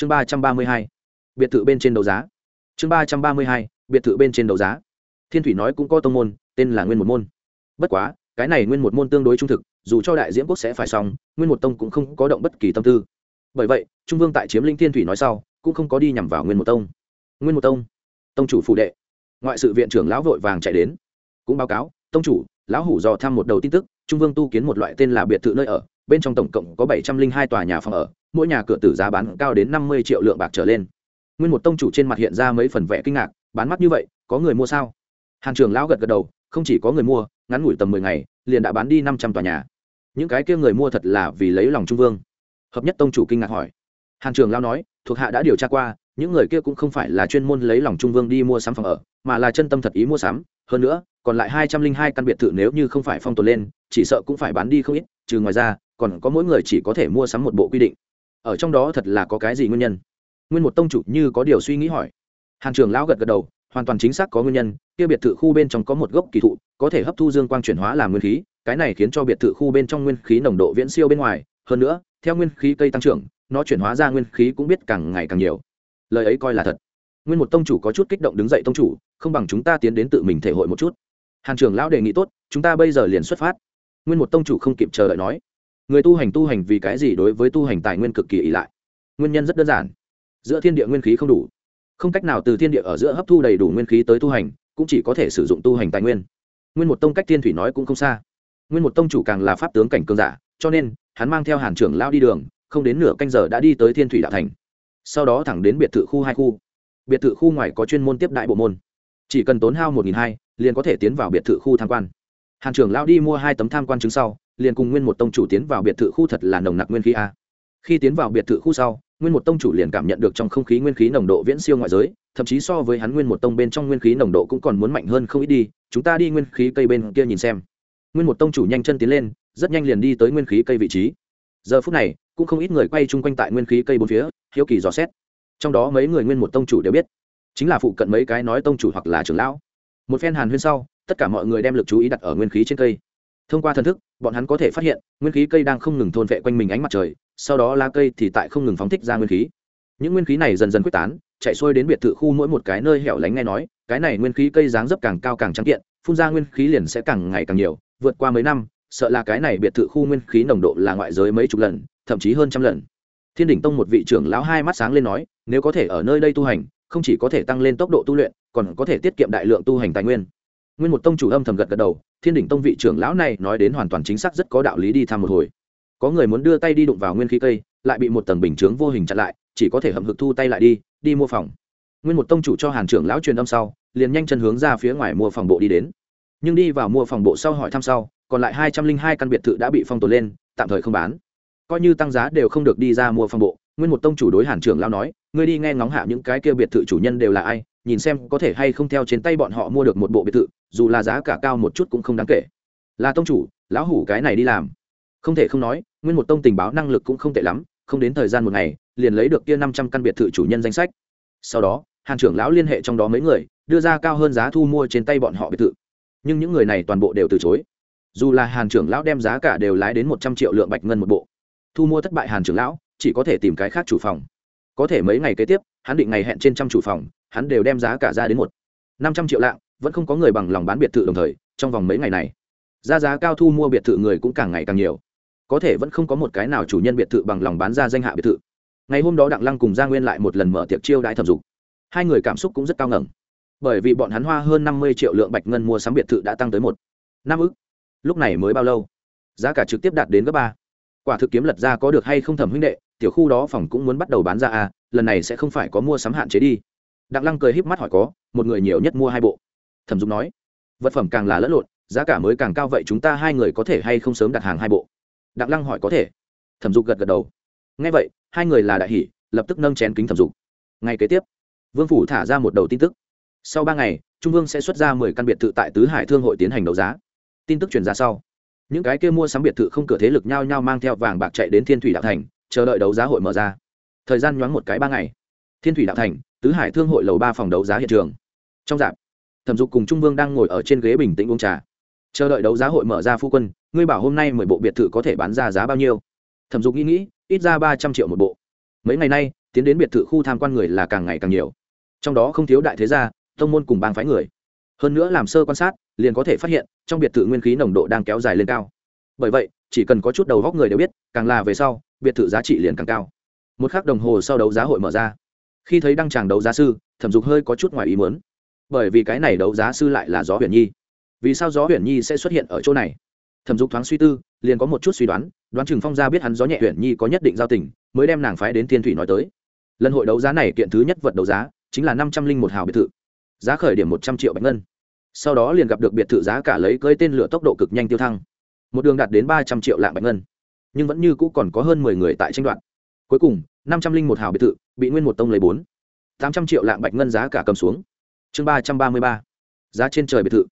chương ba trăm ba mươi hai, biệt thự bên trên đấu giá. Chương ba trăm ba mươi hai, biệt thự bên trên đấu giá. Thiên thủy nói cũng có tông môn, tên là nguyên một môn. Bất quá, cái này nguyên một môn tương đối trung thực, dù cho đại diễm quốc sẽ phải xong, nguyên một tông cũng không có động bất kỳ tâm tư. Bởi vậy, trung vương tại chiếm linh thiên thủy nói sau, cũng không có đi nhằm vào nguyên một tông. Nguyên một tông tông chủ phụ đệ. Ngoại sự viện trưởng lão vội vàng chạy đến. Cũng báo cáo, tông chủ, lão hủ dò thăm một đầu tin tức, trung vương tu kiến một loại tên là biệt thự nơi ở bên trong tổng cộng có bảy trăm linh hai tòa nhà phòng ở, mỗi nhà cửa tử giá bán cao đến năm mươi triệu lượng bạc trở lên. Nguyên một tông chủ trên mặt hiện ra mấy phần vẻ kinh ngạc, bán mắt như vậy, có người mua sao? Hàn trường lão gật gật đầu, không chỉ có người mua, ngắn ngủi tầm mười ngày, liền đã bán đi năm trăm tòa nhà. Những cái kia người mua thật là vì lấy lòng trung vương. Hợp nhất tông chủ kinh ngạc hỏi. Hàn trường lão nói, thuộc hạ đã điều tra qua, những người kia cũng không phải là chuyên môn lấy lòng trung vương đi mua sắm phòng ở, mà là chân tâm thật ý mua sắm. Hơn nữa, còn lại hai trăm linh hai căn biệt thự nếu như không phải phong tồn lên, chỉ sợ cũng phải bán đi không ít trừ ngoài ra, còn có mỗi người chỉ có thể mua sắm một bộ quy định. Ở trong đó thật là có cái gì nguyên nhân? Nguyên một tông chủ như có điều suy nghĩ hỏi. Hàn trường lão gật gật đầu, hoàn toàn chính xác có nguyên nhân, kia biệt thự khu bên trong có một gốc kỳ thụ, có thể hấp thu dương quang chuyển hóa làm nguyên khí, cái này khiến cho biệt thự khu bên trong nguyên khí nồng độ viễn siêu bên ngoài. Hơn nữa, theo nguyên khí cây tăng trưởng, nó chuyển hóa ra nguyên khí cũng biết càng ngày càng nhiều. Lời ấy coi là thật. Nguyên một tông chủ có chút kích động đứng dậy tông chủ, không bằng chúng ta tiến đến tự mình thể hội một chút. Hàn trưởng lão đề nghị tốt, chúng ta bây giờ liền xuất phát nguyên một tông chủ không kịp chờ đợi nói, người tu hành tu hành vì cái gì đối với tu hành tài nguyên cực kỳ ỉ lại? Nguyên nhân rất đơn giản. Giữa thiên địa nguyên khí không đủ. Không cách nào từ thiên địa ở giữa hấp thu đầy đủ nguyên khí tới tu hành, cũng chỉ có thể sử dụng tu hành tài nguyên. Nguyên một tông cách thiên thủy nói cũng không xa. Nguyên một tông chủ càng là pháp tướng cảnh cương giả, cho nên, hắn mang theo hàn trưởng lao đi đường, không đến nửa canh giờ đã đi tới thiên thủy đạo thành. Sau đó thẳng đến biệt thự khu hai khu. Biệt thự khu ngoài có chuyên môn tiếp đại bộ môn. Chỉ cần tốn hao một nghìn hai, liền có thể tiến vào biệt thự khu tham quan hàn trưởng lao đi mua hai tấm tham quan chứng sau, liền cùng nguyên một tông chủ tiến vào biệt thự khu thật là nồng nặc nguyên khí a. Khi tiến vào biệt thự khu sau, nguyên một tông chủ liền cảm nhận được trong không khí nguyên khí nồng độ viễn siêu ngoại giới, thậm chí so với hắn nguyên một tông bên trong nguyên khí nồng độ cũng còn muốn mạnh hơn không ít đi, chúng ta đi nguyên khí cây bên kia nhìn xem. Nguyên một tông chủ nhanh chân tiến lên, rất nhanh liền đi tới nguyên khí cây vị trí. Giờ phút này, cũng không ít người quay chung quanh tại nguyên khí cây bốn phía, hiếu kỳ dò xét. Trong đó mấy người nguyên một tông chủ đều biết, chính là phụ cận mấy cái nói tông chủ hoặc là trưởng lão. Một phen hàn huyên sau tất cả mọi người đem lực chú ý đặt ở nguyên khí trên cây. Thông qua thần thức, bọn hắn có thể phát hiện, nguyên khí cây đang không ngừng thôn vệ quanh mình ánh mặt trời, sau đó lá cây thì tại không ngừng phóng thích ra nguyên khí. Những nguyên khí này dần dần quyết tán, chạy xuôi đến biệt thự khu mỗi một cái nơi hẻo lánh nghe nói, cái này nguyên khí cây dáng dấp càng cao càng trắng kiện, phun ra nguyên khí liền sẽ càng ngày càng nhiều, vượt qua mấy năm, sợ là cái này biệt thự khu nguyên khí nồng độ là ngoại giới mấy chục lần, thậm chí hơn trăm lần. Thiên đỉnh tông một vị trưởng lão hai mắt sáng lên nói, nếu có thể ở nơi đây tu hành, không chỉ có thể tăng lên tốc độ tu luyện, còn có thể tiết kiệm đại lượng tu hành tài nguyên nguyên một tông chủ âm thầm gật gật đầu, thiên đỉnh tông vị trưởng lão này nói đến hoàn toàn chính xác rất có đạo lý đi thăm một hồi. Có người muốn đưa tay đi đụng vào nguyên khí cây, lại bị một tầng bình chướng vô hình chặn lại, chỉ có thể hậm hực thu tay lại đi đi mua phòng. Nguyên một tông chủ cho hàn trưởng lão truyền âm sau, liền nhanh chân hướng ra phía ngoài mua phòng bộ đi đến. Nhưng đi vào mua phòng bộ sau hỏi thăm sau, còn lại hai trăm linh hai căn biệt thự đã bị phong tồn lên, tạm thời không bán. Coi như tăng giá đều không được đi ra mua phòng bộ, nguyên một tông chủ đối hàn trưởng lão nói, ngươi đi nghe ngóng hạ những cái kia biệt thự chủ nhân đều là ai nhìn xem có thể hay không theo trên tay bọn họ mua được một bộ biệt thự, dù là giá cả cao một chút cũng không đáng kể. Là tông chủ, lão hủ cái này đi làm. Không thể không nói, nguyên một tông tình báo năng lực cũng không tệ lắm, không đến thời gian một ngày, liền lấy được kia năm trăm căn biệt thự chủ nhân danh sách. Sau đó hàng trưởng lão liên hệ trong đó mấy người, đưa ra cao hơn giá thu mua trên tay bọn họ biệt thự. Nhưng những người này toàn bộ đều từ chối. Dù là hàn trưởng lão đem giá cả đều lái đến một trăm triệu lượng bạch ngân một bộ, thu mua thất bại hàn trưởng lão chỉ có thể tìm cái khác chủ phòng có thể mấy ngày kế tiếp, hắn định ngày hẹn trên trăm chủ phòng, hắn đều đem giá cả ra đến một, năm trăm triệu lạng, vẫn không có người bằng lòng bán biệt thự đồng thời, trong vòng mấy ngày này, ra giá cao thu mua biệt thự người cũng càng ngày càng nhiều. Có thể vẫn không có một cái nào chủ nhân biệt thự bằng lòng bán ra danh hạ biệt thự. Ngày hôm đó đặng lăng cùng gia nguyên lại một lần mở tiệc chiêu đãi thẩm dục. Hai người cảm xúc cũng rất cao ngẩng. Bởi vì bọn hắn hoa hơn năm mươi triệu lượng bạch ngân mua sắm biệt thự đã tăng tới một, năm ức. Lúc này mới bao lâu? Giá cả trực tiếp đạt đến gấp ba. Quả thực kiếm lật ra có được hay không thẩm huynh đệ tiểu khu đó phòng cũng muốn bắt đầu bán ra à lần này sẽ không phải có mua sắm hạn chế đi. Đặng lăng cười híp mắt hỏi có, một người nhiều nhất mua hai bộ. Thẩm Dung nói, vật phẩm càng là lẫn lộn, giá cả mới càng cao vậy chúng ta hai người có thể hay không sớm đặt hàng hai bộ? Đặng lăng hỏi có thể. Thẩm dục gật gật đầu. Ngay vậy, hai người là đại hỷ lập tức nâng chén kính thẩm dục. Ngay kế tiếp, vương phủ thả ra một đầu tin tức. Sau ba ngày, trung vương sẽ xuất ra mười căn biệt thự tại tứ hải thương hội tiến hành đấu giá. Tin tức truyền ra sau. Những cái kia mua sắm biệt thự không cửa thế lực nhau nhau mang theo vàng bạc chạy đến thiên thủy đạo thành chờ đợi đấu giá hội mở ra. Thời gian nhoáng một cái ba ngày. Thiên thủy đạo thành, tứ hải thương hội lầu ba phòng đấu giá hiện trường. Trong dạp, thẩm dục cùng trung vương đang ngồi ở trên ghế bình tĩnh uống trà. Chờ đợi đấu giá hội mở ra phu quân, ngươi bảo hôm nay mười bộ biệt thự có thể bán ra giá bao nhiêu? Thẩm dục nghĩ nghĩ, ít ra ba trăm triệu một bộ. Mấy ngày nay, tiến đến biệt thự khu tham quan người là càng ngày càng nhiều. Trong đó không thiếu đại thế gia, tông môn cùng bang phái người. Hơn nữa làm sơ quan sát, liền có thể phát hiện, trong biệt thự nguyên khí nồng độ đang kéo dài lên cao. Bởi vậy chỉ cần có chút đầu góc người đều biết, càng là về sau, biệt thự giá trị liền càng cao. Một khắc đồng hồ sau đấu giá hội mở ra. Khi thấy đăng tràng đấu giá sư, thẩm dục hơi có chút ngoài ý muốn. Bởi vì cái này đấu giá sư lại là gió huyền nhi. Vì sao gió huyền nhi sẽ xuất hiện ở chỗ này? Thẩm dục thoáng suy tư, liền có một chút suy đoán đoán chừng phong gia biết hắn gió nhẹ huyền nhi có nhất định giao tình, mới đem nàng phái đến thiên thủy nói tới. Lần hội đấu giá này kiện thứ nhất vật đấu giá, chính là năm trăm linh một hào biệt thự. Giá khởi điểm một trăm triệu bạch ngân. Sau đó liền gặp được biệt thự giá cả lấy cơi tên lửa tốc độ cực nhanh tiêu thăng một đường đạt đến ba trăm triệu lạng bạch ngân, nhưng vẫn như cũ còn có hơn mười người tại tranh đoạt. Cuối cùng, năm trăm linh một hào biệt thự bị nguyên một tông lấy bốn, tám trăm triệu lạng bạch ngân giá cả cầm xuống. Chương ba trăm ba mươi ba, giá trên trời biệt thự.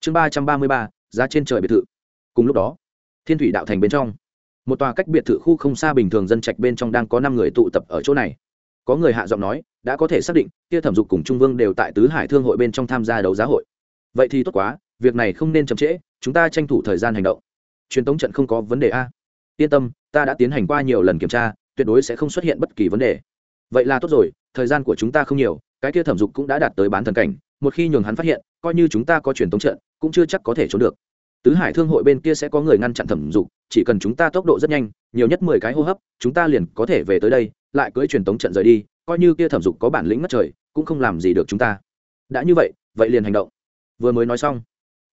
Chương ba trăm ba mươi ba, giá trên trời biệt thự. Cùng lúc đó, thiên thủy đạo thành bên trong, một tòa cách biệt thự khu không xa bình thường dân trạch bên trong đang có năm người tụ tập ở chỗ này. Có người hạ giọng nói, đã có thể xác định, kia thẩm dục cùng trung vương đều tại tứ hải thương hội bên trong tham gia đấu giá hội. Vậy thì tốt quá, việc này không nên chậm trễ, chúng ta tranh thủ thời gian hành động truyền tống trận không có vấn đề a. Yên tâm, ta đã tiến hành qua nhiều lần kiểm tra, tuyệt đối sẽ không xuất hiện bất kỳ vấn đề. Vậy là tốt rồi, thời gian của chúng ta không nhiều, cái kia thẩm dục cũng đã đạt tới bán thần cảnh, một khi nhường hắn phát hiện, coi như chúng ta có truyền tống trận, cũng chưa chắc có thể trốn được. Tứ hải thương hội bên kia sẽ có người ngăn chặn thẩm dục, chỉ cần chúng ta tốc độ rất nhanh, nhiều nhất mười cái hô hấp, chúng ta liền có thể về tới đây, lại cưỡi truyền tống trận rời đi, coi như kia thẩm dục có bản lĩnh mất trời, cũng không làm gì được chúng ta. Đã như vậy vậy liền hành động. Vừa mới nói xong,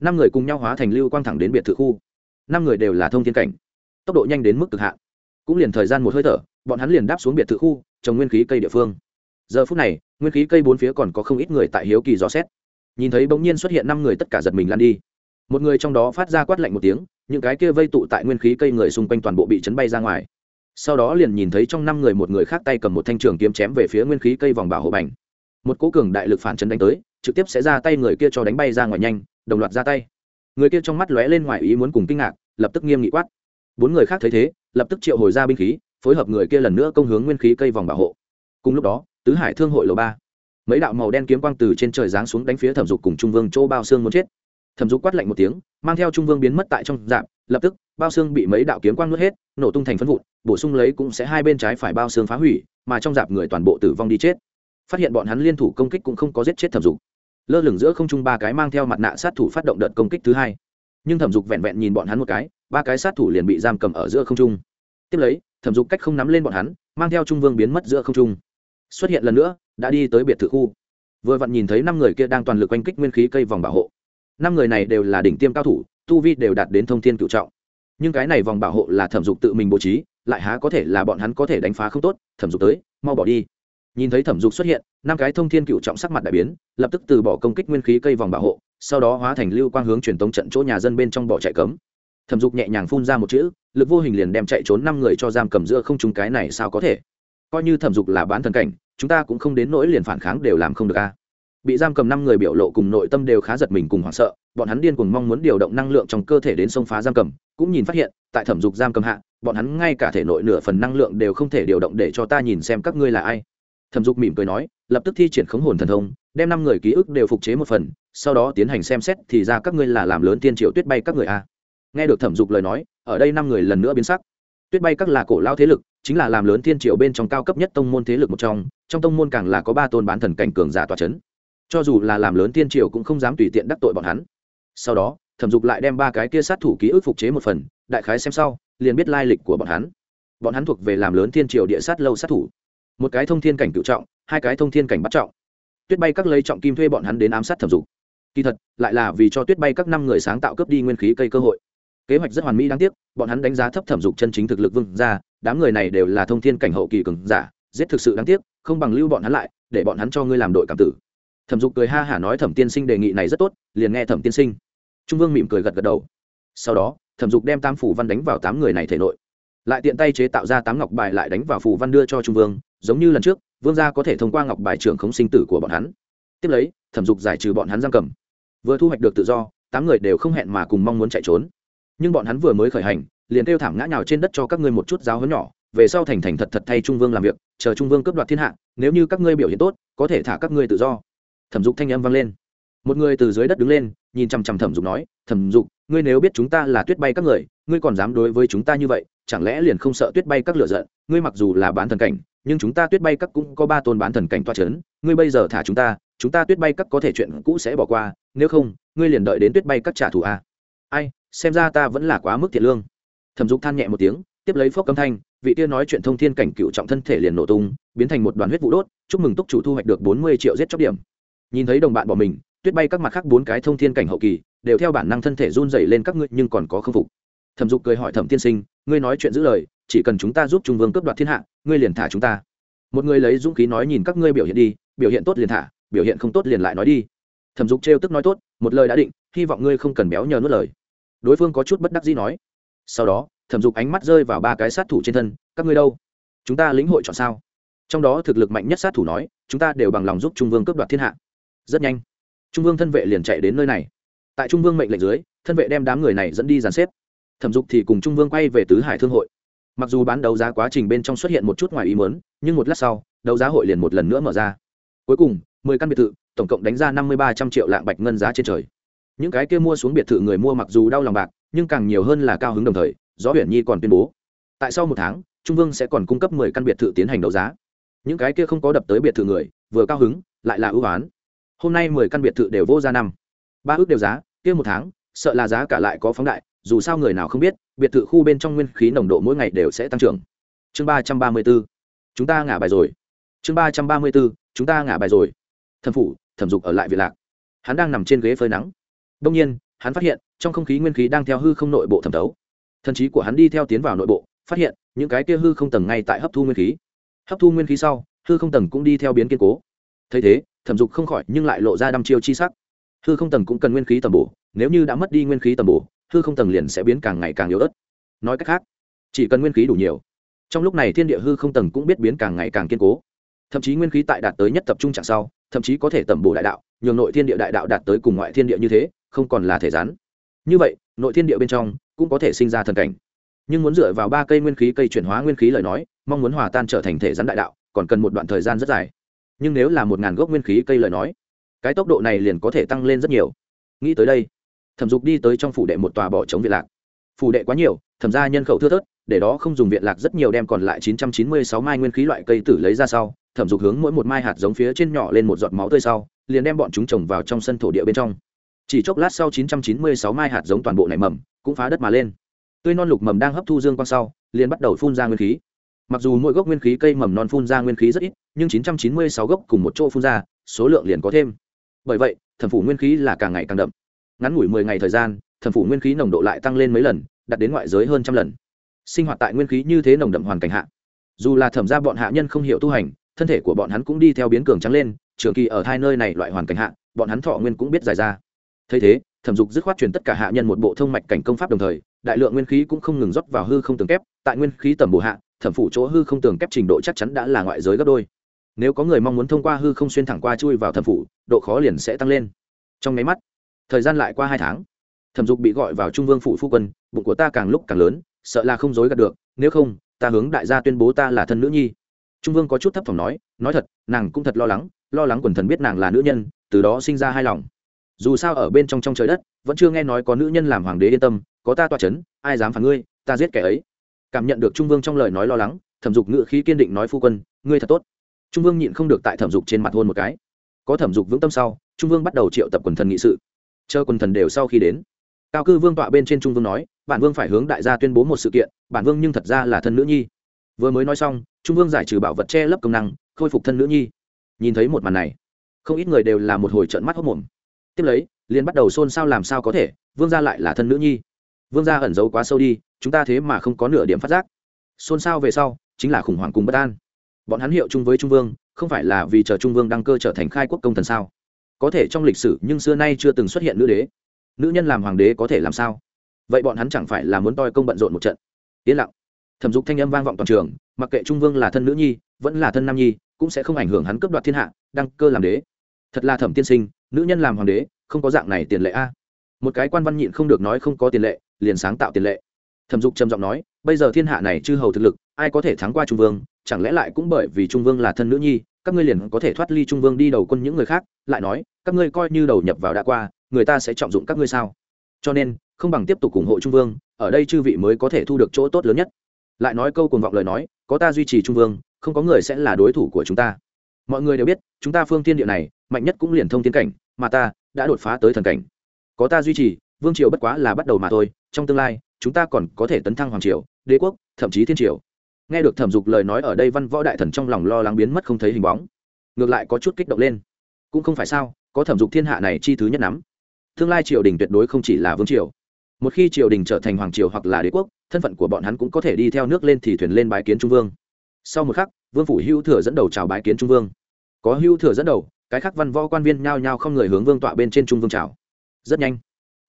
năm người cùng nhau hóa thành lưu quang thẳng đến biệt thự khu năm người đều là thông thiên cảnh. Tốc độ nhanh đến mức cực hạn. Cũng liền thời gian một hơi thở, bọn hắn liền đáp xuống biệt thự khu, trồng nguyên khí cây địa phương. Giờ phút này, nguyên khí cây bốn phía còn có không ít người tại hiếu kỳ dò xét. Nhìn thấy bỗng nhiên xuất hiện năm người tất cả giật mình lan đi. Một người trong đó phát ra quát lạnh một tiếng, những cái kia vây tụ tại nguyên khí cây người xung quanh toàn bộ bị chấn bay ra ngoài. Sau đó liền nhìn thấy trong năm người một người khác tay cầm một thanh trường kiếm chém về phía nguyên khí cây vòng bảo hộ bành. Một cố cường đại lực phản chấn đánh tới, trực tiếp sẽ ra tay người kia cho đánh bay ra ngoài nhanh, đồng loạt ra tay người kia trong mắt lóe lên ngoài ý muốn cùng kinh ngạc, lập tức nghiêm nghị quát. Bốn người khác thấy thế, lập tức triệu hồi ra binh khí, phối hợp người kia lần nữa công hướng nguyên khí cây vòng bảo hộ. Cùng lúc đó, tứ hải thương hội lầu ba. Mấy đạo màu đen kiếm quang từ trên trời giáng xuống đánh phía thẩm dục cùng trung vương chỗ bao xương muốn chết. Thẩm dục quát lạnh một tiếng, mang theo trung vương biến mất tại trong dạp lập tức, bao xương bị mấy đạo kiếm quang nuốt hết, nổ tung thành phân vụn, bổ sung lấy cũng sẽ hai bên trái phải bao xương phá hủy, mà trong dạp người toàn bộ tử vong đi chết. Phát hiện bọn hắn liên thủ công kích cũng không có giết chết thẩm dục lơ lửng giữa không trung ba cái mang theo mặt nạ sát thủ phát động đợt công kích thứ hai. Nhưng thẩm dục vẹn vẹn nhìn bọn hắn một cái, ba cái sát thủ liền bị giam cầm ở giữa không trung. Tiếp lấy, thẩm dục cách không nắm lên bọn hắn, mang theo trung vương biến mất giữa không trung. Xuất hiện lần nữa, đã đi tới biệt thự khu. Vừa vặn nhìn thấy năm người kia đang toàn lực oanh kích nguyên khí cây vòng bảo hộ. Năm người này đều là đỉnh tiêm cao thủ, tu vi đều đạt đến thông thiên cựu trọng. Nhưng cái này vòng bảo hộ là thẩm dục tự mình bố trí, lại há có thể là bọn hắn có thể đánh phá không tốt, thẩm dục tới, mau bỏ đi nhìn thấy thẩm dục xuất hiện, năm cái thông thiên cựu trọng sắc mặt đại biến, lập tức từ bỏ công kích nguyên khí cây vòng bảo hộ, sau đó hóa thành lưu quang hướng truyền tống trận chỗ nhà dân bên trong bỏ chạy cấm. Thẩm dục nhẹ nhàng phun ra một chữ, lực vô hình liền đem chạy trốn năm người cho giam cầm giữa không chúng cái này sao có thể? Coi như thẩm dục là bán thần cảnh, chúng ta cũng không đến nỗi liền phản kháng đều làm không được a. Bị giam cầm năm người biểu lộ cùng nội tâm đều khá giật mình cùng hoảng sợ, bọn hắn điên cùng mong muốn điều động năng lượng trong cơ thể đến sông phá giam cầm, cũng nhìn phát hiện, tại thẩm dục giam cầm hạ, bọn hắn ngay cả thể nội nửa phần năng lượng đều không thể điều động để cho ta nhìn xem các ngươi là ai thẩm dục mỉm cười nói, lập tức thi triển khống hồn thần thông, đem năm người ký ức đều phục chế một phần, sau đó tiến hành xem xét thì ra các ngươi là làm lớn tiên triều tuyết bay các người a. Nghe được thẩm dục lời nói, ở đây năm người lần nữa biến sắc. Tuyết bay các là cổ lao thế lực, chính là làm lớn thiên triều bên trong cao cấp nhất tông môn thế lực một trong trong tông môn càng là có ba tôn bán thần cảnh cường giả tòa c h ấ n cho dù là làm lớn thiên triều cũng không dám tùy tiện đắc tội bọn hắn. Sau đó, thẩm dục lại đem ba cái kia sát thủ ký ức phục chế một phần, đại khái xem sau, liền biết lai lịch của bọn hắn. Bọn hắn thuộc về làm lớn thiên triều địa sát lâu sát thủ một cái thông thiên cảnh cựu trọng, hai cái thông thiên cảnh bắt trọng. Tuyết bay các lấy trọng kim thuê bọn hắn đến ám sát thẩm dục. Kỳ thật, lại là vì cho tuyết bay các năm người sáng tạo cướp đi nguyên khí cây cơ hội. Kế hoạch rất hoàn mỹ đáng tiếc, bọn hắn đánh giá thấp thẩm dục chân chính thực lực vương ra đám người này đều là thông thiên cảnh hậu kỳ cường giả, giết thực sự đáng tiếc, không bằng lưu bọn hắn lại, để bọn hắn cho ngươi làm đội cảm tử. Thẩm dục cười ha hả nói thẩm tiên sinh đề nghị này rất tốt, liền nghe thẩm tiên sinh. Trung vương mỉm cười gật gật đầu. Sau đó, thẩm dục đem tam phủ văn đánh vào tám người này thể nội. Lại tiện tay chế tạo ra tám ngọc bài lại đánh vào phủ văn đưa cho trung vương giống như lần trước, vương gia có thể thông qua ngọc bài trưởng khống sinh tử của bọn hắn. Tiếp lấy, thẩm dục giải trừ bọn hắn giam cầm. Vừa thu hoạch được tự do, tám người đều không hẹn mà cùng mong muốn chạy trốn. Nhưng bọn hắn vừa mới khởi hành, liền kêu thảm ngã nhào trên đất cho các ngươi một chút giáo hớn nhỏ, về sau thành thành thật thật thay trung vương làm việc, chờ trung vương cướp đoạt thiên hạ, nếu như các ngươi biểu hiện tốt, có thể thả các ngươi tự do. Thẩm dục thanh âm vang lên. Một người từ dưới đất đứng lên, nhìn chằm chằm thẩm dục nói, thẩm dục, ngươi nếu biết chúng ta là tuyết bay các người, ngươi còn dám đối với chúng ta như vậy, chẳng lẽ liền không sợ tuyết bay các lựa giận? Ngươi mặc dù là bán thần cảnh nhưng chúng ta tuyết bay các cũng có ba tôn bán thần cảnh toa c h ấ n ngươi bây giờ thả chúng ta chúng ta tuyết bay các có thể chuyện cũ sẽ bỏ qua, nếu không, ngươi liền đợi đến tuyết bay các trả thù a. Ai, xem ra ta vẫn là quá mức thiệt lương. Thẩm dục than nhẹ một tiếng, tiếp lấy phốc âm thanh, vị tiên nói chuyện thông thiên cảnh cựu trọng thân thể liền nổ tung, biến thành một đoàn huyết vụ đốt, chúc mừng túc chủ thu hoạch được bốn mươi triệu giết chóc điểm. Nhìn thấy đồng bạn bỏ mình, tuyết bay các mặt khác bốn cái thông thiên cảnh hậu kỳ, đều theo bản năng thân thể run dày lên các ngươi, nhưng còn có k phục thẩm dục cười hỏi thẩm tiên sinh, ngươi nói chuyện giữ lời, chỉ cần chúng ta giúp trung vương cướp đoạt thiên hạ, ngươi liền thả chúng ta. Một người lấy dũng khí nói nhìn các ngươi biểu hiện đi, biểu hiện tốt liền thả, biểu hiện không tốt liền lại nói đi. Thẩm dục trêu tức nói tốt, một lời đã định, hy vọng ngươi không cần béo nhờ nuốt lời. Đối phương có chút bất đắc dĩ nói. Sau đó, thẩm dục ánh mắt rơi vào ba cái sát thủ trên thân, các ngươi đâu? Chúng ta lĩnh hội chọn sao? Trong đó thực lực mạnh nhất sát thủ nói, chúng ta đều bằng lòng giúp trung vương cướp đoạt thiên hạ. Rất nhanh, trung vương thân vệ liền chạy đến nơi này. Tại trung vương mệnh lệnh dưới, thân vệ đem đám người này dẫn đi dàn xếp thẩm dục thì cùng trung vương quay về tứ hải thương hội. Mặc dù bán đấu giá quá trình bên trong xuất hiện một chút ngoài ý mớn nhưng một lát sau, đấu giá hội liền một lần nữa mở ra. Cuối cùng, mười căn biệt thự, tổng cộng đánh ra năm mươi ba trăm triệu lạng bạch ngân giá trên trời. Những cái kia mua xuống biệt thự người mua mặc dù đau lòng bạc, nhưng càng nhiều hơn là cao hứng đồng thời do huyện nhi còn tuyên bố, tại sau một tháng, trung vương sẽ còn cung cấp mười căn biệt thự tiến hành đấu giá. Những cái kia không có đập tới biệt thự người, vừa cao hứng, lại là ưu oán hôm nay mười căn biệt thự đều vô ra năm. Ba ước đều giá, kia một tháng, sợ là giá cả lại có phóng đại dù sao người nào không biết, biệt thự khu bên trong nguyên khí nồng độ mỗi ngày đều sẽ tăng trưởng. Chương ba trăm ba mươi b ố chúng ta ngả bài rồi. Chương ba trăm ba mươi b ố chúng ta ngả bài rồi. Thẩm phủ, thẩm dục ở lại việt lạc. Hắn đang nằm trên ghế phơi nắng. Đông nhiên, hắn phát hiện, trong không khí nguyên khí đang theo hư không nội bộ thẩm thấu. Thần trí của hắn đi theo tiến vào nội bộ, phát hiện, những cái kia hư không tầng ngay tại hấp thu nguyên khí. Hấp thu nguyên khí sau, hư không tầng cũng đi theo biến kiên cố. Thấy thế, thẩm dục không khỏi nhưng lại lộ ra đăm chiêu chi sắc. Hư không tầng cũng cần nguyên khí tầm bổ, nếu như đã mất đi nguyên khí tầm bổ hư không tầng liền sẽ biến càng ngày càng yếu ớt. Nói cách khác, chỉ cần nguyên khí đủ nhiều, trong lúc này thiên địa hư không tầng cũng biết biến càng ngày càng kiên cố. Thậm chí nguyên khí tại đạt tới nhất tập trung trạng sau, thậm chí có thể tầm bổ đại đạo, nhường nội thiên địa đại đạo đạt tới cùng ngoại thiên địa như thế, không còn là thể rắn. Như vậy, nội thiên địa bên trong cũng có thể sinh ra thần cảnh. Nhưng muốn dựa vào ba cây nguyên khí, cây chuyển hóa nguyên khí lời nói, mong muốn hòa tan trở thành thể rắn đại đạo, còn cần một đoạn thời gian rất dài. Nhưng nếu là một ngàn gốc nguyên khí, cây lời nói, cái tốc độ này liền có thể tăng lên rất nhiều. Nghĩ tới đây thẩm dục đi tới trong phủ đệ một tòa bỏ chống viện lạc. Phủ đệ quá nhiều, thẩm ra nhân khẩu thưa thớt, để đó không dùng viện lạc rất nhiều đem còn lại chín trăm chín mươi sáu mai nguyên khí loại cây tử lấy ra sau, thẩm dục hướng mỗi một mai hạt giống phía trên nhỏ lên một giọt máu tươi sau, liền đem bọn chúng trồng vào trong sân thổ địa bên trong. Chỉ chốc lát sau chín trăm chín mươi sáu mai hạt giống toàn bộ nảy mầm, cũng phá đất mà lên. Tươi non lục mầm đang hấp thu dương quang sau, liền bắt đầu phun ra nguyên khí. Mặc dù mỗi gốc nguyên khí cây mầm non phun ra nguyên khí rất ít, nhưng chín trăm chín mươi sáu gốc cùng một chỗ phun ra, số lượng liền có thêm. Bởi vậy, thẩm phủ nguyên khí là càng ngày càng đậm ngắn ngủi mười ngày thời gian, thẩm phủ nguyên khí nồng độ lại tăng lên mấy lần, đạt đến ngoại giới hơn trăm lần. Sinh hoạt tại nguyên khí như thế nồng đậm hoàn cảnh hạ, dù là thẩm ra bọn hạ nhân không hiểu tu hành, thân thể của bọn hắn cũng đi theo biến cường trắng lên, trường kỳ ở hai nơi này loại hoàn cảnh hạ, bọn hắn thọ nguyên cũng biết dài ra. Thấy thế, thẩm dục dứt khoát truyền tất cả hạ nhân một bộ thông mạch cảnh công pháp đồng thời, đại lượng nguyên khí cũng không ngừng rót vào hư không tường kép, tại nguyên khí tầm bổ hạ, thẩm phủ chỗ hư không tường kép trình độ chắc chắn đã là ngoại giới gấp đôi. Nếu có người mong muốn thông qua hư không xuyên thẳng qua chui vào thẩm phủ, độ khó liền sẽ tăng lên. Trong máy mắt thời gian lại qua hai tháng, thẩm dục bị gọi vào trung vương phủ phu quân, bụng của ta càng lúc càng lớn, sợ là không dối gạt được, nếu không, ta hướng đại gia tuyên bố ta là thân nữ nhi. Trung vương có chút thấp thỏm nói nói thật, nàng cũng thật lo lắng lo lắng quần thần biết nàng là nữ nhân, từ đó sinh ra hai lòng. Dù sao ở bên trong trong trời đất, vẫn chưa nghe nói có nữ nhân làm hoàng đế yên tâm, có ta toa c h ấ n ai dám phản ngươi, ta giết kẻ ấy. Cảm nhận được trung vương trong lời nói lo lắng, thẩm dục ngự khí kiên định nói phu quân, ngươi thật tốt. Trung vương nhịn không được tại thẩm dục trên mặt hôn một cái. Có thẩm dục vững tâm sau, trung vương bắt đầu triệu tập quần thần nghị sự chờ quần thần đều sau khi đến. Cao cư vương tọa bên trên trung vương nói, bản vương phải hướng đại gia tuyên bố một sự kiện, bản vương nhưng thật ra là thân nữ nhi. Vừa mới nói xong, trung vương giải trừ bảo vật che lấp công năng, khôi phục thân nữ nhi. Nhìn thấy một màn này, không ít người đều là một hồi trợn mắt hốc mồm tiếp lấy, liền bắt đầu xôn xao làm sao có thể, vương gia lại là thân nữ nhi. Vương gia ẩn giấu quá sâu đi, chúng ta thế mà không có nửa điểm phát giác. Xôn xao về sau, chính là khủng hoảng cùng bất an. Bọn hắn hiệu chung với trung vương, không phải là vì chờ trung vương đăng cơ trở thành khai quốc công thần sao? Có thể trong lịch sử nhưng xưa nay chưa từng xuất hiện nữ đế. Nữ nhân làm hoàng đế có thể làm sao? Vậy bọn hắn chẳng phải là muốn toi công bận rộn một trận? Yên lặng. Thẩm dục thanh âm vang vọng toàn trường, mặc kệ trung vương là thân nữ nhi, vẫn là thân nam nhi, cũng sẽ không ảnh hưởng hắn cấp đoạt thiên hạ, đăng cơ làm đế. Thật là thẩm tiên sinh, nữ nhân làm hoàng đế, không có dạng này tiền lệ a. Một cái quan văn nhịn không được nói không có tiền lệ, liền sáng tạo tiền lệ. Thẩm dục trầm giọng nói, bây giờ thiên hạ này chư hầu thực lực, ai có thể thắng qua trung vương, chẳng lẽ lại cũng bởi vì trung vương là thân nữ nhi các ngươi liền có thể thoát ly trung vương đi đầu quân những người khác, lại nói, các ngươi coi như đầu nhập vào đã qua, người ta sẽ trọng dụng các ngươi sao? Cho nên, không bằng tiếp tục ủng hộ trung vương, ở đây chư vị mới có thể thu được chỗ tốt lớn nhất. Lại nói câu cuồng vọng lời nói, có ta duy trì trung vương, không có người sẽ là đối thủ của chúng ta. Mọi người đều biết, chúng ta phương tiên địa này, mạnh nhất cũng liền thông tiên cảnh, mà ta đã đột phá tới thần cảnh. Có ta duy trì, vương triều bất quá là bắt đầu mà thôi, trong tương lai, chúng ta còn có thể tấn thăng hoàng triều, đế quốc, thậm chí thiên triều nghe được thẩm dục lời nói ở đây, văn võ đại thần trong lòng lo lắng biến mất không thấy hình bóng. Ngược lại có chút kích động lên. Cũng không phải sao, có thẩm dục thiên hạ này chi thứ nhất nắm. Tương lai triều đình tuyệt đối không chỉ là vương triều. Một khi triều đình trở thành hoàng triều hoặc là đế quốc, thân phận của bọn hắn cũng có thể đi theo nước lên thì thuyền lên bái kiến trung vương. Sau một khắc, vương phủ hữu thừa dẫn đầu chào bái kiến trung vương. Có hữu thừa dẫn đầu, cái khắc văn võ quan viên nhao nhao không người hướng vương tọa bên trên trung vương chào. Rất nhanh,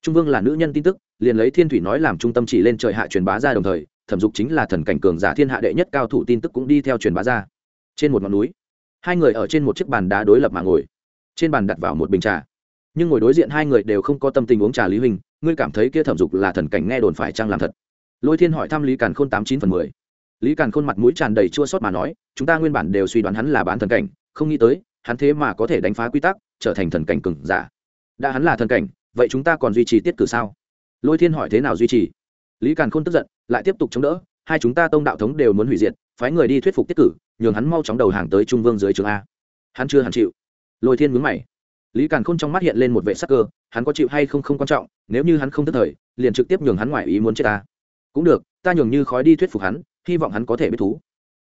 trung vương là nữ nhân tin tức, liền lấy thiên thủy nói làm trung tâm chỉ lên trời hạ truyền bá ra đồng thời thẩm dục chính là thần cảnh cường giả thiên hạ đệ nhất cao thủ tin tức cũng đi theo truyền bá ra. Trên một ngọn núi, hai người ở trên một chiếc bàn đá đối lập mà ngồi. Trên bàn đặt vào một bình trà. Nhưng ngồi đối diện hai người đều không có tâm tình uống trà lý huynh, ngươi cảm thấy kia thẩm dục là thần cảnh nghe đồn phải chăng làm thật? Lôi thiên hỏi thăm lý càn khôn tám chín phần mười. Lý càn khôn mặt mũi tràn đầy chua sót mà nói, chúng ta nguyên bản đều suy đoán hắn là bán thần cảnh, không nghĩ tới, hắn thế mà có thể đánh phá quy tắc, trở thành thần cảnh cường giả. Đã hắn là thần cảnh, vậy chúng ta còn duy trì tiết cử sao? Lôi thiên hỏi thế nào duy trì? Lý càn khôn tức giận lại tiếp tục chống đỡ, hai chúng ta tông đạo thống đều muốn hủy diệt, phái người đi thuyết phục tiết cử, nhường hắn mau chóng đầu hàng tới trung vương dưới trường a. Hắn chưa hẳn chịu. Lôi thiên mướn mày. Lý càn khôn trong mắt hiện lên một vệ sắc cơ, hắn có chịu hay không không quan trọng, nếu như hắn không tức thời, liền trực tiếp nhường hắn ngoài ý muốn chết ta. Cũng được, ta nhường như khói đi thuyết phục hắn, hy vọng hắn có thể biết thú.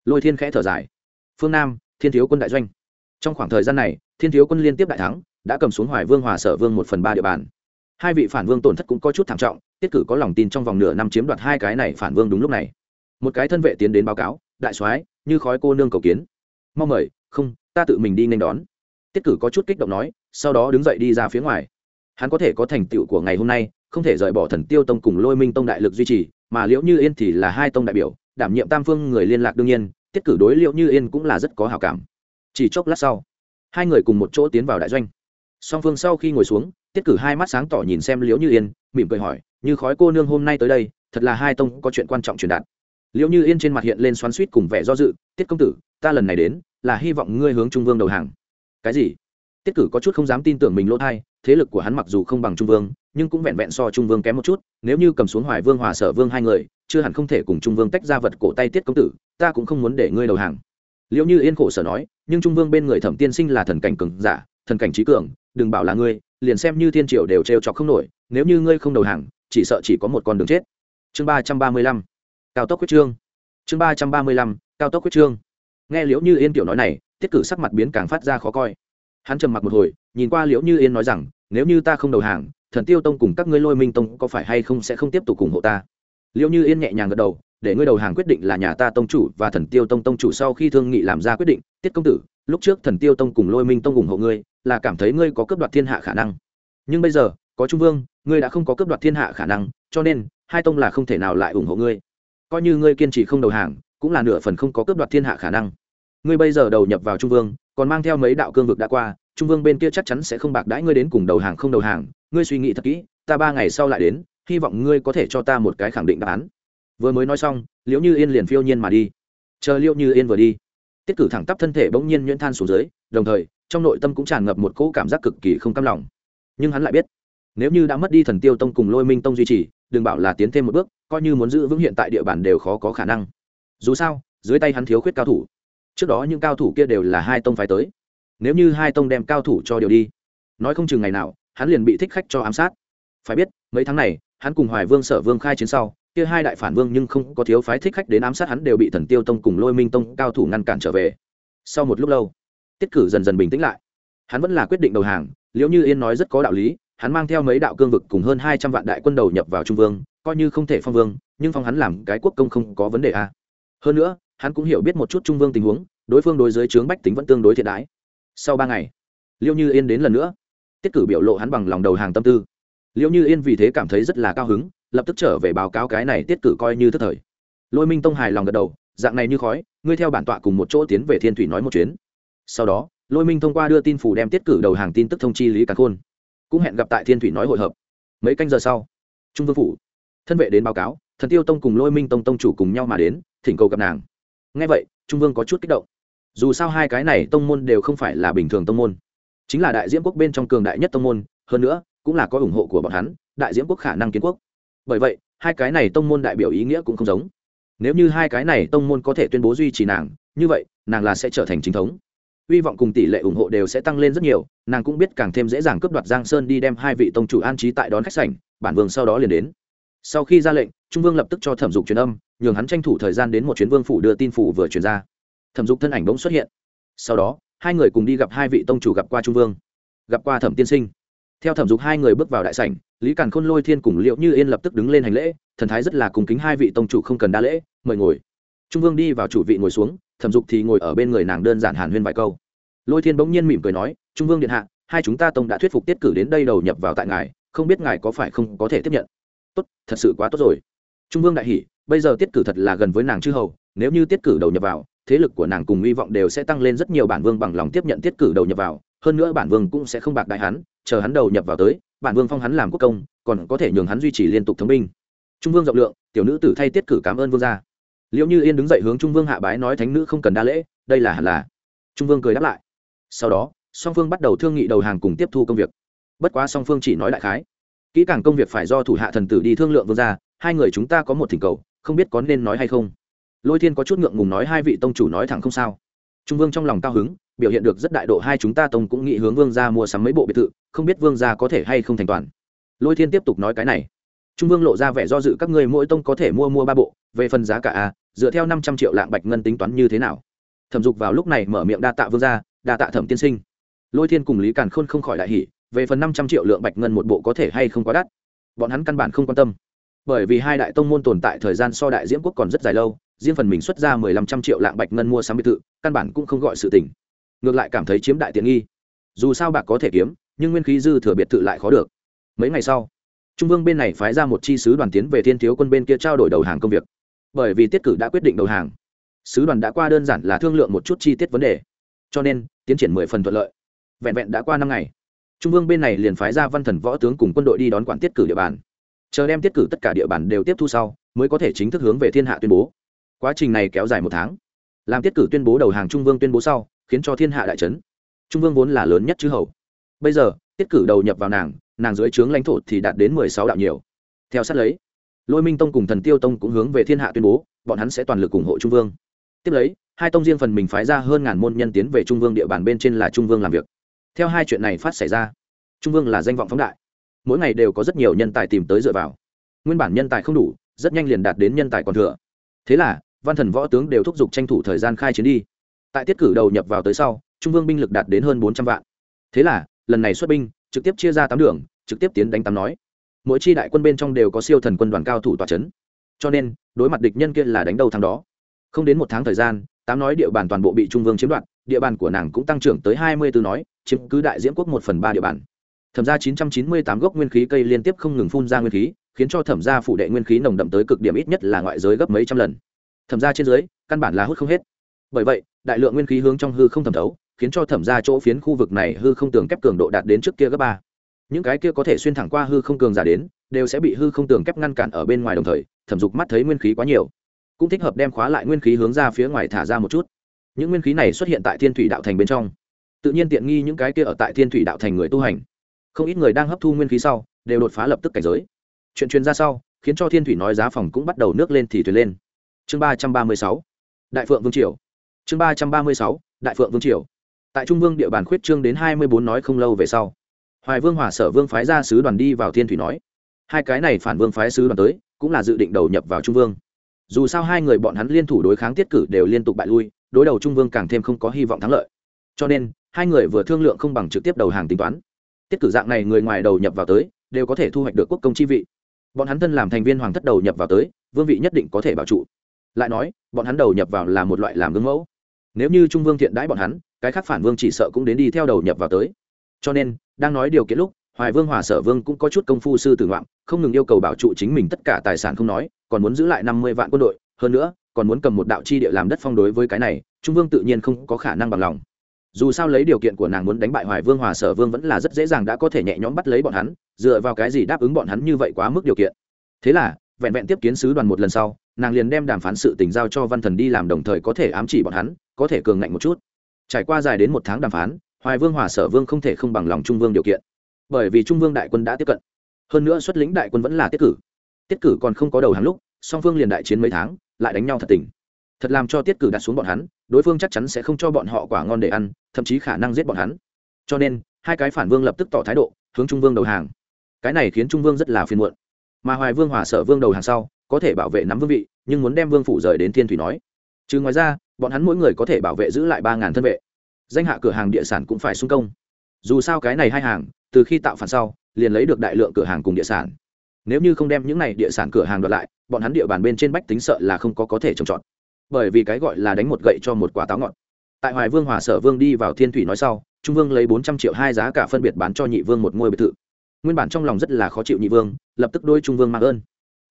Lôi thiên khẽ thở dài. Phương nam, thiên thiếu quân đại doanh. Trong khoảng thời gian này, thiên thiếu quân liên tiếp đại thắng, đã cầm xuống hoài vương, hòa sở vương một phần ba địa bàn hai vị phản vương tổn thất cũng có chút thảm trọng, tiết cử có lòng tin trong vòng nửa năm chiếm đoạt hai cái này phản vương đúng lúc này. Một cái thân vệ tiến đến báo cáo, đại soái, như khói cô nương cầu kiến. Mong mời, không, ta tự mình đi nên đón. Tiết cử có chút kích động nói, sau đó đứng dậy đi ra phía ngoài. Hắn có thể có thành tựu của ngày hôm nay, không thể rời bỏ thần tiêu tông cùng lôi minh tông đại lực duy trì, mà liễu như yên thì là hai tông đại biểu, đảm nhiệm tam phương người liên lạc đương nhiên, tiết cử đối liễu như yên cũng là rất có hào cảm. Chỉ chốc lát sau, hai người cùng một chỗ tiến vào đại doanh. Song phương sau khi ngồi xuống tiết cử hai mắt sáng tỏ nhìn xem liễu như yên, mỉm cười hỏi, như khói cô nương hôm nay tới đây, thật là hai tông có chuyện quan trọng truyền đạt. Liễu như yên trên mặt hiện lên xoắn suýt cùng vẻ do dự, tiết công tử, ta lần này đến, là hy vọng ngươi hướng trung vương đầu hàng. Cái gì? Tiết cử có chút không dám tin tưởng mình lỗ thai, thế lực của hắn mặc dù không bằng trung vương, nhưng cũng vẹn vẹn so trung vương kém một chút, nếu như cầm xuống hoài vương, hòa sở vương hai người, chưa hẳn không thể cùng trung vương tách ra vật cổ tay tiết công tử, ta cũng không muốn để ngươi đầu hàng. Liệu như yên khổ sở nói, nhưng trung vương bên người thẩm tiên sinh là thần cảnh cường giả, thần cảnh trí cường, đừng bảo là ngươi liền xem như thiên triều đều trêu chọc không nổi, nếu như ngươi không đầu hàng, chỉ sợ chỉ có một con đường chết. Chương ba trăm ba mươi lăm, cao tốc quyết trương. Chương ba trăm ba mươi lăm, cao tốc quyết trương. Nghe liễu như yên tiểu nói này, tiết cử sắc mặt biến càng phát ra khó coi. Hắn trầm mặc một hồi, nhìn qua liễu như yên nói rằng, nếu như ta không đầu hàng, thần tiêu tông cùng các ngươi lôi minh tông có phải hay không sẽ không tiếp tục ủng hộ ta? Liễu như yên nhẹ nhàng gật đầu để ngươi đầu hàng quyết định là nhà ta tông chủ và thần tiêu tông tông chủ sau khi thương nghị làm ra quyết định, tiết công tử, lúc trước thần tiêu tông cùng lôi minh tông ủng hộ ngươi, là cảm thấy ngươi có cấp đoạt thiên hạ khả năng. Nhưng bây giờ, có trung vương, ngươi đã không có cấp đoạt thiên hạ khả năng, cho nên, hai tông là không thể nào lại ủng hộ ngươi. Coi như ngươi kiên trì không đầu hàng, cũng là nửa phần không có cấp đoạt thiên hạ khả năng. Ngươi bây giờ đầu nhập vào trung vương, còn mang theo mấy đạo cương vực đã qua, trung vương bên kia chắc chắn sẽ không bạc đãi ngươi đến cùng đầu hàng không đầu hàng. Ngươi suy nghĩ thật kỹ, ta ba ngày sau lại đến, hy vọng ngươi có thể cho ta một cái khẳng định đáp án vừa mới nói xong, liễu như yên liền phiêu nhiên mà đi. Chờ liễu như yên vừa đi, tiết cử thẳng tắp thân thể bỗng nhiên nhuyễn than xuống dưới, đồng thời, trong nội tâm cũng tràn ngập một cỗ cảm giác cực kỳ không cam lòng. Nhưng hắn lại biết, nếu như đã mất đi thần tiêu tông cùng lôi minh tông duy trì, đừng bảo là tiến thêm một bước, coi như muốn giữ vững hiện tại địa bàn đều khó có khả năng. Dù sao, dưới tay hắn thiếu khuyết cao thủ. Trước đó những cao thủ kia đều là hai tông phái tới. Nếu như hai tông đem cao thủ cho điều đi, nói không chừng ngày nào, hắn liền bị thích khách cho ám sát. Phải biết, mấy tháng này, hắn cùng hoài vương sở vương khai chiến sau kia hai đại phản vương nhưng không có thiếu phái thích khách đến ám sát hắn đều bị thần tiêu tông cùng lôi minh tông cao thủ ngăn cản trở về. Sau một lúc lâu, tiết cử dần dần bình tĩnh lại. Hắn vẫn là quyết định đầu hàng, liễu như yên nói rất có đạo lý, hắn mang theo mấy đạo cương vực cùng hơn hai trăm vạn đại quân đầu nhập vào trung vương, coi như không thể phong vương, nhưng phong hắn làm cái quốc công không có vấn đề a hơn nữa, hắn cũng hiểu biết một chút trung vương tình huống, đối phương đối dưới trướng bách tính vẫn tương đối thiện đái sau ba ngày, liễu như yên đến lần nữa. Tiết cử biểu lộ hắn bằng lòng đầu hàng tâm tư. Liễu như yên vì thế cảm thấy rất là cao hứng lập tức trở về báo cáo cái này tiết cử coi như thất thời. Lôi minh tông hài lòng gật đầu, dạng này như khói, ngươi theo bản tọa cùng một chỗ tiến về thiên thủy nói một chuyến. Sau đó, lôi minh thông qua đưa tin phủ đem tiết cử đầu hàng tin tức thông chi lý càn khôn. Cũng hẹn gặp tại thiên thủy nói hội hợp. Mấy canh giờ sau, trung vương phủ, thân vệ đến báo cáo, thần tiêu tông cùng lôi minh tông tông chủ cùng nhau mà đến, thỉnh cầu gặp nàng. Ngay vậy, trung vương có chút kích động. Dù sao hai cái này tông môn đều không phải là bình thường tông môn, chính là đại diễm quốc bên trong cường đại nhất tông môn, hơn nữa, cũng là có ủng hộ của bọn hắn, đại diễm quốc khả năng kiến quốc bởi vậy, hai cái này tông môn đại biểu ý nghĩa cũng không giống. Nếu như hai cái này tông môn có thể tuyên bố duy trì nàng, như vậy, nàng là sẽ trở thành chính thống. Hy vọng cùng tỷ lệ ủng hộ đều sẽ tăng lên rất nhiều, nàng cũng biết càng thêm dễ dàng cướp đoạt giang sơn đi đem hai vị tông chủ an trí tại đón khách sảnh, bản vương sau đó liền đến. Sau khi ra lệnh, trung vương lập tức cho thẩm dục truyền âm, nhường hắn tranh thủ thời gian đến một chuyến vương phủ đưa tin phủ vừa truyền ra. Thẩm dục thân ảnh bỗng xuất hiện. Sau đó, hai người cùng đi gặp hai vị tông chủ gặp qua trung vương, gặp qua thẩm tiên sinh theo thẩm dục hai người bước vào đại sảnh, lý càn khôn lôi thiên cùng liệu như yên lập tức đứng lên hành lễ, thần thái rất là cùng kính hai vị tông chủ không cần đa lễ, mời ngồi. Trung vương đi vào chủ vị ngồi xuống, thẩm dục thì ngồi ở bên người nàng đơn giản hàn huyên vài câu. Lôi thiên bỗng nhiên mỉm cười nói, trung vương điện hạ, hai chúng ta tông đã thuyết phục tiết cử đến đây đầu nhập vào tại ngài, không biết ngài có phải không có thể tiếp nhận. Tốt, thật sự quá tốt rồi. Trung vương đại hỷ bây giờ tiết cử thật là gần với nàng chư hầu, nếu như tiết cử đầu nhập vào, thế lực của nàng cùng hy vọng đều sẽ tăng lên rất nhiều bản vương bằng lòng tiếp nhận tiết cử đầu nhập vào, hơn nữa bản vương cũng sẽ không bạc đại hắn chờ hắn đầu nhập vào tới, bản vương phong hắn làm quốc công, còn có thể nhường hắn duy trì liên tục thống binh. Trung vương rộng lượng, tiểu nữ tử thay tiết cử cảm ơn vương gia. Liệu như yên đứng dậy hướng trung vương hạ bái nói thánh nữ không cần đa lễ, đây là hẳn là. Trung vương cười đáp lại. Sau đó, song phương bắt đầu thương nghị đầu hàng cùng tiếp thu công việc. Bất quá song phương chỉ nói đại khái. Kỹ càng công việc phải do thủ hạ thần tử đi thương lượng vương gia, hai người chúng ta có một thỉnh cầu, không biết có nên nói hay không. Lôi thiên có chút ngượng ngùng nói hai vị tông chủ nói thẳng không sao trung vương trong lòng cao hứng, biểu hiện được rất đại độ hai chúng ta tông cũng nghĩ hướng vương gia mua sắm mấy bộ biệt thự, không biết vương gia có thể hay không thành toàn. Lôi thiên tiếp tục nói cái này. Trung vương lộ ra vẻ do dự các ngươi mỗi tông có thể mua mua ba bộ, về phần giá cả a dựa theo năm trăm triệu lạng bạch ngân tính toán như thế nào? Thẩm dục vào lúc này mở miệng đa tạ vương gia, đa tạ thẩm tiên sinh. Lôi thiên cùng lý càn khôn không khỏi đại hỷ về phần năm trăm triệu lượng bạch ngân một bộ có thể hay không quá đắt? Bọn hắn căn bản không quan tâm. Bởi vì hai đại tông môn tồn tại thời gian so đại diễm quốc còn rất dài lâu riêng phần mình xuất ra mười lăm trăm triệu lạng bạch ngân mua sắm biệt thự, căn bản cũng không gọi sự tỉnh ngược lại cảm thấy chiếm đại tiện nghi. Dù sao bạc có thể kiếm, nhưng nguyên khí dư thừa biệt thự lại khó được. Mấy ngày sau, trung vương bên này phái ra một chi sứ đoàn tiến về thiên thiếu quân bên kia trao đổi đầu hàng công việc. Bởi vì tiết cử đã quyết định đầu hàng, sứ đoàn đã qua đơn giản là thương lượng một chút chi tiết vấn đề. Cho nên, tiến triển mười phần thuận lợi. Vẹn vẹn đã qua năm ngày, trung vương bên này liền phái ra văn thần võ tướng cùng quân đội đi đón quản tiết cử địa bàn. Chờ đem tiết cử tất cả địa bàn đều tiếp thu sau, mới có thể chính thức hướng về thiên hạ tuyên bố quá trình này kéo dài một tháng. Làm tiết cử tuyên bố đầu hàng trung vương tuyên bố sau, khiến cho thiên hạ đại trấn trung vương vốn là lớn nhất chứ hầu. Bây giờ, tiết cử đầu nhập vào nàng nàng dưới trướng lãnh thổ thì đạt đến mười sáu đạo nhiều. Theo sát lấy, lôi minh tông cùng thần tiêu tông cũng hướng về thiên hạ tuyên bố, bọn hắn sẽ toàn lực ủng hộ trung vương. Tiếp lấy, hai tông riêng phần mình phái ra hơn ngàn môn nhân tiến về trung vương địa bàn bên trên là trung vương làm việc. Theo hai chuyện này phát xảy ra, trung vương là danh vọng phóng đại. Mỗi ngày đều có rất nhiều nhân tài tìm tới dựa vào. Nguyên bản nhân tài không đủ, rất nhanh liền đạt đến nhân tài còn thừa thế là, văn thần võ tướng đều thúc giục tranh thủ thời gian khai chiến đi. Tại tiết cử đầu nhập vào tới sau, trung vương binh lực đạt đến hơn bốn trăm vạn. Thế là, lần này xuất binh, trực tiếp chia ra tám đường, trực tiếp tiến đánh tám nói. Mỗi chi đại quân bên trong đều có siêu thần quân đoàn cao thủ tòa c h ấ n cho nên, đối mặt địch nhân kia là đánh đầu thằng đó. Không đến một tháng thời gian, tám nói địa bàn toàn bộ bị trung vương chiếm đoạt, địa bàn của nàng cũng tăng trưởng tới hai mươi tư nói, chiếm cứ đại diễm quốc một phần ba địa bàn. Thẩm ra chín trăm chín mươi tám gốc nguyên khí cây liên tiếp không ngừng phun ra nguyên khí khiến cho thẩm gia phủ đệ nguyên khí nồng đậm tới cực điểm ít nhất là ngoại giới gấp mấy trăm lần. Thẩm gia trên dưới, căn bản là hút không hết. Bởi vậy, đại lượng nguyên khí hướng trong hư không thẩm thấu, khiến cho thẩm gia chỗ phiến khu vực này hư không tường kép cường độ đạt đến trước kia gấp ba. Những cái kia có thể xuyên thẳng qua hư không cường giả đến, đều sẽ bị hư không tường kép ngăn cản ở bên ngoài đồng thời, thẩm dục mắt thấy nguyên khí quá nhiều. Cũng thích hợp đem khóa lại nguyên khí hướng ra phía ngoài thả ra một chút. Những nguyên khí này xuất hiện tại thiên thủy đạo thành bên trong. Tự nhiên tiện nghi những cái kia ở tại thiên thủy đạo thành người tu hành. Không ít người đang hấp thu nguyên khí sau, đều đột phá lập tức cảnh giới chuyện chuyên ra sau, khiến cho thiên thủy nói giá phòng cũng bắt đầu nước lên thì thuyền lên. Chương ba trăm ba mươi sáu, đại phượng vương triều. Chương ba trăm ba mươi sáu, đại phượng vương triều. Tại trung vương địa bàn khuyết trương đến hai mươi bốn nói không lâu về sau, hoài vương hòa sở vương phái ra sứ đoàn đi vào thiên thủy nói, hai cái này phản vương phái sứ đoàn tới, cũng là dự định đầu nhập vào trung vương. Dù sao hai người bọn hắn liên thủ đối kháng tiết cử đều liên tục bại lui, đối đầu trung vương càng thêm không có hy vọng thắng lợi. Cho nên, hai người vừa thương lượng không bằng trực tiếp đầu hàng tính toán. Tiết cử dạng này người ngoài đầu nhập vào tới, đều có thể thu hoạch được quốc công chi vị bọn hắn thân làm thành viên hoàng thất đầu nhập vào tới, vương vị nhất định có thể bảo trụ. Lại nói, bọn hắn đầu nhập vào là một loại làm gương mẫu. Nếu như trung vương thiện đãi bọn hắn, cái khác phản vương chỉ sợ cũng đến đi theo đầu nhập vào tới. Cho nên, đang nói điều kiện lúc, hoài vương, hòa sở vương cũng có chút công phu sư tử ngoạm không ngừng yêu cầu bảo trụ chính mình tất cả tài sản không nói, còn muốn giữ lại năm mươi vạn quân đội. Hơn nữa, còn muốn cầm một đạo chi địa làm đất phong đối với cái này, trung vương tự nhiên không có khả năng bằng lòng dù sao lấy điều kiện của nàng muốn đánh bại hoài vương hòa sở vương vẫn là rất dễ dàng đã có thể nhẹ nhõm bắt lấy bọn hắn, dựa vào cái gì đáp ứng bọn hắn như vậy quá mức điều kiện. Thế là, vẹn vẹn tiếp kiến sứ đoàn một lần sau, nàng liền đem đàm phán sự tình giao cho văn thần đi làm đồng thời có thể ám chỉ bọn hắn, có thể cường ngạnh một chút. Trải qua dài đến một tháng đàm phán, hoài vương hòa sở vương không thể không bằng lòng trung vương điều kiện. Bởi vì trung vương đại quân đã tiếp cận. Hơn nữa xuất lĩnh đại quân vẫn là tiết cử. Tiết cử còn không có đầu hàng lúc, song phương liền đại chiến mấy tháng, lại đánh nhau thật tình thật làm cho tiết cử đặt xuống bọn hắn, đối phương chắc chắn sẽ không cho bọn họ quả ngon để ăn, thậm chí khả năng giết bọn hắn. Cho nên, hai cái phản vương lập tức tỏ thái độ, hướng trung vương đầu hàng. Cái này khiến trung vương rất là phiền muộn. Mà hoài vương hòa sở vương đầu hàng sau, có thể bảo vệ nắm vương vị, nhưng muốn đem vương phủ rời đến thiên thủy nói. Chứ ngoài ra, bọn hắn mỗi người có thể bảo vệ giữ lại ba ngàn thân vệ. Danh hạ cửa hàng địa sản cũng phải xung công. Dù sao cái này hai hàng, từ khi tạo phản sau, liền lấy được đại lượng cửa hàng cùng địa sản. Nếu như không đem những này địa sản cửa hàng đoạt lại, bọn hắn địa bàn bên trên bách tính sợ là không có có thể trồng trọt bởi vì cái gọi là đánh một gậy cho một quả táo ngọt. Tại hoài vương hòa sở vương đi vào thiên thủy nói sau, trung vương lấy bốn trăm triệu hai giá cả phân biệt bán cho nhị vương một ngôi biệt thự. Nguyên bản trong lòng rất là khó chịu nhị vương, lập tức đôi trung vương mang ơn.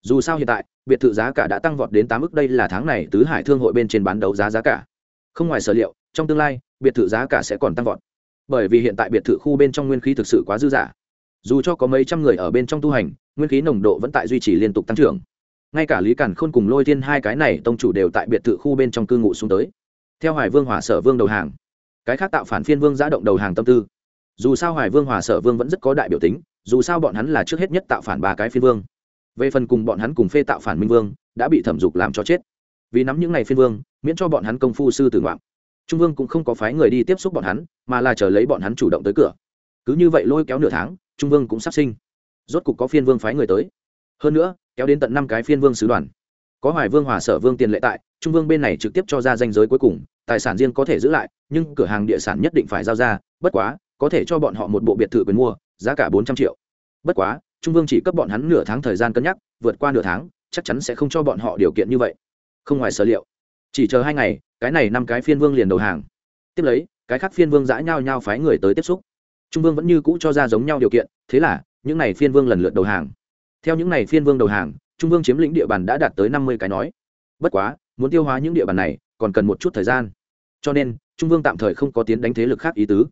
Dù sao hiện tại, biệt thự giá cả đã tăng vọt đến tám ức, đây là tháng này tứ hải thương hội bên trên bán đấu giá giá cả. Không ngoài sở liệu, trong tương lai, biệt thự giá cả sẽ còn tăng vọt. Bởi vì hiện tại biệt thự khu bên trong nguyên khí thực sự quá dư dả. Dù cho có mấy trăm người ở bên trong tu hành, nguyên khí nồng độ vẫn tại duy trì liên tục tăng trưởng ngay cả lý cản khôn cùng lôi thiên hai cái này tông chủ đều tại biệt thự khu bên trong cư ngụ xuống tới. Theo hoài vương hòa sở vương đầu hàng, cái khác tạo phản phiên vương giã động đầu hàng tâm tư. Dù sao hoài vương hòa sở vương vẫn rất có đại biểu tính, dù sao bọn hắn là trước hết nhất tạo phản ba cái phiên vương. Về phần cùng bọn hắn cùng phê tạo phản minh vương, đã bị thẩm dục làm cho chết. Vì nắm những ngày phiên vương, miễn cho bọn hắn công phu sư tử ngoạm. Trung vương cũng không có phái người đi tiếp xúc bọn hắn, mà là chờ lấy bọn hắn chủ động tới cửa. Cứ như vậy lôi kéo nửa tháng, trung vương cũng sắp sinh. Rốt cục có phiên vương phái người tới. Hơn nữa kéo đến tận năm cái phiên vương sứ đoàn. Có hoài vương, hòa sở vương tiền lệ tại, trung vương bên này trực tiếp cho ra danh giới cuối cùng, tài sản riêng có thể giữ lại, nhưng cửa hàng địa sản nhất định phải giao ra, bất quá, có thể cho bọn họ một bộ biệt thự quyền mua, giá cả bốn trăm triệu. Bất quá, trung vương chỉ cấp bọn hắn nửa tháng thời gian cân nhắc, vượt qua nửa tháng, chắc chắn sẽ không cho bọn họ điều kiện như vậy. Không ngoài sở liệu. Chỉ chờ hai ngày, cái này năm cái phiên vương liền đầu hàng. Tiếp lấy, cái khác phiên vương giã nhau nhau phái người tới tiếp xúc. Trung vương vẫn như cũ cho ra giống nhau điều kiện, thế là, những n à y phiên vương lần lượt đầu hàng theo những n à y phiên vương đầu hàng, trung vương chiếm lĩnh địa bàn đã đạt tới năm mươi cái nói. Bất quá, muốn tiêu hóa những địa bàn này, còn cần một chút thời gian. Cho nên, trung vương tạm thời không có tiến đánh thế lực khác ý tứ.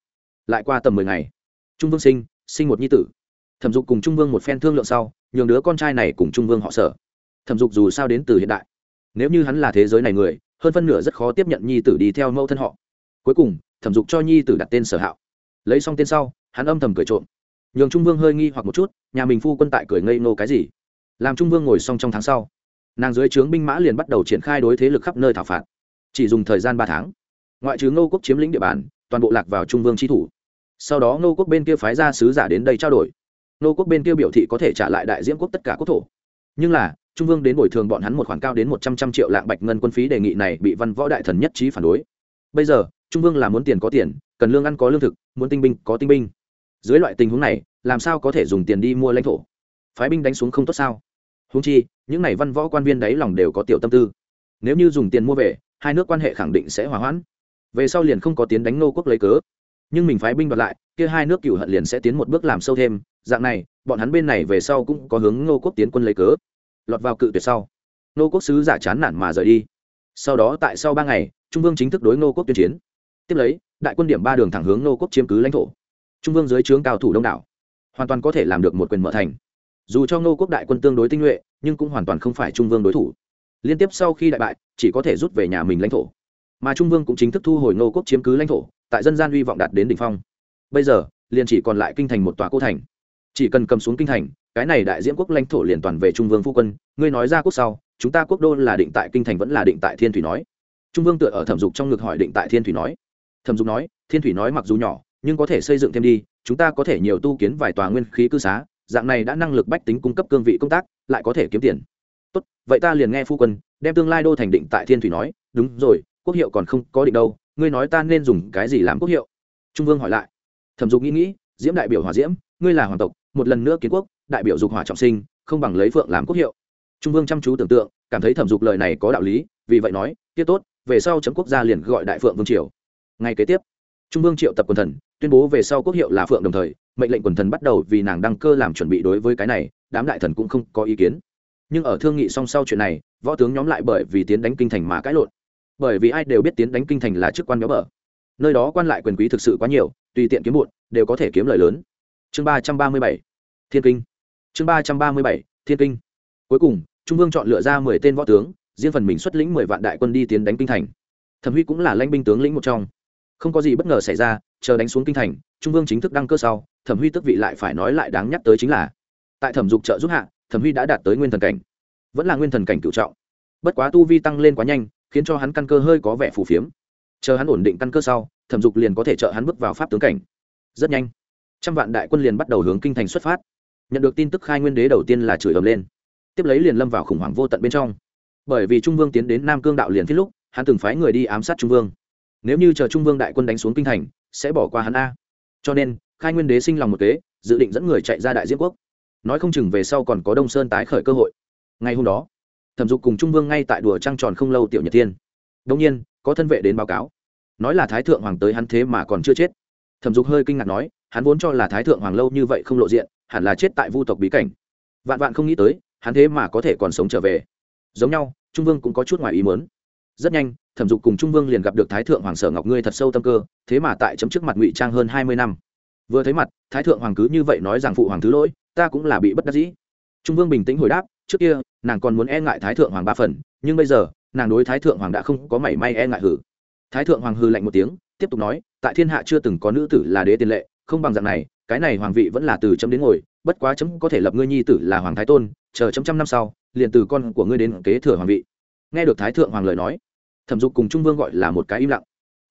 Lại qua tầm mười ngày, trung vương sinh sinh một nhi tử. Thẩm dục cùng trung vương một phen thương lượng sau, nhường đứa con trai này cùng trung vương họ sở. Thẩm dục dù sao đến từ hiện đại, nếu như hắn là thế giới này người, hơn phân nửa rất khó tiếp nhận nhi tử đi theo mẫu thân họ. Cuối cùng, thẩm dục cho nhi tử đặt tên sở hạo. Lấy xong tên sau, hắn âm thầm cười trộm nhường trung vương hơi nghi hoặc một chút, nhà mình phu quân tại cười ngây nô cái gì? Làm trung vương ngồi xong trong tháng sau, nàng dưới trướng binh mã liền bắt đầu triển khai đối thế lực khắp nơi thảo phạt. Chỉ dùng thời gian ba tháng, ngoại trừ ngô quốc chiếm lĩnh địa bàn, toàn bộ lạc vào trung vương tri thủ. Sau đó ngô quốc bên kia phái ra sứ giả đến đây trao đổi. Ngô quốc bên kia biểu thị có thể trả lại đại diễm quốc tất cả quốc thổ. Nhưng là, trung vương đến bồi thường bọn hắn một khoản cao đến một trăm trăm triệu lạng bạch ngân quân phí đề nghị này bị văn võ đại thần nhất trí phản đối. Bây giờ, trung vương là muốn tiền có tiền, cần lương ăn có lương thực, muốn tinh binh có tinh binh dưới loại tình huống này, làm sao có thể dùng tiền đi mua lãnh thổ? Phái binh đánh xuống không tốt sao? Húng chi, những n à y văn võ quan viên đáy lòng đều có tiểu tâm tư. Nếu như dùng tiền mua về, hai nước quan hệ khẳng định sẽ hòa hoãn. Về sau liền không có tiến đánh nô quốc lấy cớ. Nhưng mình phái binh đoạt lại, kia hai nước cựu hận liền sẽ tiến một bước làm sâu thêm. Dạng này, bọn hắn bên này về sau cũng có hướng nô quốc tiến quân lấy cớ. Lọt vào cự tuyệt sau, nô quốc sứ giả chán nản mà rời đi. Sau đó tại sau ba ngày, trung vương chính thức đối nô quốc tuyên chiến. Tiếp lấy, đại quân điểm ba đường thẳng hướng nô quốc chiếm cứ lãnh thổ trung vương dưới trướng cao thủ đông đảo, hoàn toàn có thể làm được một quyền mở thành. Dù cho Ngô quốc đại quân tương đối tinh nhuệ, nhưng cũng hoàn toàn không phải trung vương đối thủ. Liên tiếp sau khi đại bại, chỉ có thể rút về nhà mình lãnh thổ. Mà trung vương cũng chính thức thu hồi Ngô quốc chiếm cứ lãnh thổ, tại dân gian hy vọng đạt đến đ ỉ n h phong. Bây giờ, liền chỉ còn lại kinh thành một tòa cô thành. Chỉ cần cầm xuống kinh thành, cái này đại diễn quốc lãnh thổ liền toàn về trung vương phu quân. Ngươi nói ra quốc sau, chúng ta quốc đô là định tại kinh thành vẫn là định tại thiên thủy nói? Trung vương tựa ở thẩm dục trong ngực hỏi định tại thiên thủy nói. Thẩm dục nói, thiên thủy nói mặc dù nhỏ nhưng có thể xây dựng thêm đi, chúng ta có thể nhiều tu kiến vài tòa nguyên khí cư xá, dạng này đã năng lực bách tính cung cấp cương vị công tác, lại có thể kiếm tiền. Tốt, vậy ta liền nghe phu quân, đem tương lai đô thành định tại thiên thủy nói. Đúng rồi, quốc hiệu còn không có định đâu, ngươi nói ta nên dùng cái gì làm quốc hiệu? Trung vương hỏi lại. Thẩm dục nghĩ nghĩ, diễm đại biểu hòa diễm, ngươi là hoàng tộc, một lần nữa kiến quốc, đại biểu dục hỏa trọng sinh, không bằng lấy phượng làm quốc hiệu. Trung vương chăm chú tưởng tượng, cảm thấy thẩm dục lời này có đạo lý, vì vậy nói tiết tốt, về sau chấm quốc gia liền gọi đại phượng vương triều. Ngay kế tiếp trung vương triệu tập quần thần, tuyên bố về sau quốc hiệu là phượng đồng thời, mệnh lệnh quần thần bắt đầu vì nàng đăng cơ làm chuẩn bị đối với cái này, đám đại thần cũng không có ý kiến. Nhưng ở thương nghị song sau chuyện này, võ tướng nhóm lại bởi vì tiến đánh kinh thành mà cãi lộn. Bởi vì ai đều biết tiến đánh kinh thành là chức quan béo bở. Nơi đó quan lại quyền quý thực sự quá nhiều, tùy tiện kiếm muộn, đều có thể kiếm lời lớn. Chương ba trăm ba mươi bảy, thiên kinh. Chương ba trăm ba mươi bảy, thiên kinh. Cuối cùng, trung vương chọn lựa ra mười tên võ tướng, riêng phần mình xuất lĩnh mười vạn đại quân đi tiến đánh kinh thành. Thẩm huy cũng là lãnh binh tướng lĩnh một trong không có gì bất ngờ xảy ra, chờ đánh xuống kinh thành, trung vương chính thức đăng cơ sau, thẩm huy tức vị lại phải nói lại đáng nhắc tới chính là, tại thẩm dục trợ giúp hạ, thẩm huy đã đạt tới nguyên thần cảnh, vẫn là nguyên thần cảnh cựu trọng. Bất quá tu vi tăng lên quá nhanh, khiến cho hắn căn cơ hơi có vẻ phù phiếm. Chờ hắn ổn định căn cơ sau, thẩm dục liền có thể trợ hắn bước vào pháp tướng cảnh. Rất nhanh, trăm vạn đại quân liền bắt đầu hướng kinh thành xuất phát. Nhận được tin tức khai nguyên đế đầu tiên là chửi ầm lên. Tiếp lấy liền lâm vào khủng hoảng vô tận bên trong. Bởi vì trung vương tiến đến nam cương đạo liền thiết lúc, hắn từng phái người đi ám sát trung vương nếu như chờ trung vương đại quân đánh xuống kinh thành, sẽ bỏ qua hắn a. Cho nên, khai nguyên đế sinh lòng một kế, dự định dẫn người chạy ra đại diễm quốc. Nói không chừng về sau còn có đông sơn tái khởi cơ hội. Ngay hôm đó, thẩm dục cùng trung vương ngay tại đùa trăng tròn không lâu tiểu nhật thiên. Đông nhiên, có thân vệ đến báo cáo. Nói là thái thượng hoàng tới hắn thế mà còn chưa chết. Thẩm dục hơi kinh ngạc nói, hắn vốn cho là thái thượng hoàng lâu như vậy không lộ diện, hẳn là chết tại vu tộc bí cảnh. Vạn vạn không nghĩ tới, hắn thế mà có thể còn sống trở về. Giống nhau, trung vương cũng có chút ngoài ý muốn. Rất nhanh thẩm dục cùng trung vương liền gặp được thái thượng hoàng sở ngọc ngươi thật sâu tâm cơ, thế mà tại chấm trước mặt ngụy trang hơn hai mươi năm. Vừa thấy mặt, thái thượng hoàng cứ như vậy nói rằng phụ hoàng thứ lỗi, ta cũng là bị bất đắc dĩ. Trung vương bình tĩnh hồi đáp, trước kia, nàng còn muốn e ngại thái thượng hoàng ba phần, nhưng bây giờ, nàng đối thái thượng hoàng đã không có mảy may e ngại hử. Thái thượng hoàng hư lạnh một tiếng, tiếp tục nói, tại thiên hạ chưa từng có nữ tử là đế tiền lệ, không bằng dạng này, cái này hoàng vị vẫn là từ chấm đến ngồi, bất quá chấm có thể lập ngươi nhi tử là hoàng thái tôn, chờ chấm trăm năm sau, liền từ con của ngươi đến kế thừa hoàng vị. Nghe được thái thượng hoàng lời nói thẩm dục cùng trung vương gọi là một cái im lặng.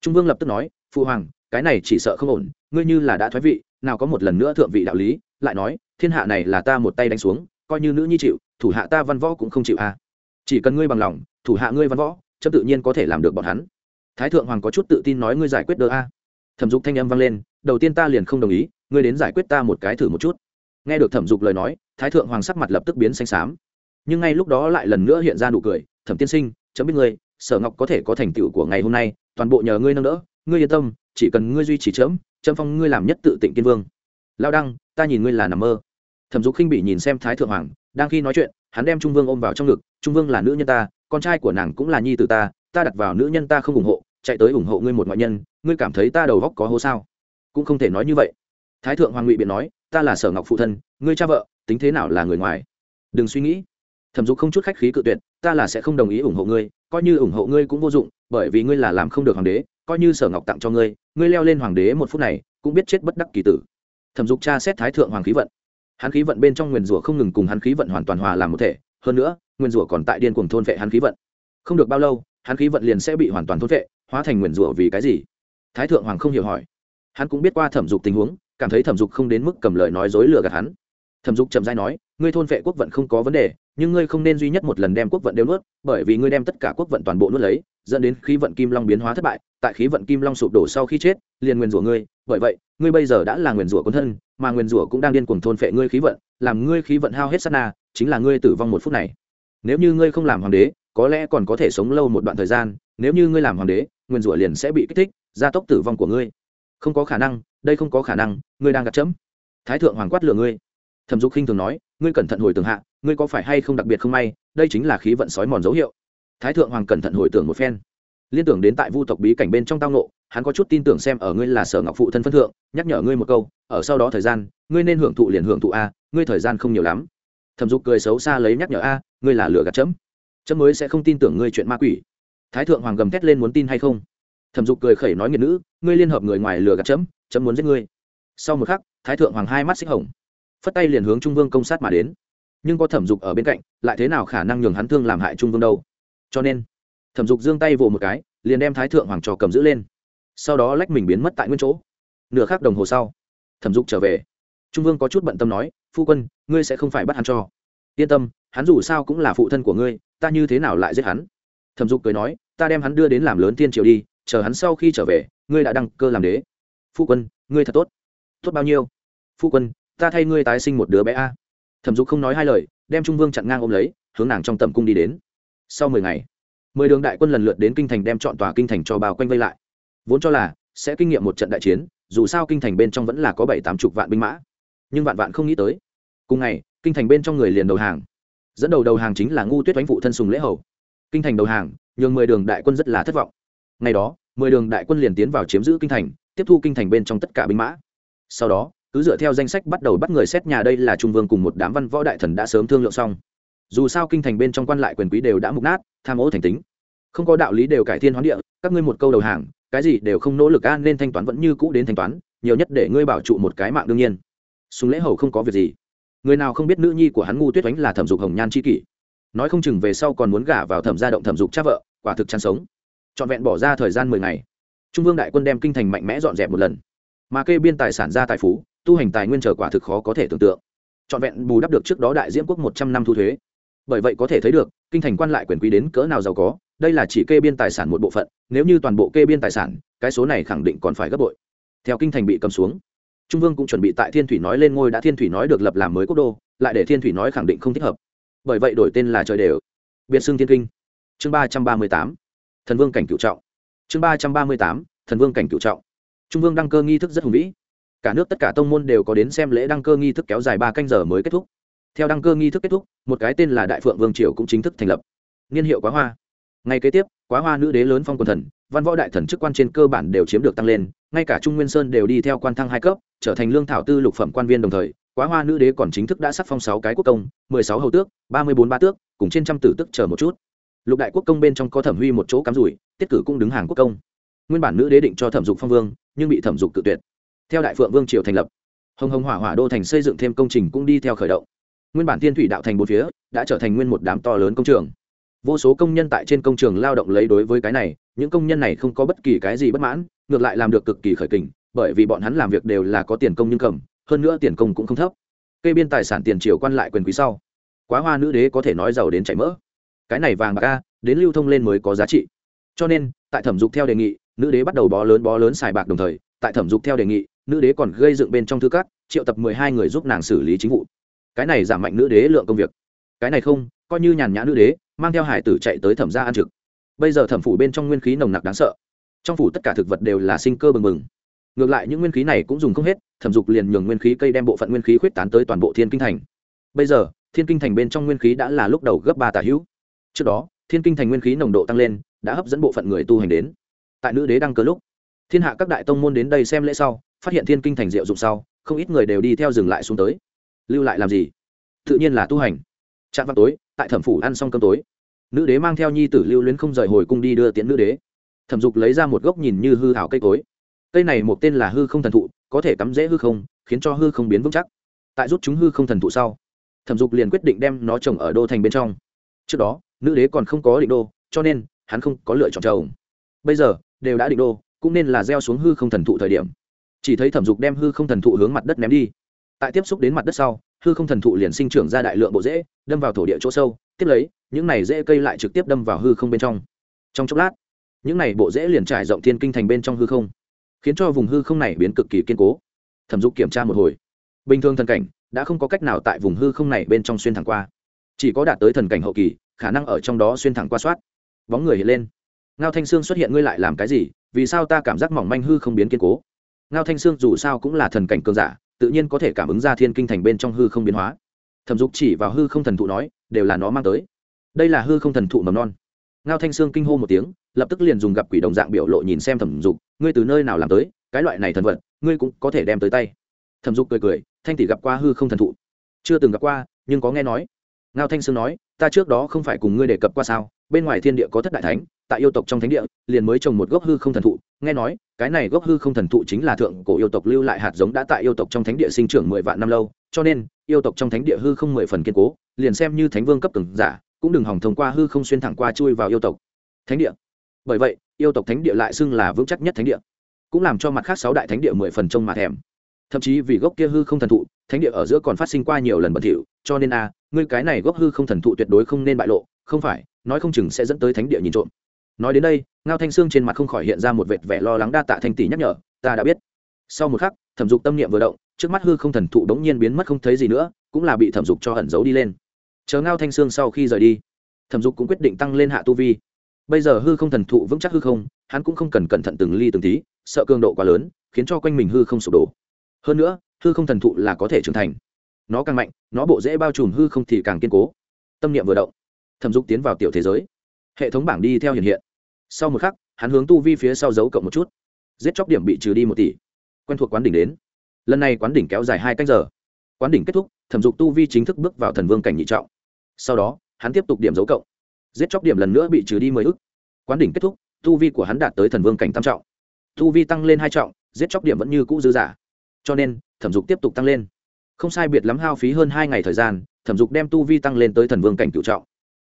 Trung vương lập tức nói phụ hoàng, cái này chỉ sợ không ổn, ngươi như là đã thoái vị, nào có một lần nữa thượng vị đạo lý, lại nói, thiên hạ này là ta một tay đánh xuống, coi như nữ nhi chịu, thủ hạ ta văn võ cũng không chịu a à. chỉ cần ngươi bằng lòng, thủ hạ ngươi văn võ, chấm tự nhiên có thể làm được bọn hắn. Thái thượng hoàng có chút tự tin nói, ngươi giải quyết đỡ a. Thẩm dục thanh âm vang lên, đầu tiên ta liền không đồng ý, ngươi đến giải quyết ta một cái thử một chút. Nghe được thẩm dục lời nói, thái thượng hoàng sắc mặt lập tức biến xanh xám. Nhưng ngay lúc đó lại lần nữa hiện ra nụ cười, thẩm tiên sinh, chấm biết ngươi sở ngọc có thể có thành tựu của ngày hôm nay, toàn bộ nhờ ngươi nâng đỡ. Ngươi yên tâm, chỉ cần ngươi duy trì chớm châm phong ngươi làm nhất tự tịnh kiên vương. Lao đăng, ta nhìn ngươi là nằm mơ. Thẩm dục khinh bị nhìn xem thái thượng hoàng, đang khi nói chuyện, hắn đem trung vương ôm vào trong ngực. Trung vương là nữ nhân ta, con trai của nàng cũng là nhi t ta ta đặt vào nữ nhân ta không ủng hộ, chạy tới ủng hộ ngươi một ngoại nhân, ngươi cảm thấy ta đầu góc có hố sao? Cũng không thể nói như vậy. Thái thượng hoàng ngụy biện nói, ta là sở ngọc phụ thân, ngươi cha vợ, tính thế nào là người ngoài? Đừng suy nghĩ. Thẩm dục không chút khách khí cự tuyệt ta là sẽ không đồng ý ủng hộ ngươi, coi như ủng hộ ngươi cũng vô dụng, bởi vì ngươi là làm không được hoàng đế, coi như sở ngọc tặng cho ngươi ngươi leo lên hoàng đế một phút này, cũng biết chết bất đắc kỳ tử. Thẩm dục cha xét thái thượng hoàng khí vận. Hắn khí vận bên trong nguyền rủa không ngừng cùng hắn khí vận hoàn toàn hòa làm một thể, hơn nữa nguyền rủa còn tại điên cuồng thôn vệ hắn khí vận. Không được bao lâu, hắn khí vận liền sẽ bị hoàn toàn thôn vệ, hóa thành nguyền rủa vì cái gì? Thái thượng hoàng không hiểu hỏi. Hắn cũng biết qua thẩm dục tình huống, cảm thấy thẩm dục không đến mức cầm lời nói dối lừa gạt hắn. Thẩm dục chậm dai nói, ngươi thôn vệ quốc vận không có vấn đề nhưng ngươi không nên duy nhất một lần đem quốc vận đều nuốt, bởi vì ngươi đem tất cả quốc vận toàn bộ nuốt lấy, dẫn đến khí vận kim long biến hóa thất bại, tại khí vận kim long sụp đổ sau khi chết, liền nguyền rủa ngươi. Bởi vậy, ngươi bây giờ đã là nguyền rủa quân thân, mà nguyền rủa cũng đang điên cuồng thôn phệ ngươi khí vận, làm ngươi khí vận hao hết sát na, chính là ngươi tử vong một phút này. Nếu như ngươi không làm hoàng đế, có lẽ còn có thể sống lâu một đoạn thời gian, nếu như ngươi làm hoàng đế, nguyền rủa liền sẽ bị kích thích, gia tốc tử vong của ngươi. Không có khả năng, đây không có khả năng, ngươi đang gạt chấm. Thái thượng hoàng quát lừa ngươi. Thẩm dục khinh thường nói, ngươi cẩn thận hồi tưởng hạ ngươi có phải hay không đặc biệt không may, đây chính là khí vận sói mòn dấu hiệu. Thái thượng hoàng cẩn thận hồi tưởng một phen. Liên tưởng đến tại vu tộc bí cảnh bên trong tao nộ hắn có chút tin tưởng xem ở ngươi là sở ngọc phụ thân phân thượng, nhắc nhở ngươi một câu, ở sau đó thời gian, ngươi nên hưởng thụ liền hưởng thụ a, ngươi thời gian không nhiều lắm. Thẩm dục cười xấu xa lấy nhắc nhở a, ngươi là lửa gạt chấm. Chấm mới sẽ không tin tưởng ngươi chuyện ma quỷ. Thái thượng hoàng gầm thét lên muốn tin hay không? Thẩm dục cười khẩy nói nghiệt nữ, ngươi liên hợp người ngoài lừa gạt chấm chấm muốn giết ngươi. Sau một khắc, thái thượng hoàng hai mắt xích hồng. Phất tay liền hướng trung vương công sát mà đến nhưng có thẩm dục ở bên cạnh, lại thế nào khả năng nhường hắn thương làm hại trung vương đâu? Cho nên, thẩm dục giương tay vồ một cái, liền đem thái thượng hoàng trò cầm giữ lên. Sau đó lách mình biến mất tại nguyên chỗ. Nửa khắc đồng hồ sau, thẩm dục trở về. Trung vương có chút bận tâm nói, phu quân, ngươi sẽ không phải bắt hắn cho. Yên tâm, hắn dù sao cũng là phụ thân của ngươi, ta như thế nào lại giết hắn? Thẩm dục cười nói, ta đem hắn đưa đến làm lớn tiên triều đi, chờ hắn sau khi trở về, ngươi đã đăng cơ làm đế. Phu quân, ngươi thật tốt. Tốt bao nhiêu? Phu quân, ta thay ngươi tái sinh một đứa bé a thẩm dục không nói hai lời, đem trung vương chặn ngang ôm lấy, hướng nàng trong tầm cung đi đến. Sau mười ngày, mười đường đại quân lần lượt đến kinh thành đem chọn tòa kinh thành cho bao quanh vây lại. Vốn cho là sẽ kinh nghiệm một trận đại chiến, dù sao kinh thành bên trong vẫn là có bảy tám chục vạn binh mã. Nhưng vạn vạn không nghĩ tới, cùng ngày, kinh thành bên trong người liền đầu hàng. Dẫn đầu đầu hàng chính là ngu tuyết oánh phụ thân sùng lễ hầu. Kinh thành đầu hàng, nhường mười đường đại quân rất là thất vọng. Ngày đó, mười đường đại quân liền tiến vào chiếm giữ kinh thành, tiếp thu kinh thành bên trong tất cả binh mã. Sau đó cứ dựa theo danh sách bắt đầu bắt người xét nhà đây là trung vương cùng một đám văn võ đại thần đã sớm thương lượng xong. Dù sao kinh thành bên trong quan lại quyền quý đều đã mục nát, tham ô thành tính. Không có đạo lý đều cải thiên hoán địa, các ngươi một câu đầu hàng, cái gì đều không nỗ lực an nên thanh toán vẫn như cũ đến thanh toán, nhiều nhất để ngươi bảo trụ một cái mạng đương nhiên. Súng lễ hầu không có việc gì. Người nào không biết nữ nhi của hắn ngu tuyết oánh là thẩm dục hồng nhan c h i kỷ. Nói không chừng về sau còn muốn gả vào thẩm gia động thẩm dục cha vợ, quả thực chăn sống. Trọn vẹn bỏ ra thời gian mười ngày. Trung vương đại quân đem kinh thành mạnh mẽ dọn dẹp một lần. Mà kê biên tài sản ra tài phú tu hành tài nguyên trở quả thực khó có thể tưởng tượng. Trọn vẹn bù đắp được trước đó đại diễm quốc một trăm năm thu thuế. Bởi vậy có thể thấy được, kinh thành quan lại quyền quý đến cỡ nào giàu có, đây là chỉ kê biên tài sản một bộ phận, nếu như toàn bộ kê biên tài sản, cái số này khẳng định còn phải gấp bội. Theo kinh thành bị cầm xuống, trung vương cũng chuẩn bị tại thiên thủy nói lên ngôi đã thiên thủy nói được lập làm mới quốc đô, lại để thiên thủy nói khẳng định không thích hợp. Bởi vậy đổi tên là trời đều. Biệt xưng thiên kinh. Chương ba trăm ba mươi tám, thần vương cảnh cựu trọng. Chương ba trăm ba mươi tám, thần vương cảnh cựu trọng. Trung vương đăng cơ nghi thức rất hùng vĩ cả nước tất cả tông môn đều có đến xem lễ đăng cơ nghi thức kéo dài ba canh giờ mới kết thúc. Theo đăng cơ nghi thức kết thúc, một cái tên là đại phượng vương triều cũng chính thức thành lập. Niên hiệu quá hoa. Ngay kế tiếp, quá hoa nữ đế lớn phong quần thần, văn võ đại thần chức quan trên cơ bản đều chiếm được tăng lên, ngay cả trung nguyên sơn đều đi theo quan thăng hai cấp, trở thành lương thảo tư lục phẩm quan viên đồng thời, quá hoa nữ đế còn chính thức đã sắc phong sáu cái quốc công, mười sáu hầu tước, ba mươi bốn ba tước, cùng trên trăm tử tức chờ một chút. Lục đại quốc công bên trong có thẩm huy một chỗ cắm rủi, tiết cử cũng đứng hàng quốc công. Nguyên bản nữ đế định cho thẩm dục phong vương, nhưng bị thẩm dục tự tuyệt theo đại phượng vương triều thành lập. Hồng hồng hỏa hỏa đô thành xây dựng thêm công trình cũng đi theo khởi động. Nguyên bản thiên thủy đạo thành bốn phía đã trở thành nguyên một đám to lớn công trường. Vô số công nhân tại trên công trường lao động lấy đối với cái này, những công nhân này không có bất kỳ cái gì bất mãn, ngược lại làm được cực kỳ khởi kình, bởi vì bọn hắn làm việc đều là có tiền công nhưng cầm, hơn nữa tiền công cũng không thấp. Kê biên tài sản tiền triều quan lại quyền quý sau, quá hoa nữ đế có thể nói giàu đến chảy mỡ. Cái này vàng bạc ca đến lưu thông lên mới có giá trị. Cho nên, tại thẩm dục theo đề nghị, nữ đế bắt đầu bó lớn bó lớn xài bạc đồng thời, tại thẩm dục theo đề nghị nữ đế còn gây dựng bên trong thư cát triệu tập mười hai người giúp nàng xử lý chính vụ. Cái này giảm mạnh nữ đế lượng công việc. Cái này không, coi như nhàn nhã nữ đế, mang theo hải tử chạy tới thẩm gia ăn trực. Bây giờ thẩm phủ bên trong nguyên khí nồng nặc đáng sợ. Trong phủ tất cả thực vật đều là sinh cơ bừng bừng. Ngược lại những nguyên khí này cũng dùng không hết, thẩm dục liền nhường nguyên khí cây đem bộ phận nguyên khí khuyết tán tới toàn bộ thiên kinh thành. Bây giờ, thiên kinh thành bên trong nguyên khí đã là lúc đầu gấp ba tả hữu. Trước đó, thiên kinh thành nguyên khí nồng độ tăng lên, đã hấp dẫn bộ phận người tu hành đến. Tại nữ đế đăng cơ lúc, thiên hạ các đại tông môn đến đây xem lễ sau phát hiện thiên kinh thành diệu dụng sau, không ít người đều đi theo dừng lại xuống tới. Lưu lại làm gì? Tự nhiên là tu hành. Trạm vào tối, tại thẩm phủ ăn xong cơm tối. Nữ đế mang theo nhi tử lưu luyến không rời hồi cung đi đưa tiễn nữ đế. Thẩm dục lấy ra một gốc nhìn như hư hảo cây cối. Cây này một tên là hư không thần thụ, có thể cắm dễ hư không, khiến cho hư không biến vững chắc. Tại rút chúng hư không thần thụ sau, thẩm dục liền quyết định đem nó trồng ở đô thành bên trong. Trước đó, nữ đế còn không có định đô, cho nên hắn không có lựa chọn trồng. Bây giờ, đều đã định đô, cũng nên là gieo xuống hư không thần thụ thời điểm chỉ thấy thẩm dục đem hư không thần thụ hướng mặt đất ném đi. Tại tiếp xúc đến mặt đất sau, hư không thần thụ liền sinh trưởng ra đại lượng bộ rễ, đâm vào thổ địa chỗ sâu, tiếp lấy, những này rễ cây lại trực tiếp đâm vào hư không bên trong. Trong chốc lát, những này bộ rễ liền trải rộng thiên kinh thành bên trong hư không, khiến cho vùng hư không này biến cực kỳ kiên cố. Thẩm dục kiểm tra một hồi. Bình thường thần cảnh đã không có cách nào tại vùng hư không này bên trong xuyên thẳng qua. Chỉ có đạt tới thần cảnh hậu kỳ, khả năng ở trong đó xuyên thẳng qua soát. Bóng người hiện lên. Ngao thanh sương xuất hiện, ngươi lại làm cái gì? Vì sao ta cảm giác mỏng manh hư không biến kiên cố? Ngao thanh sương dù sao cũng là thần cảnh cường giả, tự nhiên có thể cảm ứng ra thiên kinh thành bên trong hư không biến hóa. Thẩm dục chỉ vào hư không thần thụ nói, đều là nó mang tới. Đây là hư không thần thụ mầm non. Ngao thanh sương kinh hô một tiếng, lập tức liền dùng gặp quỷ đồng dạng biểu lộ nhìn xem thẩm dục, ngươi từ nơi nào làm tới, cái loại này thần vật, ngươi cũng có thể đem tới tay. Thẩm dục cười cười, thanh tỷ gặp qua hư không thần thụ. Chưa từng gặp qua, nhưng có nghe nói. Ngao thanh sương nói, ta trước đó không phải cùng ngươi đề cập qua sao, bên ngoài thiên địa có thất đại thánh tại yêu tộc trong thánh địa, liền mới trồng một gốc hư không thần thụ. Nghe nói, cái này gốc hư không thần thụ chính là thượng cổ yêu tộc lưu lại hạt giống đã tại yêu tộc trong thánh địa sinh trưởng mười vạn năm lâu. Cho nên, yêu tộc trong thánh địa hư không mười phần kiên cố, liền xem như thánh vương cấp từng giả, cũng đừng hỏng thông qua hư không xuyên thẳng qua chui vào yêu tộc. Thánh địa. Bởi vậy, yêu tộc thánh địa lại xưng là vững chắc nhất thánh địa, cũng làm cho mặt khác sáu đại thánh địa mười phần trông mà thèm. Thậm chí vì gốc kia hư không thần thụ, thánh địa ở giữa còn phát sinh qua nhiều lần bẩn thỉu, cho nên a, ngươi cái này gốc hư không thần thụ tuyệt đối không nên bại lộ, không phải, nói không chừng sẽ dẫn tới thánh địa nhìn trộm nói đến đây, ngao thanh sương trên mặt không khỏi hiện ra một vệt vẻ lo lắng đa tạ thanh tỷ nhắc nhở, ta đã biết. Sau một khắc, thẩm dục tâm niệm vừa động, trước mắt hư không thần thụ đống nhiên biến mất không thấy gì nữa, cũng là bị thẩm dục cho ẩn giấu đi lên. Chờ ngao thanh sương sau khi rời đi, thẩm dục cũng quyết định tăng lên hạ tu vi. Bây giờ hư không thần thụ vững chắc hư không, hắn cũng không cần cẩn thận từng ly từng tí, sợ cường độ quá lớn, khiến cho quanh mình hư không sụp đổ. Hơn nữa, hư không thần thụ là có thể trưởng thành. Nó càng mạnh, nó bộ dễ bao trùm hư không thì càng kiên cố. Tâm niệm vừa động, thẩm dục tiến vào tiểu thế giới hệ thống bảng đi theo hiện hiện. Sau một khắc, hắn hướng tu vi phía sau giấu cộng một chút. Giết chóc điểm bị trừ đi một tỷ. Quen thuộc quán đỉnh đến. Lần này quán đỉnh kéo dài hai canh giờ. Quán đỉnh kết thúc, thẩm dục tu vi chính thức bước vào thần vương cảnh nhị trọng. Sau đó, hắn tiếp tục điểm giấu cộng. Giết chóc điểm lần nữa bị trừ đi mười ức. Quán đỉnh kết thúc, tu vi của hắn đạt tới thần vương cảnh tam trọng. Tu vi tăng lên hai trọng, giết chóc điểm vẫn như cũ dư giả cho nên, thẩm dục tiếp tục tăng lên. Không sai biệt lắm hao phí hơn hai ngày thời gian, thẩm dục đem tu vi tăng lên tới thần vương cảnh cựu trọng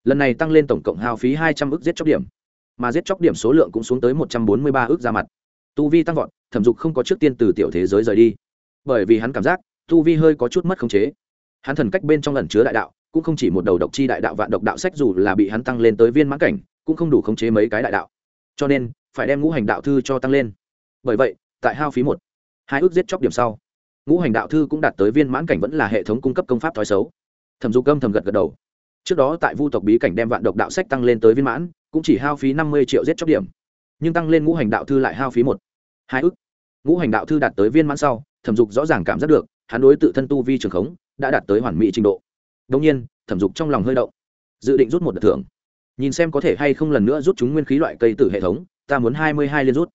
lần này tăng lên tổng cộng hao phí hai trăm ước giết chóc điểm, mà giết chóc điểm số lượng cũng xuống tới một trăm bốn mươi ba ước ra mặt. Tu vi tăng vọt, thẩm dục không có trước tiên từ tiểu thế giới rời đi. Bởi vì hắn cảm giác, tu vi hơi có chút mất khống chế. Hắn thần cách bên trong lần chứa đại đạo, cũng không chỉ một đầu độc chi đại đạo vạn độc đạo sách dù là bị hắn tăng lên tới viên mãn cảnh, cũng không đủ khống chế mấy cái đại đạo. Cho nên, phải đem ngũ hành đạo thư cho tăng lên. Bởi vậy, tại hao phí một, hai ước giết chóc điểm sau, ngũ hành đạo thư cũng đạt tới viên mãn cảnh vẫn là hệ thống cung cấp công pháp thói xấu. Thẩm dục câm thầm gật gật đầu trước đó tại vu tộc bí cảnh đem vạn độc đạo sách tăng lên tới viên mãn, cũng chỉ hao phí năm mươi triệu giết chóc điểm. Nhưng tăng lên ngũ hành đạo thư lại hao phí một, hai ức. Ngũ hành đạo thư đạt tới viên mãn sau, thẩm dục rõ ràng cảm giác được, hắn đối tự thân tu vi trường khống đã đạt tới hoàn mỹ trình độ. Đông nhiên, thẩm dục trong lòng hơi động. Dự định rút một đợt thưởng. Nhìn xem có thể hay không lần nữa rút chúng nguyên khí loại cây từ hệ thống, ta muốn hai mươi hai liên rút.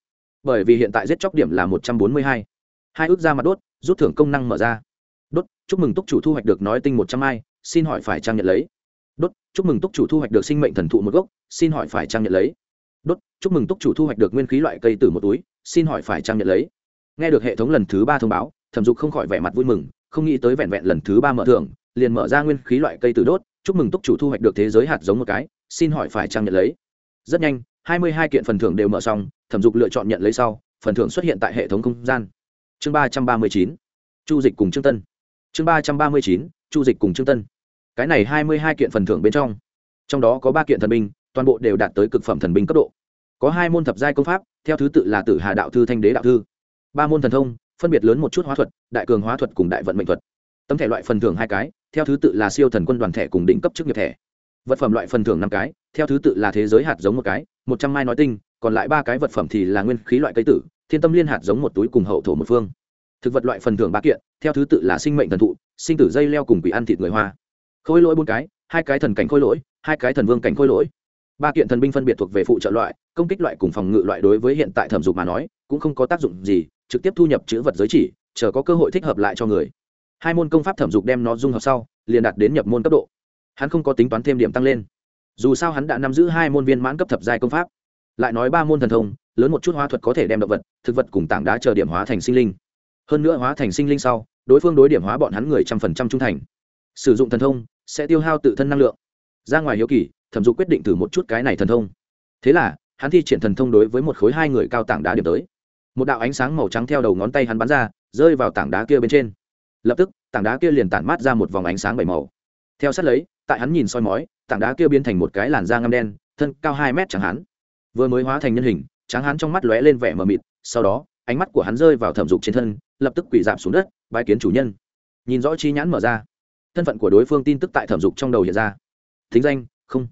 Bởi vì hiện tại giết chóc điểm là một trăm bốn mươi hai. Hai ước ra mặt đốt, rút thưởng công năng mở ra. Đốt, chúc mừng túc chủ thu hoạch được nói tinh một trăm ai xin hỏi phải trang nhận lấy đốt, chúc mừng túc chủ thu hoạch được sinh mệnh thần thụ một gốc, xin hỏi phải trang nhận lấy? Đốt, chúc mừng túc chủ thu hoạch được nguyên khí loại cây từ một túi, xin hỏi phải trang nhận lấy? Nghe được hệ thống lần thứ ba thông báo, thẩm dục không khỏi vẻ mặt vui mừng, không nghĩ tới vẹn vẹn lần thứ ba mở thưởng, liền mở ra nguyên khí loại cây từ đốt, chúc mừng túc chủ thu hoạch được thế giới hạt giống một cái, xin hỏi phải trang nhận lấy? Rất nhanh, hai mươi hai kiện phần thưởng đều mở xong, thẩm dục lựa chọn nhận lấy sau, phần thưởng xuất hiện tại hệ thống không gian. Chương ba trăm ba mươi chín, chu dịch cùng trương tân. Chương ba trăm ba mươi chín, chu dịch cùng trương tân cái này hai mươi hai kiện phần thưởng bên trong. Trong đó có ba kiện thần binh, toàn bộ đều đạt tới cực phẩm thần binh cấp độ. Có hai môn thập giai công pháp, theo thứ tự là tử hà đạo thư, thanh đế đạo thư. Ba môn thần thông, phân biệt lớn một chút hóa thuật, đại cường hóa thuật cùng đại vận mệnh thuật. Tấm thẻ loại phần thưởng hai cái, theo thứ tự là siêu thần quân đoàn thẻ cùng đỉnh cấp chức nghiệp thẻ. Vật phẩm loại phần thưởng năm cái, theo thứ tự là thế giới hạt giống một cái, một trăm mai nói tinh, còn lại ba cái vật phẩm thì là nguyên khí loại cây tử, thiên tâm liên hạt giống một túi cùng hậu thổ một phương. Thực vật loại phần thưởng ba kiện, theo thứ tự là sinh mệnh thần thụ, sinh tử dây leo cùng quỷ ăn thịt người hoa khôi lỗi bốn cái, hai cái thần cảnh khôi lỗi, hai cái thần vương cảnh khôi lỗi. Ba kiện thần binh phân biệt thuộc về phụ trợ loại, công kích loại cùng phòng ngự loại đối với hiện tại thẩm dục mà nói, cũng không có tác dụng gì, trực tiếp thu nhập chữ vật giới chỉ, chờ có cơ hội thích hợp lại cho người. Hai môn công pháp thẩm dục đem nó dung hợp sau, liền đạt đến nhập môn cấp độ. Hắn không có tính toán thêm điểm tăng lên. Dù sao hắn đã nắm giữ hai môn viên mãn cấp thập giai công pháp. Lại nói ba môn thần thông, lớn một chút hóa thuật có thể đem động vật, thực vật cùng tảng đá chờ điểm hóa thành sinh linh. Hơn nữa hóa thành sinh linh sau, đối phương đối điểm hóa bọn hắn người trăm phần trăm trung thành sử dụng thần thông, sẽ tiêu hao tự thân năng lượng. Ra ngoài hiếu kỳ, thẩm dục quyết định thử một chút cái này thần thông. Thế là, hắn thi triển thần thông đối với một khối hai người cao tảng đá điểm tới. Một đạo ánh sáng màu trắng theo đầu ngón tay hắn bắn ra, rơi vào tảng đá kia bên trên. Lập tức, tảng đá kia liền tản mát ra một vòng ánh sáng bảy màu. Theo sát lấy, tại hắn nhìn soi mói, tảng đá kia biến thành một cái làn da ngâm đen, thân cao hai mét chẳng hắn vừa mới hóa thành nhân hình tráng hắn trong mắt lóe lên vẻ mờ mịt, sau đó, ánh mắt của hắn rơi vào thẩm dục trên thân, lập tức quỳ dạp xuống đất bãi kiến chủ nhân. Nhìn rõ chi nhãn mở ra thân phận của đối phương tin tức tại thẩm dục trong đầu hiện ra. Thính danh, không.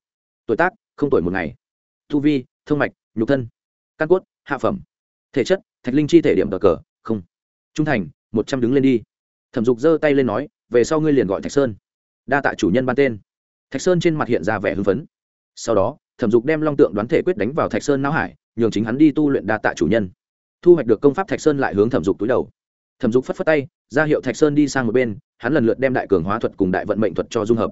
Tuổi tác, không tuổi một ngày. Thu vi thương mạch, nhục thân. Căn cốt, hạ phẩm. Thể chất, thạch linh chi thể điểm cờ cờ, không. Trung thành, một trăm đứng lên đi. Thẩm dục giơ tay lên nói, về sau ngươi liền gọi thạch sơn. Đa tạ chủ nhân ban tên. Thạch sơn trên mặt hiện ra vẻ hưng phấn. Sau đó, thẩm dục đem long tượng đoán thể quyết đánh vào thạch sơn não hải, nhường chính hắn đi tu luyện đa tạ chủ nhân. Thu hoạch được công pháp thạch sơn lại hướng thẩm dục túi đầu. Thẩm dục phất phất tay, ra hiệu thạch sơn đi sang một bên hắn lần lượt đem đại cường hóa thuật cùng đại vận mệnh thuật cho dung hợp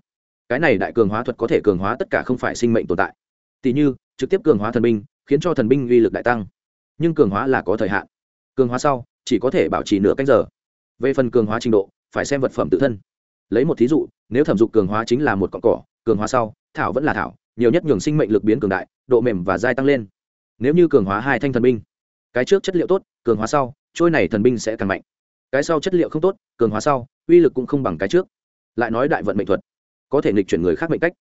cái này đại cường hóa thuật có thể cường hóa tất cả không phải sinh mệnh tồn tại tỷ như trực tiếp cường hóa thần binh khiến cho thần binh uy lực đại tăng nhưng cường hóa là có thời hạn cường hóa sau chỉ có thể bảo trì nửa canh giờ về phần cường hóa trình độ phải xem vật phẩm tự thân lấy một thí dụ nếu thẩm dục cường hóa chính là một cọn cỏ cường hóa sau thảo vẫn là thảo nhiều nhất nhường sinh mệnh lực biến cường đại độ mềm và dai tăng lên nếu như cường hóa hai thanh thần binh cái trước chất liệu tốt cường hóa sau trôi này thần binh sẽ càng mạnh cái sau chất liệu không tốt, cường hóa sau, uy lực cũng không bằng cái trước. Lại nói đại vận mệnh thuật, có thể nghịch chuyển người khác mệnh cách.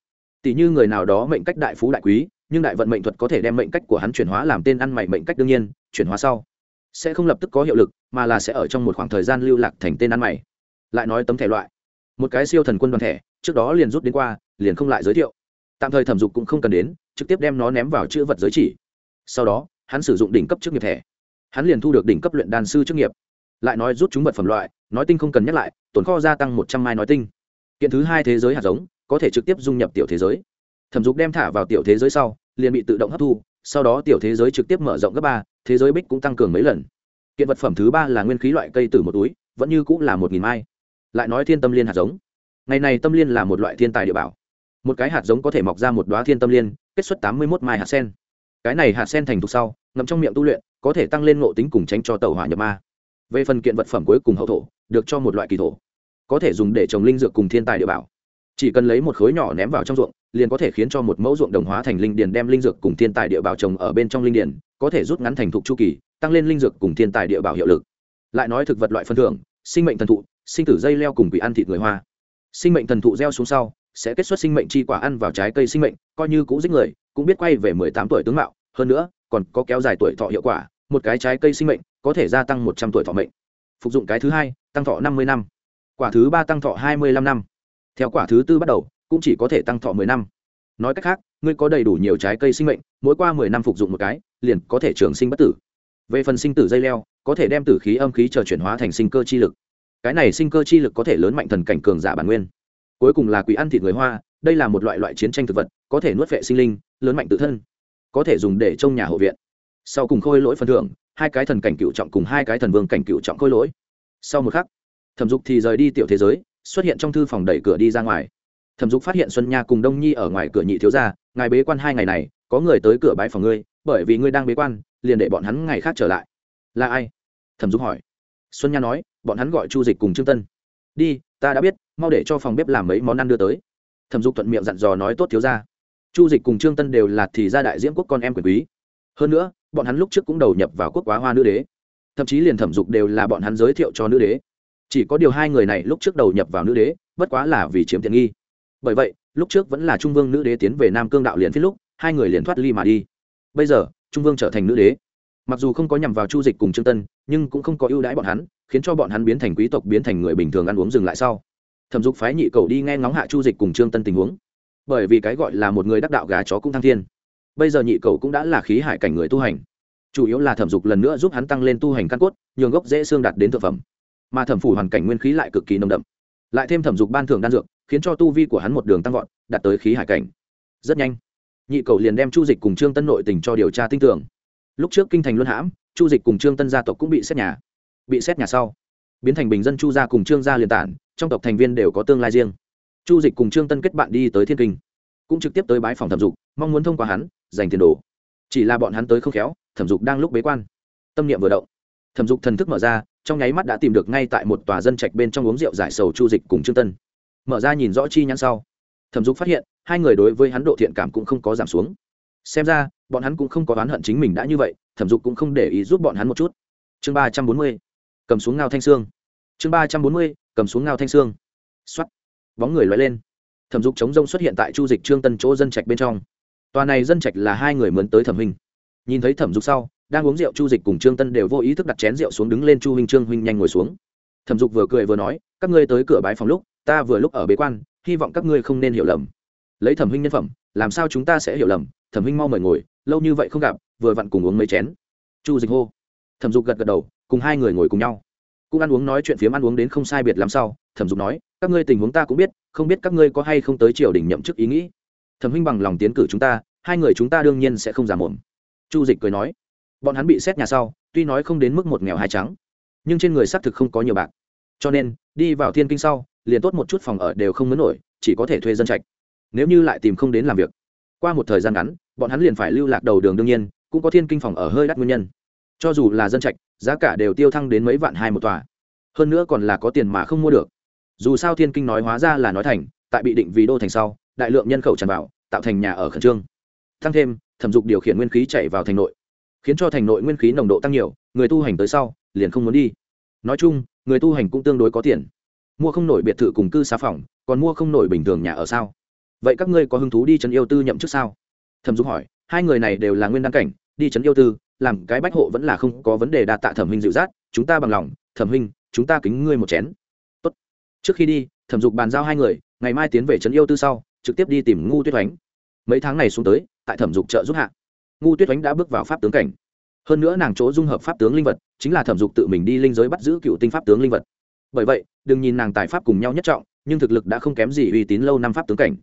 Tỷ như người nào đó mệnh cách đại phú đại quý, nhưng đại vận mệnh thuật có thể đem mệnh cách của hắn chuyển hóa làm tên ăn mày mệnh cách đương nhiên, chuyển hóa sau, sẽ không lập tức có hiệu lực, mà là sẽ ở trong một khoảng thời gian lưu lạc thành tên ăn mày. Lại nói tấm thẻ loại, một cái siêu thần quân đoàn thẻ, trước đó liền rút đến qua, liền không lại giới thiệu. Tạm thời thẩm dục cũng không cần đến, trực tiếp đem nó ném vào chữ vật giới chỉ. Sau đó, hắn sử dụng đỉnh cấp chức nghiệp thẻ. Hắn liền thu được đỉnh cấp luyện đan sư chức nghiệp lại nói rút chúng vật phẩm loại, nói tinh không cần nhắc lại, tồn kho gia tăng một trăm mai nói tinh. Kiện thứ hai thế giới hạt giống, có thể trực tiếp dung nhập tiểu thế giới. Thẩm dục đem thả vào tiểu thế giới sau, liền bị tự động hấp thu, sau đó tiểu thế giới trực tiếp mở rộng gấp ba, thế giới bích cũng tăng cường mấy lần. Kiện vật phẩm thứ ba là nguyên khí loại cây từ một túi, vẫn như cũng là một nghìn mai. Lại nói thiên tâm liên hạt giống. Ngày này tâm liên là một loại thiên tài địa bảo. Một cái hạt giống có thể mọc ra một đoá thiên tâm liên, kết xuất tám mươi một mai hạt sen. Cái này hạt sen thành thục sau, ngậm trong miệng tu luyện, có thể tăng lên ngộ tính cùng tránh cho tàu hỏa nhập ma về phần kiện vật phẩm cuối cùng hậu thổ, được cho một loại kỳ thổ. Có thể dùng để trồng linh dược cùng thiên tài địa bảo. Chỉ cần lấy một khối nhỏ ném vào trong ruộng, liền có thể khiến cho một mẫu ruộng đồng hóa thành linh điền đem linh dược cùng thiên tài địa bảo trồng ở bên trong linh điền, có thể rút ngắn thành thục chu kỳ, tăng lên linh dược cùng thiên tài địa bảo hiệu lực. Lại nói thực vật loại phân thưởng, sinh mệnh thần thụ, sinh tử dây leo cùng quỷ ăn thịt người hoa. Sinh mệnh thần thụ gieo xuống sau, sẽ kết xuất sinh mệnh chi quả ăn vào trái cây sinh mệnh, coi như cũ giết người, cũng biết quay về mười tám tuổi tướng mạo, hơn nữa, còn có kéo dài tuổi thọ hiệu quả, một cái trái cây sinh mệnh có thể gia tăng một trăm tuổi thọ mệnh. Phục dụng cái thứ hai, tăng thọ năm mươi năm. Quả thứ ba tăng thọ hai mươi lăm năm. Theo quả thứ tư bắt đầu, cũng chỉ có thể tăng thọ mười năm. Nói cách khác, ngươi có đầy đủ nhiều trái cây sinh mệnh, mỗi qua mười năm phục dụng một cái, liền có thể trường sinh bất tử. Về phần sinh tử dây leo, có thể đem tử khí âm khí chờ chuyển hóa thành sinh cơ chi lực. Cái này sinh cơ chi lực có thể lớn mạnh thần cảnh cường giả bản nguyên. Cuối cùng là quỷ ăn thịt người hoa, đây là một loại loại chiến tranh thực vật, có thể nuốt vệ sinh linh, lớn mạnh tự thân. Có thể dùng để trông nhà hộ viện. Sau cùng khôi lỗi phần thưởng hai cái thần cảnh cựu trọng cùng hai cái thần vương cảnh cựu trọng khôi lỗi. Sau một khắc, thẩm dục thì rời đi tiểu thế giới, xuất hiện trong thư phòng đẩy cửa đi ra ngoài. Thẩm dục phát hiện xuân nha cùng đông nhi ở ngoài cửa nhị thiếu gia, ngài bế quan hai ngày này, có người tới cửa bãi phòng ngươi, bởi vì ngươi đang bế quan, liền để bọn hắn ngày khác trở lại. Là ai? Thẩm dục hỏi. Xuân nha nói, bọn hắn gọi chu dịch cùng trương tân. Đi, ta đã biết, mau để cho phòng bếp làm mấy món ăn đưa tới. Thẩm dục thuận miệng dặn dò nói, tốt thiếu ra chu dịch cùng trương tân đều là thì gia đại diễm quốc con em quyền quý. Hơn nữa bọn hắn lúc trước cũng đầu nhập vào quốc quá hoa nữ đế. Thậm chí liền thẩm dục đều là bọn hắn giới thiệu cho nữ đế. Chỉ có điều hai người này lúc trước đầu nhập vào nữ đế, bất quá là vì chiếm tiện nghi. Bởi vậy, lúc trước vẫn là trung vương nữ đế tiến về nam cương đạo liền phía lúc, hai người liền thoát ly mà đi. Bây giờ, trung vương trở thành nữ đế. Mặc dù không có nhằm vào chu dịch cùng trương tân, nhưng cũng không có ưu đãi bọn hắn, khiến cho bọn hắn biến thành quý tộc, biến thành người bình thường ăn uống dừng lại sau. Thẩm dục phái nhị cầu đi nghe ngóng hạ chu dịch cùng trương tân tình huống. Bởi vì cái gọi là một người đắc đạo gà chó cũng thăng thiên bây giờ nhị cầu cũng đã là khí hải cảnh người tu hành. Chủ yếu là thẩm dục lần nữa giúp hắn tăng lên tu hành căn cốt, nhường gốc dễ xương đạt đến thực phẩm. Mà thẩm phủ hoàn cảnh nguyên khí lại cực kỳ nồng đậm. Lại thêm thẩm dục ban thưởng đan dược, khiến cho tu vi của hắn một đường tăng vọt, đạt tới khí hải cảnh. Rất nhanh, nhị cầu liền đem chu dịch cùng trương tân nội tình cho điều tra tin tưởng. Lúc trước kinh thành luân hãm, chu dịch cùng trương tân gia tộc cũng bị xét nhà. Bị xét nhà sau, biến thành bình dân chu gia cùng trương gia liền tản, trong tộc thành viên đều có tương lai riêng. Chu dịch cùng trương tân kết bạn đi tới thiên kinh, cũng trực tiếp tới bái phòng thẩm dục, mong muốn thông qua hắn giành tiền đồ. Chỉ là bọn hắn tới không khéo, thẩm dục đang lúc bế quan. Tâm niệm vừa động, thẩm dục thần thức mở ra, trong nháy mắt đã tìm được ngay tại một tòa dân trạch bên trong uống rượu giải sầu chu dịch cùng trương tân. Mở ra nhìn rõ chi nhãn sau, thẩm dục phát hiện, hai người đối với hắn độ thiện cảm cũng không có giảm xuống. Xem ra, bọn hắn cũng không có oán hận chính mình đã như vậy, thẩm dục cũng không để ý giúp bọn hắn một chút. Chương ba trăm bốn mươi, cầm xuống ngao thanh sương chương ba trăm bốn mươi, cầm xuống ngao thanh sương x o á t bóng người loay lên. Thẩm dục chống rông xuất hiện tại chu dịch trương tân chỗ dân trạch bên trong tòa này dân trạch là hai người mướn tới thẩm huynh. Nhìn thấy thẩm dục sau, đang uống rượu chu dịch cùng trương tân đều vô ý thức đặt chén rượu xuống đứng lên chu huynh, trương huynh nhanh ngồi xuống. Thẩm dục vừa cười vừa nói, các ngươi tới cửa bái phòng lúc, ta vừa lúc ở bế quan, hy vọng các ngươi không nên hiểu lầm. Lấy thẩm huynh nhân phẩm, làm sao chúng ta sẽ hiểu lầm? Thẩm huynh mau mời ngồi, lâu như vậy không gặp, vừa vặn cùng uống mấy chén. Chu dịch hô. Thẩm dục gật gật đầu, cùng hai người ngồi cùng nhau. Cũng ăn uống nói chuyện phiếm ăn uống đến không sai biệt làm sao thẩm dục nói, các ngươi tình huống ta cũng biết, không biết các ngươi có hay không tới triều đình nhậm chức ý nghĩ thẩm huynh bằng lòng tiến cử chúng ta, hai người chúng ta đương nhiên sẽ không giả mồm. Chu dịch cười nói. Bọn hắn bị xét nhà sau, tuy nói không đến mức một nghèo hai trắng, nhưng trên người xác thực không có nhiều bạc. Cho nên, đi vào thiên kinh sau, liền tốt một chút phòng ở đều không mướn nổi, chỉ có thể thuê dân trạch. Nếu như lại tìm không đến làm việc. Qua một thời gian ngắn, bọn hắn liền phải lưu lạc đầu đường đương nhiên, cũng có thiên kinh phòng ở hơi đắt nguyên nhân. Cho dù là dân trạch, giá cả đều tiêu thăng đến mấy vạn hai một tòa. Hơn nữa còn là có tiền mà không mua được. Dù sao thiên kinh nói hóa ra là nói thành, tại bị định vì đô thành sau đại lượng nhân khẩu tràn vào, tạo thành nhà ở khẩn trương. Tăng thêm, thẩm dục điều khiển nguyên khí chạy vào thành nội, khiến cho thành nội nguyên khí nồng độ tăng nhiều, người tu hành tới sau, liền không muốn đi. Nói chung, người tu hành cũng tương đối có tiền. Mua không nổi biệt thự cùng cư xá phòng, còn mua không nổi bình thường nhà ở sao? Vậy các ngươi có hứng thú đi trấn yêu tư nhậm chức sao? Thẩm dục hỏi, hai người này đều là nguyên đăng cảnh, đi trấn yêu tư, làm cái bách hộ vẫn là không có vấn đề đạt tạ thẩm huynh dịu dắt, chúng ta bằng lòng, thẩm huynh, chúng ta kính ngươi một chén. Tốt. trước khi đi, thẩm dục bàn giao hai người, ngày mai tiến về trấn yêu tư sau trực tiếp đi tìm ngu tuyết oánh. Mấy tháng này xuống tới, tại thẩm dục trợ giúp hạ, ngu tuyết oánh đã bước vào pháp tướng cảnh. Hơn nữa nàng chỗ dung hợp pháp tướng linh vật, chính là thẩm dục tự mình đi linh giới bắt giữ cựu tinh pháp tướng linh vật. Bởi vậy, đừng nhìn nàng tài pháp cùng nhau nhất trọng, nhưng thực lực đã không kém gì uy tín lâu năm pháp tướng cảnh.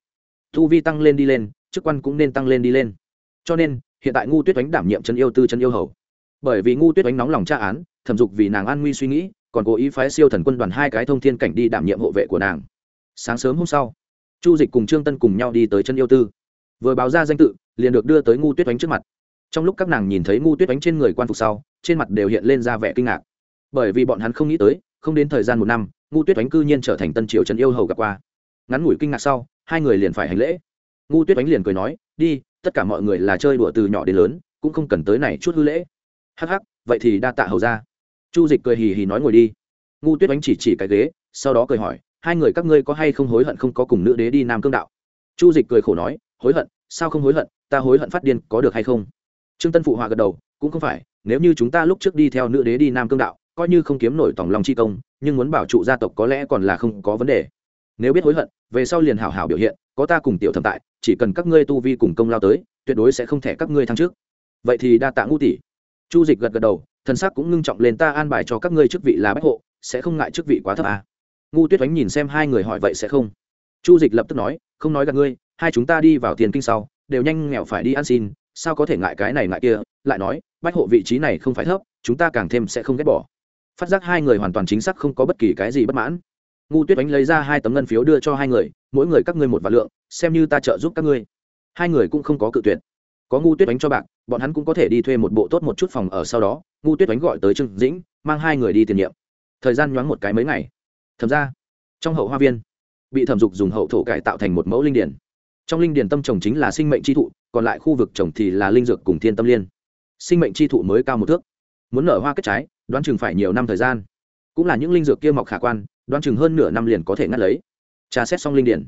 Thu vi tăng lên đi lên, chức quan cũng nên tăng lên đi lên. Cho nên, hiện tại ngu tuyết oánh đảm nhiệm chân yêu tư chân yêu hầu. Bởi vì ngu tuyết oánh nóng lòng tra án, thẩm dục vì nàng an nguy suy nghĩ, còn cố ý phái siêu thần quân đoàn hai cái thông thiên cảnh đi đảm nhiệm hộ vệ của nàng. Sáng sớm hôm sau chu dịch cùng trương tân cùng nhau đi tới chân yêu tư. Vừa báo ra danh tự, liền được đưa tới ngu tuyết oánh trước mặt. Trong lúc các nàng nhìn thấy ngu tuyết oánh trên người quan phục sau, trên mặt đều hiện lên ra vẻ kinh ngạc. Bởi vì bọn hắn không nghĩ tới, không đến thời gian một năm, ngu tuyết oánh cư nhiên trở thành tân triều trấn yêu hầu gặp qua. Ngắn ngủi kinh ngạc sau, hai người liền phải hành lễ. Ngu tuyết oánh liền cười nói, đi, tất cả mọi người là chơi đùa từ nhỏ đến lớn, cũng không cần tới này chút hư lễ. Hắc hắc, vậy thì đa tạ hầu ra chu dịch cười hì hì nói ngồi đi. Ngu tuyết oánh chỉ chỉ cái ghế, sau đó cười hỏi hai người các ngươi có hay không hối hận không có cùng nữ đế đi nam cương đạo chu dịch cười khổ nói hối hận sao không hối hận ta hối hận phát điên có được hay không trương tân phụ họa gật đầu cũng không phải nếu như chúng ta lúc trước đi theo nữ đế đi nam cương đạo coi như không kiếm nổi tòng lòng chi công nhưng muốn bảo trụ gia tộc có lẽ còn là không có vấn đề nếu biết hối hận về sau liền hảo hảo biểu hiện có ta cùng tiểu thẩm tại chỉ cần các ngươi tu vi cùng công lao tới tuyệt đối sẽ không thể các ngươi thăng trước vậy thì đa tạ ngũ tỷ chu dịch gật gật đầu thần sắc cũng ngưng trọng lên ta an bài cho các ngươi chức vị là bách hộ sẽ không ngại chức vị quá thấp à ngu tuyết oánh nhìn xem hai người hỏi vậy sẽ không chu dịch lập tức nói không nói gặp ngươi hai chúng ta đi vào tiền kinh sau đều nhanh nghèo phải đi ăn xin sao có thể ngại cái này ngại kia lại nói bách hộ vị trí này không phải thấp chúng ta càng thêm sẽ không ghét bỏ phát giác hai người hoàn toàn chính xác không có bất kỳ cái gì bất mãn ngu tuyết oánh lấy ra hai tấm ngân phiếu đưa cho hai người mỗi người các ngươi một vạn lượng xem như ta trợ giúp các ngươi hai người cũng không có cự tuyệt có ngu tuyết oánh cho bạc bọn hắn cũng có thể đi thuê một bộ tốt một chút phòng ở sau đó ngu tuyết oánh gọi tới trương dĩnh mang hai người đi tiền nhiệm thời gian nhoáng một cái mấy ngày thẩm ra. Trong hậu hoa viên, bị thẩm dục dùng hậu thổ cải tạo thành một mẫu linh điển trong linh điển tâm trồng chính là sinh mệnh tri thụ, còn lại khu vực trồng thì là linh dược cùng thiên tâm liên. Sinh mệnh tri thụ mới cao một thước. Muốn nở hoa kết trái, đoán chừng phải nhiều năm thời gian. Cũng là những linh dược kia mọc khả quan, đoán chừng hơn nửa năm liền có thể ngắt lấy. Tra xét xong linh điển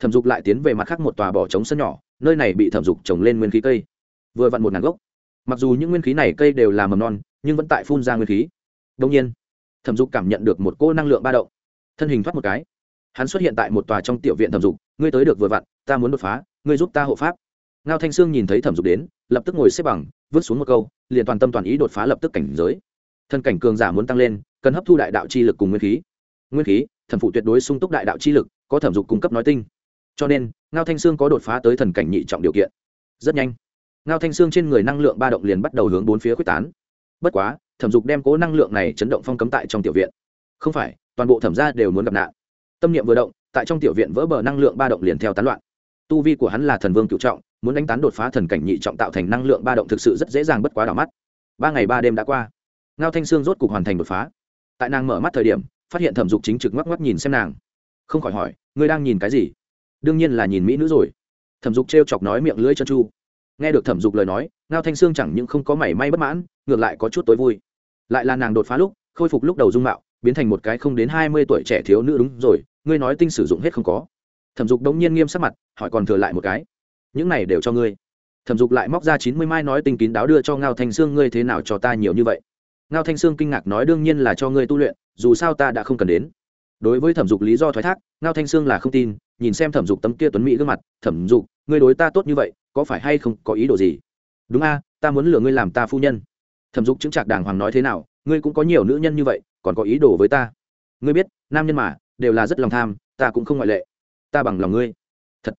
thẩm dục lại tiến về mặt khác một tòa bỏ trống sân nhỏ, nơi này bị thẩm dục trồng lên nguyên khí cây. Vừa vặn một ngàn gốc. Mặc dù những nguyên khí này cây đều là mầm non, nhưng vẫn tại phun ra nguyên khí. Đông nhiên, thẩm dục cảm nhận được một cô năng lượng ba động thân hình thoát một cái. Hắn xuất hiện tại một tòa trong tiểu viện thẩm dục, ngươi tới được vừa vặn, ta muốn đột phá, ngươi giúp ta hộ pháp. Ngao thanh sương nhìn thấy thẩm dục đến, lập tức ngồi xếp bằng, vứt xuống một câu, liền toàn tâm toàn ý đột phá lập tức cảnh giới. Thân cảnh cường giả muốn tăng lên, cần hấp thu đại đạo chi lực cùng nguyên khí. Nguyên khí thần phụ tuyệt đối sung túc đại đạo chi lực, có thẩm dục cung cấp nói tinh. Cho nên, ngao thanh sương có đột phá tới thần cảnh nhị trọng điều kiện. Rất nhanh, ngao thanh sương trên người năng lượng ba động liền bắt đầu hướng bốn phía quyết tán. Bất quá, thẩm dục đem cố năng lượng này chấn động phong cấm tại trong tiểu viện. Không phải toàn bộ thẩm gia đều muốn gặp nạn. Tâm niệm vừa động, tại trong tiểu viện vỡ bờ năng lượng ba động liền theo tán loạn. Tu vi của hắn là thần vương cựu trọng, muốn đánh tán đột phá thần cảnh nhị trọng tạo thành năng lượng ba động thực sự rất dễ dàng bất quá đỏ mắt. Ba ngày ba đêm đã qua, ngao thanh sương rốt cục hoàn thành đột phá. Tại nàng mở mắt thời điểm, phát hiện thẩm dục chính trực ngoắc ngoắc nhìn xem nàng. Không khỏi hỏi, ngươi đang nhìn cái gì? Đương nhiên là nhìn mỹ nữ rồi. Thẩm dục t r e o chọc nói miệng lưỡi chân chu. Nghe được thẩm dục lời nói, ngao thanh sương chẳng những không có mảy may bất mãn, ngược lại có chút tối vui. Lại là nàng đột phá lúc, khôi phục lúc đầu dung mạo biến thành một cái không đến hai mươi tuổi trẻ thiếu nữ đúng rồi, ngươi nói tinh sử dụng hết không có. Thẩm dục đống nhiên nghiêm sắc mặt, hỏi còn thừa lại một cái. Những này đều cho ngươi. Thẩm dục lại móc ra chín mươi mai nói tinh kín đáo đưa cho ngao thanh sương, ngươi thế nào cho ta nhiều như vậy? Ngao thanh sương kinh ngạc nói đương nhiên là cho ngươi tu luyện, dù sao ta đã không cần đến. Đối với thẩm dục lý do thoái thác, ngao thanh sương là không tin, nhìn xem thẩm dục tấm kia tuấn mỹ gương mặt, thẩm dục, ngươi đối ta tốt như vậy, có phải hay không có ý đồ gì? Đúng a, ta muốn lừa ngươi làm ta phu nhân. Thẩm dục chứng trạc đàng hoàng nói thế nào, ngươi cũng có nhiều nữ nhân như vậy còn có ý đồ với ta. Ngươi biết, nam nhân mà, đều là rất lòng tham, ta cũng không ngoại lệ. Ta bằng lòng ngươi. Thật.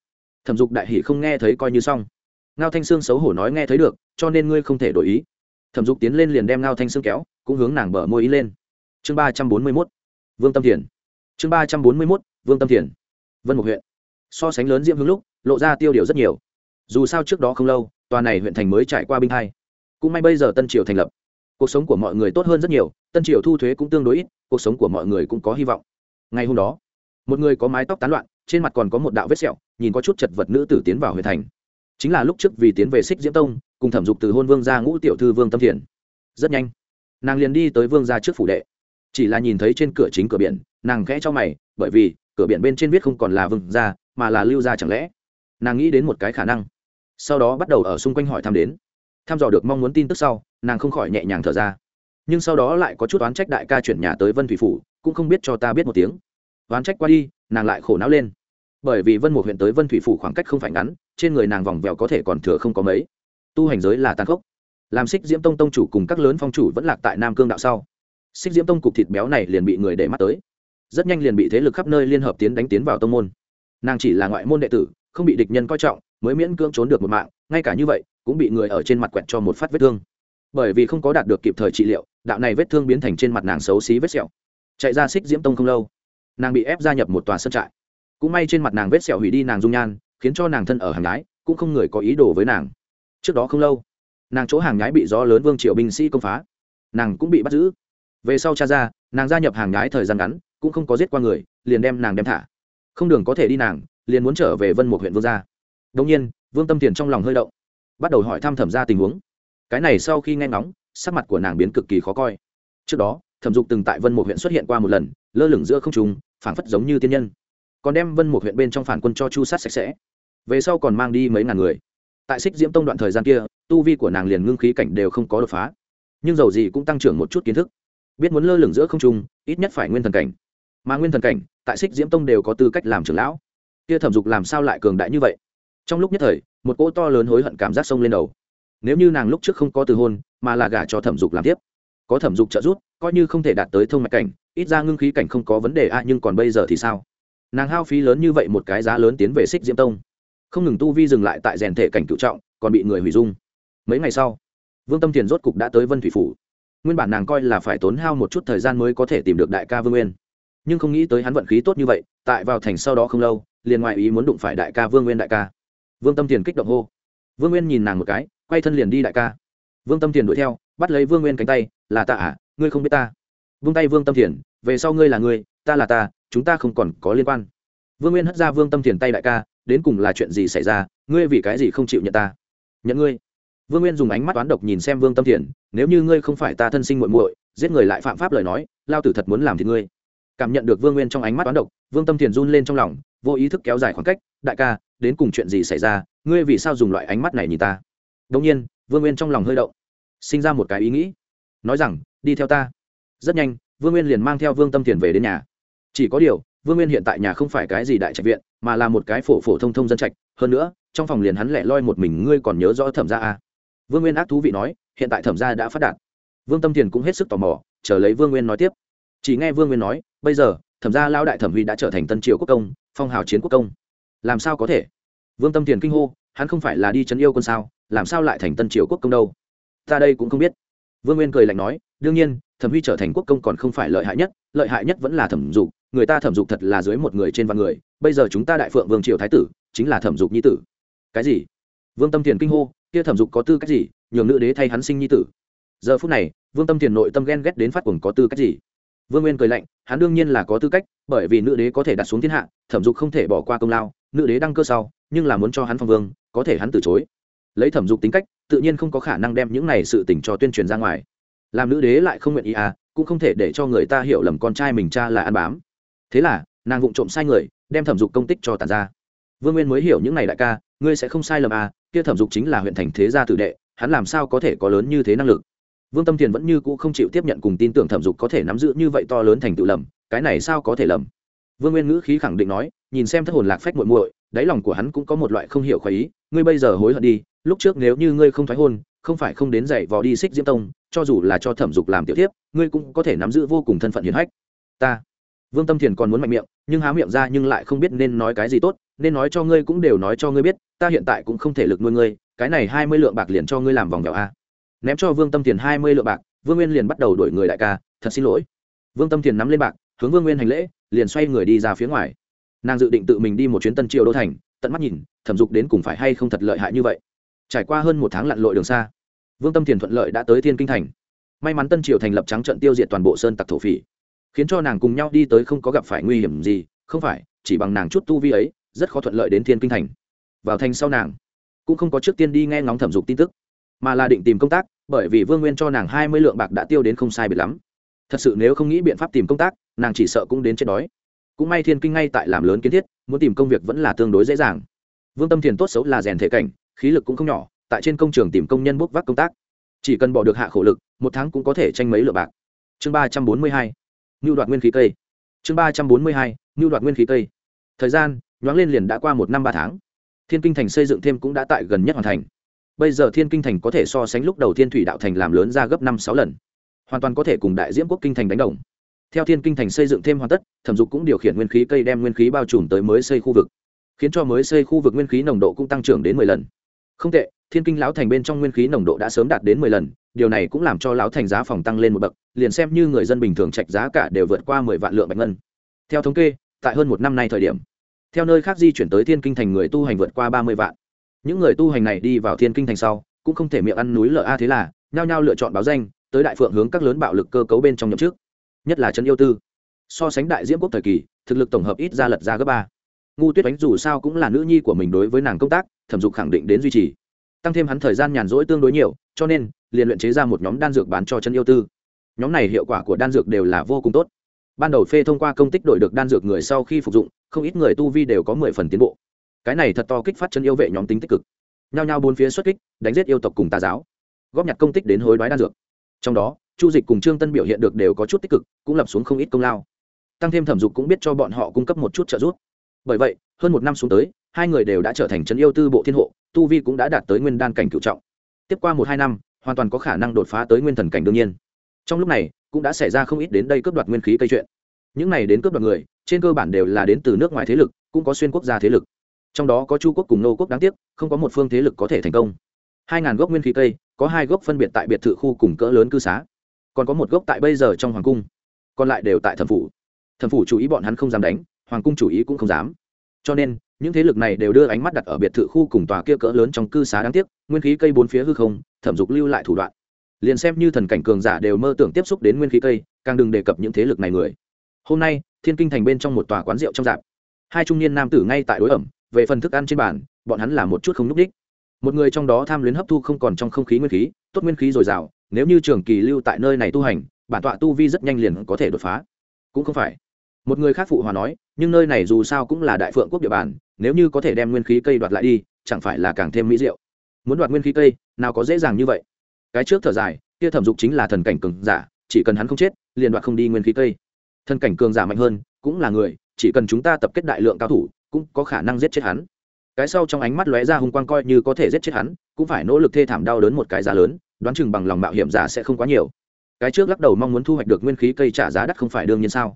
Thẩm dục đại hỷ không nghe thấy coi như xong. Ngao thanh sương xấu hổ nói nghe thấy được, cho nên ngươi không thể đổi ý. Thẩm dục tiến lên liền đem ngao thanh sương kéo, cũng hướng nàng bở môi ý lên. Chương ba trăm bốn mươi mốt. Vương tâm thiền. Chương ba trăm bốn mươi mốt, vương tâm thiền. Vân một huyện. So sánh lớn diễm hướng lúc, lộ ra tiêu điều rất nhiều. Dù sao trước đó không lâu, tòa này huyện thành mới trải qua binh hai. Cũng may bây giờ tân triều thành lập cuộc sống của mọi người tốt hơn rất nhiều tân triều thu thuế cũng tương đối ít cuộc sống của mọi người cũng có hy vọng. Ngày hôm đó một người có mái tóc tán loạn trên mặt còn có một đạo vết sẹo nhìn có chút chật vật nữ tử tiến vào huyện thành. Chính là lúc trước vì tiến về xích diễm tông cùng thẩm dục từ hôn vương gia ngũ tiểu thư vương tâm thiền rất nhanh nàng liền đi tới vương gia trước phủ đệ. Chỉ là nhìn thấy trên cửa chính cửa biển nàng khẽ cho mày bởi vì cửa biển bên trên viết không còn là vương gia, mà là lưu gia chẳng lẽ. Nàng nghĩ đến một cái khả năng sau đó bắt đầu ở xung quanh hỏi thăm đến thăm dò được mong muốn tin tức sau, nàng không khỏi nhẹ nhàng thở ra. Nhưng sau đó lại có chút oán trách đại ca chuyển nhà tới vân thủy phủ, cũng không biết cho ta biết một tiếng. Oán trách qua đi, nàng lại khổ não lên. Bởi vì vân một huyện tới vân thủy phủ khoảng cách không phải ngắn, trên người nàng vòng vèo có thể còn thừa không có mấy. Tu hành giới là tàn khốc. Làm xích diễm tông tông chủ cùng các lớn phong chủ vẫn lạc tại nam cương đạo sau. Xích diễm tông cục thịt béo này liền bị người để mắt tới. Rất nhanh liền bị thế lực khắp nơi liên hợp tiến đánh tiến vào tông môn. Nàng chỉ là ngoại môn đệ tử, không bị địch nhân coi trọng, mới miễn cưỡng trốn được một mạng, ngay cả như vậy cũng bị người ở trên mặt quẹt cho một phát vết thương. Bởi vì không có đạt được kịp thời trị liệu, đạo này vết thương biến thành trên mặt nàng xấu xí vết sẹo. Chạy ra xích diễm tông không lâu, nàng bị ép gia nhập một tòa sân trại. Cũng may trên mặt nàng vết sẹo hủy đi nàng dung nhan, khiến cho nàng thân ở hàng nhái, cũng không người có ý đồ với nàng. Trước đó không lâu, nàng chỗ hàng nhái bị gió lớn vương triệu binh sĩ công phá. Nàng cũng bị bắt giữ. Về sau cha ra, nàng gia nhập hàng nhái thời gian ngắn, cũng không có giết qua người, liền đem nàng đem thả. Không đường có thể đi nàng, liền muốn trở về vân một huyện vương gia. Đông nhiên, vương tâm tiền trong lòng hơi động bắt đầu hỏi thăm thẩm ra tình huống. Cái này sau khi nghe ngóng, sắc mặt của nàng biến cực kỳ khó coi. Trước đó, thẩm dục từng tại vân một huyện xuất hiện qua một lần, lơ lửng giữa không trùng phảng phất giống như tiên nhân. Còn đem vân một huyện bên trong phản quân cho chu sát sạch sẽ. Về sau còn mang đi mấy ngàn người. Tại xích diễm tông đoạn thời gian kia, tu vi của nàng liền ngưng khí cảnh đều không có đột phá. Nhưng dầu gì cũng tăng trưởng một chút kiến thức. Biết muốn lơ lửng giữa không trung, ít nhất phải nguyên thần cảnh. Mà nguyên thần cảnh, tại xích diễm tông đều có tư cách làm trưởng lão. Kia thẩm dục làm sao lại cường đại như vậy? Trong lúc nhất thời, một cỗ to lớn hối hận cảm giác sông lên đầu. Nếu như nàng lúc trước không có từ hôn, mà là gả cho thẩm dục làm tiếp. Có thẩm dục trợ giúp, coi như không thể đạt tới thông mạch cảnh, ít ra ngưng khí cảnh không có vấn đề a, nhưng còn bây giờ thì sao? Nàng hao phí lớn như vậy một cái giá lớn tiến về xích diễm tông. Không ngừng tu vi dừng lại tại rèn thể cảnh cựu trọng, còn bị người hủy dung. Mấy ngày sau, vương tâm thiền rốt cục đã tới vân thủy phủ. Nguyên bản nàng coi là phải tốn hao một chút thời gian mới có thể tìm được đại ca vương nguyên. Nhưng không nghĩ tới hắn vận khí tốt như vậy, tại vào thành sau đó không lâu, liền ngoại ý muốn đụng phải đại ca vương nguyên đại ca vương tâm thiền kích động hô. Vương nguyên nhìn nàng một cái, quay thân liền đi đại ca. Vương tâm thiền đuổi theo, bắt lấy vương nguyên cánh tay, là ta à ngươi không biết ta. Vung tay vương tâm thiền, về sau ngươi là ngươi ta là ta, chúng ta không còn có liên quan. Vương nguyên hất ra vương tâm thiền tay đại ca, đến cùng là chuyện gì xảy ra, ngươi vì cái gì không chịu nhận ta? Nhận ngươi. Vương nguyên dùng ánh mắt toán độc nhìn xem vương tâm thiền, nếu như ngươi không phải ta thân sinh muội muội, giết người lại phạm pháp lời nói, lao tử thật muốn làm thì ngươi. Cảm nhận được vương nguyên trong ánh mắt toán độc, vương tâm thiền run lên trong lòng vô ý thức kéo dài khoảng cách, đại ca, đến cùng chuyện gì xảy ra? Ngươi vì sao dùng loại ánh mắt này nhìn ta? Đông nhiên, vương nguyên trong lòng hơi động, sinh ra một cái ý nghĩ. Nói rằng, đi theo ta. Rất nhanh, vương nguyên liền mang theo vương tâm thiền về đến nhà. Chỉ có điều, vương nguyên hiện tại nhà không phải cái gì đại trạch viện, mà là một cái phổ phổ thông thông dân trạch. Hơn nữa, trong phòng liền hắn lẻ loi một mình, ngươi còn nhớ rõ thẩm gia à. vương nguyên ác thú vị nói, hiện tại thẩm gia đã phát đạt. Vương tâm thiền cũng hết sức tò mò, chờ lấy vương nguyên nói tiếp. Chỉ nghe vương nguyên nói, bây giờ, thẩm gia lao đại thẩm huy đã trở thành tân triều quốc công phong hào chiến quốc công. Làm sao có thể? Vương tâm thiền kinh hô, hắn không phải là đi chấn yêu quân sao, làm sao lại thành tân triều quốc công đâu? Ta đây cũng không biết. Vương nguyên cười lạnh nói, đương nhiên, thẩm huy trở thành quốc công còn không phải lợi hại nhất, lợi hại nhất vẫn là thẩm dục, người ta thẩm dục thật là dưới một người trên vạn người, bây giờ chúng ta đại phượng vương triều thái tử, chính là thẩm dục nhi tử. Cái gì? Vương tâm thiền kinh hô, kia thẩm dục có tư cách gì? Nhường nữ đế thay hắn sinh nhi tử. Giờ phút này, vương tâm thiền nội tâm ghen ghét đến phát cuồng có tư cách gì? Vương nguyên cười lạnh, hắn đương nhiên là có tư cách, bởi vì nữ đế có thể đặt xuống thiên hạ, thẩm dục không thể bỏ qua công lao, nữ đế đăng cơ sau, nhưng là muốn cho hắn phong vương, có thể hắn từ chối. Lấy thẩm dục tính cách, tự nhiên không có khả năng đem những này sự tình cho tuyên truyền ra ngoài. Làm nữ đế lại không nguyện ý à cũng không thể để cho người ta hiểu lầm con trai mình cha là ăn bám. Thế là, nàng vụng trộm sai người, đem thẩm dục công tích cho tàn ra. Vương nguyên mới hiểu những này đại ca, ngươi sẽ không sai lầm à kia thẩm dục chính là huyện thành thế gia tử đệ, hắn làm sao có thể có lớn như thế năng lực? Vương tâm thiền vẫn như cũ không chịu tiếp nhận cùng tin tưởng thẩm dục có thể nắm giữ như vậy to lớn thành tựu lầm, cái này sao có thể lầm? Vương nguyên ngữ khí khẳng định nói, nhìn xem thất hồn lạc phách muội muội, đáy lòng của hắn cũng có một loại không hiểu khoái ý, ngươi bây giờ hối hận đi, lúc trước nếu như ngươi không thoái hôn không phải không đến dạy vò đi xích diễm tông, cho dù là cho thẩm dục làm tiểu tiếp ngươi cũng có thể nắm giữ vô cùng thân phận hiền hách. Ta. Vương tâm thiền còn muốn mạnh miệng, nhưng há miệng ra nhưng lại không biết nên nói cái gì tốt, nên nói cho ngươi cũng đều nói cho ngươi biết, ta hiện tại cũng không thể lực nuôi ngươi, cái này hai mươi lượng bạc liền cho ngươi làm vòng vèo a ném cho vương tâm thiền hai mươi lượng bạc, vương nguyên liền bắt đầu đổi người đại ca, thật xin lỗi. Vương tâm thiền nắm lên bạc, hướng vương nguyên hành lễ, liền xoay người đi ra phía ngoài. Nàng dự định tự mình đi một chuyến tân triều đô thành, tận mắt nhìn, thẩm dục đến cùng phải hay không thật lợi hại như vậy. Trải qua hơn một tháng lặn lội đường xa, vương tâm thiền thuận lợi đã tới thiên kinh thành. May mắn tân triều thành lập trắng trận tiêu diệt toàn bộ sơn tặc thổ phỉ, khiến cho nàng cùng nhau đi tới không có gặp phải nguy hiểm gì, không phải, chỉ bằng nàng chút tu vi ấy, rất khó thuận lợi đến thiên kinh thành. Vào thành sau nàng, cũng không có trước tiên đi nghe ngóng thẩm dục tin tức mà là định tìm công tác, bởi vì vương nguyên cho nàng hai mươi lượng bạc đã tiêu đến không sai biệt lắm. Thật sự nếu không nghĩ biện pháp tìm công tác, nàng chỉ sợ cũng đến chết đói. Cũng may thiên kinh ngay tại làm lớn kiến thiết, muốn tìm công việc vẫn là tương đối dễ dàng. Vương tâm thiền tốt xấu là rèn thể cảnh, khí lực cũng không nhỏ, tại trên công trường tìm công nhân bốc vác công tác. Chỉ cần bỏ được hạ khổ lực, một tháng cũng có thể tranh mấy lượng bạc. Chương ba trăm bốn mươi hai ngưu đoạt nguyên khí cây. Chương ba trăm bốn mươi hai ngưu đoạt nguyên khí cây. Thời gian, nhoáng lên liền đã qua một năm ba tháng. Thiên kinh thành xây dựng thêm cũng đã tại gần nhất hoàn thành bây giờ thiên kinh thành có thể so sánh lúc đầu thiên thủy đạo thành làm lớn ra gấp năm sáu lần, hoàn toàn có thể cùng đại diễm quốc kinh thành đánh đồng. Theo thiên kinh thành xây dựng thêm hoàn tất, thẩm dục cũng điều khiển nguyên khí cây đem nguyên khí bao trùm tới mới xây khu vực, khiến cho mới xây khu vực nguyên khí nồng độ cũng tăng trưởng đến mười lần. Không tệ, thiên kinh lão thành bên trong nguyên khí nồng độ đã sớm đạt đến mười lần, điều này cũng làm cho lão thành giá phòng tăng lên một bậc, liền xem như người dân bình thường trạch giá cả đều vượt qua mười vạn lượng bạch ngân. Theo thống kê, tại hơn một năm nay thời điểm, theo nơi khác di chuyển tới thiên kinh thành người tu hành vượt qua ba mươi vạn những người tu hành này đi vào thiên kinh thành sau, cũng không thể miệng ăn núi lợ a, thế là, nhao nhao lựa chọn báo danh, tới đại phượng hướng các lớn bạo lực cơ cấu bên trong nhậm trước nhất là trấn yêu tư. So sánh đại diễm quốc thời kỳ, thực lực tổng hợp ít ra lật ra gấp ba. Ngu tuyết đánh dù sao cũng là nữ nhi của mình đối với nàng công tác, thẩm dục khẳng định đến duy trì. Tăng thêm hắn thời gian nhàn rỗi tương đối nhiều, cho nên, liền luyện chế ra một nhóm đan dược bán cho chân yêu tư. Nhóm này hiệu quả của đan dược đều là vô cùng tốt. Ban đầu phê thông qua công tích đổi được đan dược người sau khi phục dụng, không ít người tu vi đều có mười phần tiến bộ cái này thật to kích phát chân yêu vệ nhóm tính tích cực. Nhao nhao bốn phía xuất kích, đánh giết yêu tộc cùng tà giáo. Góp nhặt công tích đến hối đoái đan dược. Trong đó, chu dịch cùng trương tân biểu hiện được đều có chút tích cực, cũng lập xuống không ít công lao. Tăng thêm thẩm dục cũng biết cho bọn họ cung cấp một chút trợ giúp. Bởi vậy, hơn một năm xuống tới, hai người đều đã trở thành trấn yêu tư bộ thiên hộ, tu vi cũng đã đạt tới nguyên đan cảnh cựu trọng. Tiếp qua một hai năm, hoàn toàn có khả năng đột phá tới nguyên thần cảnh đương nhiên. Trong lúc này, cũng đã xảy ra không ít đến đây cướp đoạt nguyên khí cây chuyện. Những này đến cướp đoạt người, trên cơ bản đều là đến từ nước ngoài thế lực, cũng có xuyên quốc gia thế lực trong đó có chu quốc cùng nô quốc đáng tiếc, không có một phương thế lực có thể thành công. Hai ngàn gốc nguyên khí cây, có hai gốc phân biệt tại biệt thự khu cùng cỡ lớn cư xá. Còn có một gốc tại bây giờ trong hoàng cung. Còn lại đều tại thẩm phủ. Thẩm phủ chủ ý bọn hắn không dám đánh, hoàng cung chủ ý cũng không dám. Cho nên, những thế lực này đều đưa ánh mắt đặt ở biệt thự khu cùng tòa kia cỡ lớn trong cư xá đáng tiếc, nguyên khí cây bốn phía hư không, thẩm dục lưu lại thủ đoạn. Liền xem như thần cảnh cường giả đều mơ tưởng tiếp xúc đến nguyên khí cây, càng đừng đề cập những thế lực này người. Hôm nay, thiên kinh thành bên trong một tòa quán rượu trong dạp hai trung niên nam tử ngay tại đối ẩm về phần thức ăn trên bàn, bọn hắn là một chút không n ú c đích. Một người trong đó tham luyến hấp thu không còn trong không khí nguyên khí, tốt nguyên khí dồi dào, nếu như trường kỳ lưu tại nơi này tu hành, bản tọa tu vi rất nhanh liền có thể đột phá. Cũng không phải. Một người khác phụ hòa nói, nhưng nơi này dù sao cũng là đại phượng quốc địa bàn, nếu như có thể đem nguyên khí cây đoạt lại đi, chẳng phải là càng thêm mỹ diệu. Muốn đoạt nguyên khí cây, nào có dễ dàng như vậy. Cái trước thở dài, kia thẩm dục chính là thần cảnh cường giả, chỉ cần hắn không chết, liền đoạt không đi nguyên khí cây. Thần cảnh cường giả mạnh hơn, cũng là người, chỉ cần chúng ta tập kết đại lượng cao thủ cũng có khả năng giết chết hắn. Cái sau trong ánh mắt lóe ra hung quang coi như có thể giết chết hắn, cũng phải nỗ lực thê thảm đau đớn một cái giá lớn, đoán chừng bằng lòng mạo hiểm giả sẽ không quá nhiều. Cái trước lắc đầu mong muốn thu hoạch được nguyên khí cây trả giá đắt không phải đương nhiên sao?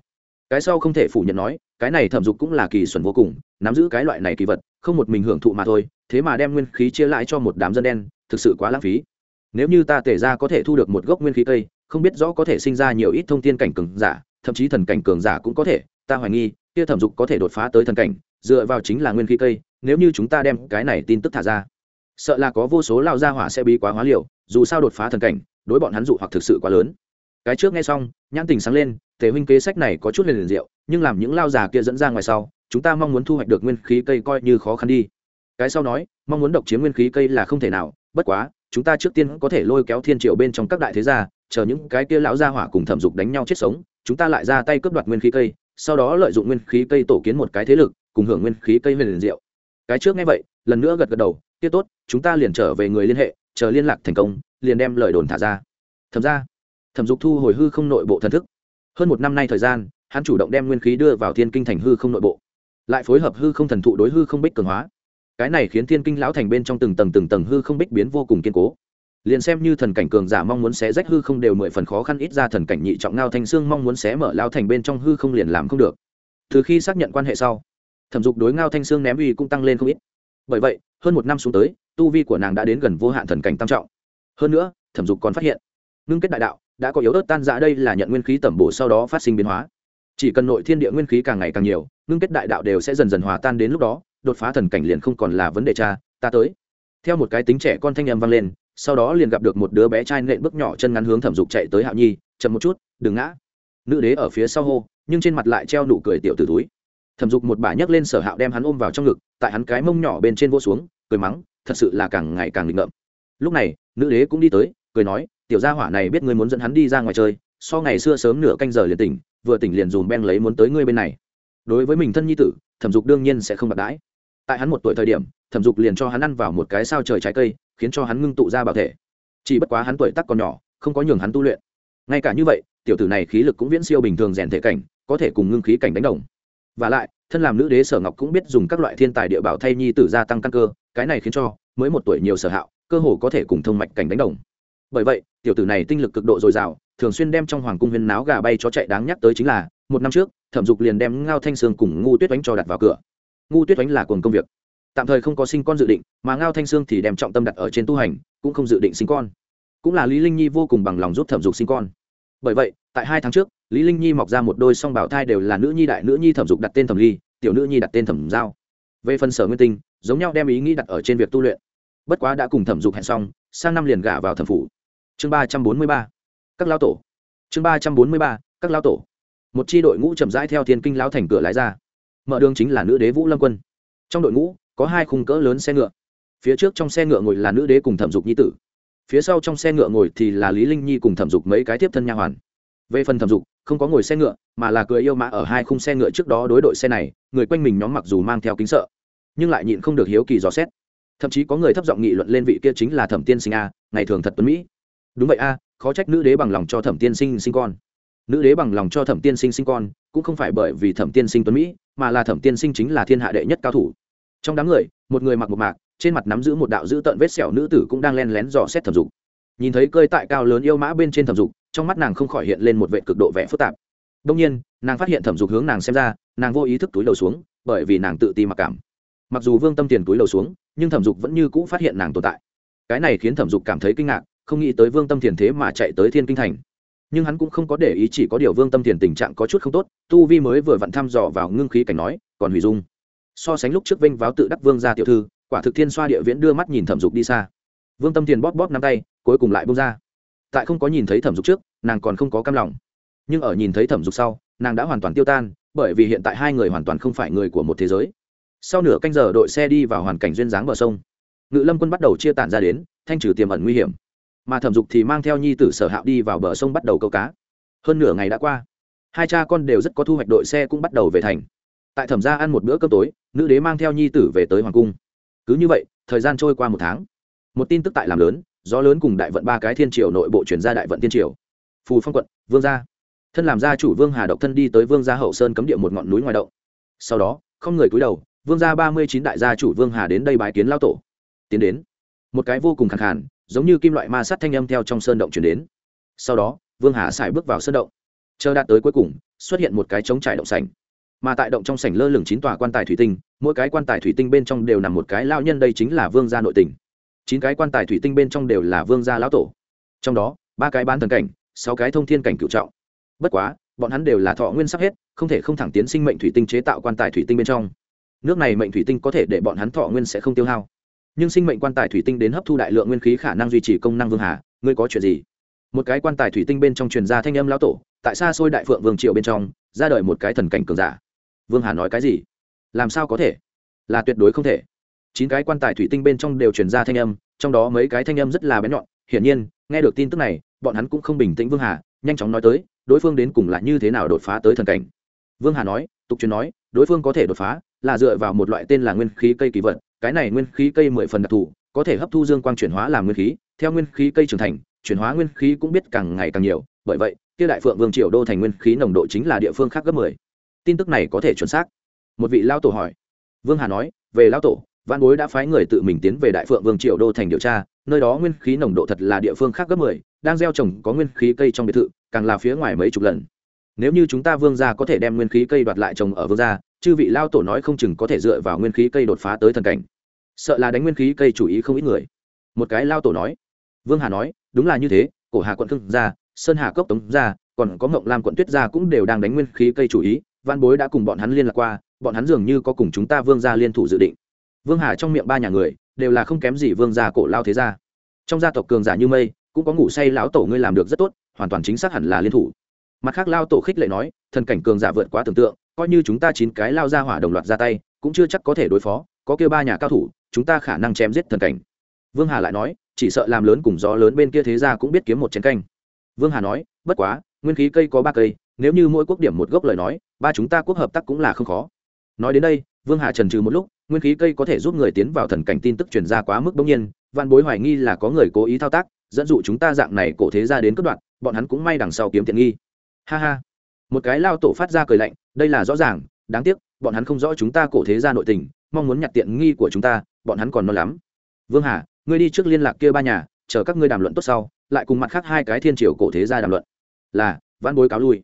Cái sau không thể phủ nhận nói, cái này thẩm dục cũng là kỳ xuẩn vô cùng, nắm giữ cái loại này kỳ vật, không một mình hưởng thụ mà thôi, thế mà đem nguyên khí chia lại cho một đám dân đen, thực sự quá lãng phí. Nếu như ta tể ra có thể thu được một gốc nguyên khí cây, không biết rõ có thể sinh ra nhiều ít thông tin cảnh cường giả, thậm chí thần cảnh cường giả cũng có thể. Ta hoài nghi, kia thẩm dục có thể đột phá tới thần cảnh dựa vào chính là nguyên khí cây, nếu như chúng ta đem cái này tin tức thả ra, sợ là có vô số lao gia hỏa sẽ bí quá hóa liều, dù sao đột phá thần cảnh, đối bọn hắn dụ hoặc thực sự quá lớn. Cái trước nghe xong, nhãn tình sáng lên, tề huynh kế sách này có chút liền liền diệu, nhưng làm những lao già kia dẫn ra ngoài sau, chúng ta mong muốn thu hoạch được nguyên khí cây coi như khó khăn đi. Cái sau nói, mong muốn độc chiếm nguyên khí cây là không thể nào, bất quá, chúng ta trước tiên có thể lôi kéo thiên triệu bên trong các đại thế gia, chờ những cái kia lão gia hỏa cùng thẩm dục đánh nhau chết sống, chúng ta lại ra tay cướp đoạt nguyên khí cây, sau đó lợi dụng nguyên khí cây tổ kiến một cái thế lực cùng hưởng nguyên khí cây huyền liền diệu. Cái trước nghe vậy, lần nữa gật gật đầu Tiết tốt, chúng ta liền trở về người liên hệ, chờ liên lạc thành công, liền đem lời đồn thả ra. Thẩm ra thẩm dục thu hồi hư không nội bộ thần thức. Hơn một năm nay thời gian, hắn chủ động đem nguyên khí đưa vào thiên kinh thành hư không nội bộ, lại phối hợp hư không thần thụ đối hư không bích cường hóa. Cái này khiến thiên kinh lão thành bên trong từng tầng từng tầng hư không bích biến vô cùng kiên cố. Liền xem như thần cảnh cường giả mong muốn xé rách hư không đều mười phần khó khăn, ít ra thần cảnh nhị trọng ngao thanh xương mong muốn xé mở lao thành bên trong hư không liền làm không được. Từ khi xác nhận quan hệ sau thẩm dục đối ngao thanh sương ném uy cũng tăng lên không ít. Bởi vậy, hơn một năm xuống tới, tu vi của nàng đã đến gần vô hạn thần cảnh tam trọng. Hơn nữa, thẩm dục còn phát hiện, ngưng kết đại đạo, đã có yếu ớt tan ra đây là nhận nguyên khí tẩm bổ sau đó phát sinh biến hóa. Chỉ cần nội thiên địa nguyên khí càng ngày càng nhiều, ngưng kết đại đạo đều sẽ dần dần hòa tan đến lúc đó, đột phá thần cảnh liền không còn là vấn đề cha, ta tới. Theo một cái tính trẻ con thanh em vang lên, sau đó liền gặp được một đứa bé trai nện bước nhỏ chân ngắn hướng thẩm dục chạy tới hạo nhi, chậm một chút, đừng ngã. Nữ đế ở phía sau hô, nhưng trên mặt lại treo nụ cười tiểu t túi thẩm dục một bà nhấc lên sở hạo đem hắn ôm vào trong ngực, tại hắn cái mông nhỏ bên trên vô xuống, cười mắng, thật sự là càng ngày càng nghịch ngợm. Lúc này, nữ đế cũng đi tới, cười nói, tiểu gia hỏa này biết ngươi muốn dẫn hắn đi ra ngoài chơi, so ngày xưa sớm nửa canh giờ liền tỉnh, vừa tỉnh liền dùm beng lấy muốn tới ngươi bên này. Đối với mình thân nhi tử, thẩm dục đương nhiên sẽ không bạc đãi. Tại hắn một tuổi thời điểm, thẩm dục liền cho hắn ăn vào một cái sao trời trái cây, khiến cho hắn ngưng tụ ra bảo thể. Chỉ bất quá hắn tuổi tắc còn nhỏ, không có nhường hắn tu luyện. Ngay cả như vậy, tiểu tử này khí lực cũng viễn siêu bình thường rèn thể cảnh, có thể cùng ngưng khí cảnh đánh đồng và lại, thân làm nữ đế sở ngọc cũng biết dùng các loại thiên tài địa bảo thay nhi tử gia tăng căn cơ, cái này khiến cho, mới một tuổi nhiều sở hạo, cơ hồ có thể cùng thông mạch cảnh đánh đồng. Bởi vậy, tiểu tử này tinh lực cực độ dồi dào, thường xuyên đem trong hoàng cung huyên náo gà bay chó chạy đáng nhắc tới chính là, một năm trước, thẩm dục liền đem ngao thanh sương cùng ngu tuyết oánh cho đặt vào cửa. Ngu tuyết oánh là cuồng công việc. Tạm thời không có sinh con dự định, mà ngao thanh sương thì đem trọng tâm đặt ở trên tu hành, cũng không dự định sinh con. Cũng là lý linh nhi vô cùng bằng lòng giúp thẩm dục sinh con. Bởi vậy, tại hai tháng trước lý linh nhi mọc ra một đôi song bảo thai đều là nữ nhi đại nữ nhi thẩm dục đặt tên thẩm ly, tiểu nữ nhi đặt tên thẩm giao. Về phần sở nguyên tinh, giống nhau đem ý nghĩ đặt ở trên việc tu luyện. Bất quá đã cùng thẩm dục hẹn xong, sang năm liền gả vào thẩm phủ. Chương ba trăm bốn mươi ba, các lao tổ. Chương ba trăm bốn mươi ba, các lao tổ. Một chi đội ngũ chậm rãi theo thiên kinh lao thành cửa lái ra. Mở đường chính là nữ đế vũ lâm quân. Trong đội ngũ, có hai khung cỡ lớn xe ngựa. Phía trước trong xe ngựa ngồi là nữ đế cùng thẩm dục nhi tử. Phía sau trong xe ngựa ngồi thì là lý linh nhi cùng thẩm dục mấy cái tiếp thân nha hoàn về phần thẩm dục, không có ngồi xe ngựa, mà là cười yêu mã ở hai khung xe ngựa trước đó đối đội xe này, người quanh mình nhóm mặc dù mang theo kính sợ, nhưng lại nhịn không được hiếu kỳ dò xét. Thậm chí có người thấp giọng nghị luận lên vị kia chính là thẩm tiên sinh a, ngày thường thật tuấn mỹ. Đúng vậy a, khó trách nữ đế bằng lòng cho thẩm tiên sinh sinh con. Nữ đế bằng lòng cho thẩm tiên sinh sinh con, cũng không phải bởi vì thẩm tiên sinh tuấn mỹ, mà là thẩm tiên sinh chính là thiên hạ đệ nhất cao thủ. Trong đám người, một người mặc một mạc, trên mặt nắm giữ một đạo dữ tận vết sẹo nữ tử cũng đang len lén dò xét thẩm dục nhìn thấy cơi tại cao lớn yêu mã bên trên thẩm dục, trong mắt nàng không khỏi hiện lên một vệ cực độ vẻ phức tạp. Đông nhiên, nàng phát hiện thẩm dục hướng nàng xem ra, nàng vô ý thức túi đầu xuống, bởi vì nàng tự ti mặc cảm. Mặc dù vương tâm tiền túi đầu xuống, nhưng thẩm dục vẫn như cũ phát hiện nàng tồn tại. Cái này khiến thẩm dục cảm thấy kinh ngạc, không nghĩ tới vương tâm tiền thế mà chạy tới thiên kinh thành. Nhưng hắn cũng không có để ý chỉ có điều vương tâm tiền tình trạng có chút không tốt, tu vi mới vừa vặn thăm dò vào ngưng khí cảnh nói, còn hủy dung. So sánh lúc trước vinh váo tự đắc vương ra tiểu thư, quả thực thiên xoa địa viễn đưa mắt nhìn thẩm dục đi xa vương tâm thiền bóp bóp nắm tay, cuối cùng lại bông ra. Tại không có nhìn thấy thẩm dục trước, nàng còn không có cam lòng. Nhưng ở nhìn thấy thẩm dục sau, nàng đã hoàn toàn tiêu tan, bởi vì hiện tại hai người hoàn toàn không phải người của một thế giới. Sau nửa canh giờ đội xe đi vào hoàn cảnh duyên dáng bờ sông. Ngự lâm quân bắt đầu chia tản ra đến, thanh trừ tiềm ẩn nguy hiểm. Mà thẩm dục thì mang theo nhi tử sở hạo đi vào bờ sông bắt đầu câu cá. Hơn nửa ngày đã qua, hai cha con đều rất có thu hoạch đội xe cũng bắt đầu về thành. Tại thẩm gia ăn một bữa cơm tối, nữ đế mang theo nhi tử về tới hoàng cung. Cứ như vậy, thời gian trôi qua một tháng một tin tức tại làm lớn, gió lớn cùng đại vận ba cái thiên triều nội bộ chuyển ra đại vận thiên triều. Phù phong quận, vương gia. Thân làm gia chủ vương hà độc thân đi tới vương gia hậu sơn cấm địa một ngọn núi ngoài động. Sau đó, không người cúi đầu, vương gia ba mươi chín đại gia chủ vương hà đến đây bái kiến lao tổ. Tiến đến. Một cái vô cùng khẳng khàn, giống như kim loại ma sắt thanh âm theo trong sơn động chuyển đến. Sau đó, vương hà xài bước vào sơn động. Chờ đạt tới cuối cùng, xuất hiện một cái trống trải động sảnh. Mà tại động trong sảnh lơ lửng chín tòa quan tài thủy tinh, mỗi cái quan tài thủy tinh bên trong đều nằm một cái lao nhân, đây chính là vương gia nội tình chín cái quan tài thủy tinh bên trong đều là vương gia lão tổ. Trong đó, ba cái bán thần cảnh, sáu cái thông thiên cảnh cựu trọng. Bất quá, bọn hắn đều là thọ nguyên sắp hết, không thể không thẳng tiến sinh mệnh thủy tinh chế tạo quan tài thủy tinh bên trong. Nước này mệnh thủy tinh có thể để bọn hắn thọ nguyên sẽ không tiêu hao. Nhưng sinh mệnh quan tài thủy tinh đến hấp thu đại lượng nguyên khí khả năng duy trì công năng vương hà, ngươi có chuyện gì? Một cái quan tài thủy tinh bên trong truyền ra thanh âm lão tổ, tại xa xôi đại phượng vương triệu bên trong, ra đời một cái thần cảnh cường giả. Vương hà nói cái gì? Làm sao có thể? Là tuyệt đối không thể chín cái quan tài thủy tinh bên trong đều truyền ra thanh âm, trong đó mấy cái thanh âm rất là bén nhọn. Hiển nhiên, nghe được tin tức này, bọn hắn cũng không bình tĩnh vương hà, nhanh chóng nói tới, đối phương đến cùng là như thế nào đột phá tới thần cảnh. Vương hà nói, tục truyền nói, đối phương có thể đột phá là dựa vào một loại tên là nguyên khí cây kỳ vật. Cái này nguyên khí cây mười phần đặc thù, có thể hấp thu dương quang chuyển hóa làm nguyên khí. Theo nguyên khí cây trưởng thành, chuyển hóa nguyên khí cũng biết càng ngày càng nhiều. Bởi vậy, kia đại phượng vương triều đô thành nguyên khí nồng độ chính là địa phương khác gấp mười. Tin tức này có thể chuẩn xác. Một vị lao tổ hỏi. Vương hà nói, về lao tổ văn bối đã phái người tự mình tiến về đại phượng vương triều đô thành điều tra, nơi đó nguyên khí nồng độ thật là địa phương khác gấp mười, đang gieo trồng có nguyên khí cây trong biệt thự, càng là phía ngoài mấy chục lần. Nếu như chúng ta vương gia có thể đem nguyên khí cây đoạt lại trồng ở vương gia, chư vị lao tổ nói không chừng có thể dựa vào nguyên khí cây đột phá tới thần cảnh. Sợ là đánh nguyên khí cây chủ ý không ít người. Một cái lao tổ nói. Vương hà nói, đúng là như thế, cổ hà quận khương gia, sơn hà cốc tống gia, còn có mộng lam quận tuyết gia cũng đều đang đánh nguyên khí cây chủ ý văn bối đã cùng bọn hắn liên lạc qua, bọn hắn dường như có cùng chúng ta vương gia liên thủ dự định vương hà trong miệng ba nhà người đều là không kém gì vương gia cổ lao thế gia. trong gia tộc cường giả như mây, cũng có ngủ say lão tổ ngươi làm được rất tốt, hoàn toàn chính xác hẳn là liên thủ. mặt khác lao tổ khích lệ nói, thần cảnh cường giả vượt quá tưởng tượng, coi như chúng ta chín cái lao ra hỏa đồng loạt ra tay, cũng chưa chắc có thể đối phó, có kêu ba nhà cao thủ, chúng ta khả năng chém giết thần cảnh. vương hà lại nói, chỉ sợ làm lớn cùng gió lớn bên kia thế ra cũng biết kiếm một chén canh. vương hà nói, bất quá, nguyên khí cây có ba cây, nếu như mỗi quốc điểm một gốc lời nói, ba chúng ta quốc hợp tác cũng là không khó. nói đến đây, vương hà trần trừ một lúc nguyên khí cây có thể giúp người tiến vào thần cảnh tin tức truyền ra quá mức bỗng nhiên văn bối hoài nghi là có người cố ý thao tác, dẫn dụ chúng ta dạng này cổ thế ra đến cất đoạn bọn hắn cũng may đằng sau kiếm tiện nghi. Ha ha. Một cái lao tổ phát ra cười lạnh, đây là rõ ràng, đáng tiếc, bọn hắn không rõ chúng ta cổ thế ra nội tình, mong muốn nhặt tiện nghi của chúng ta, bọn hắn còn non lắm. Vương hà, ngươi đi trước liên lạc kia ba nhà, chờ các ngươi đàm luận tốt sau, lại cùng mặt khác hai cái thiên triều cổ thế ra đàm luận. Là văn bối cáo lui.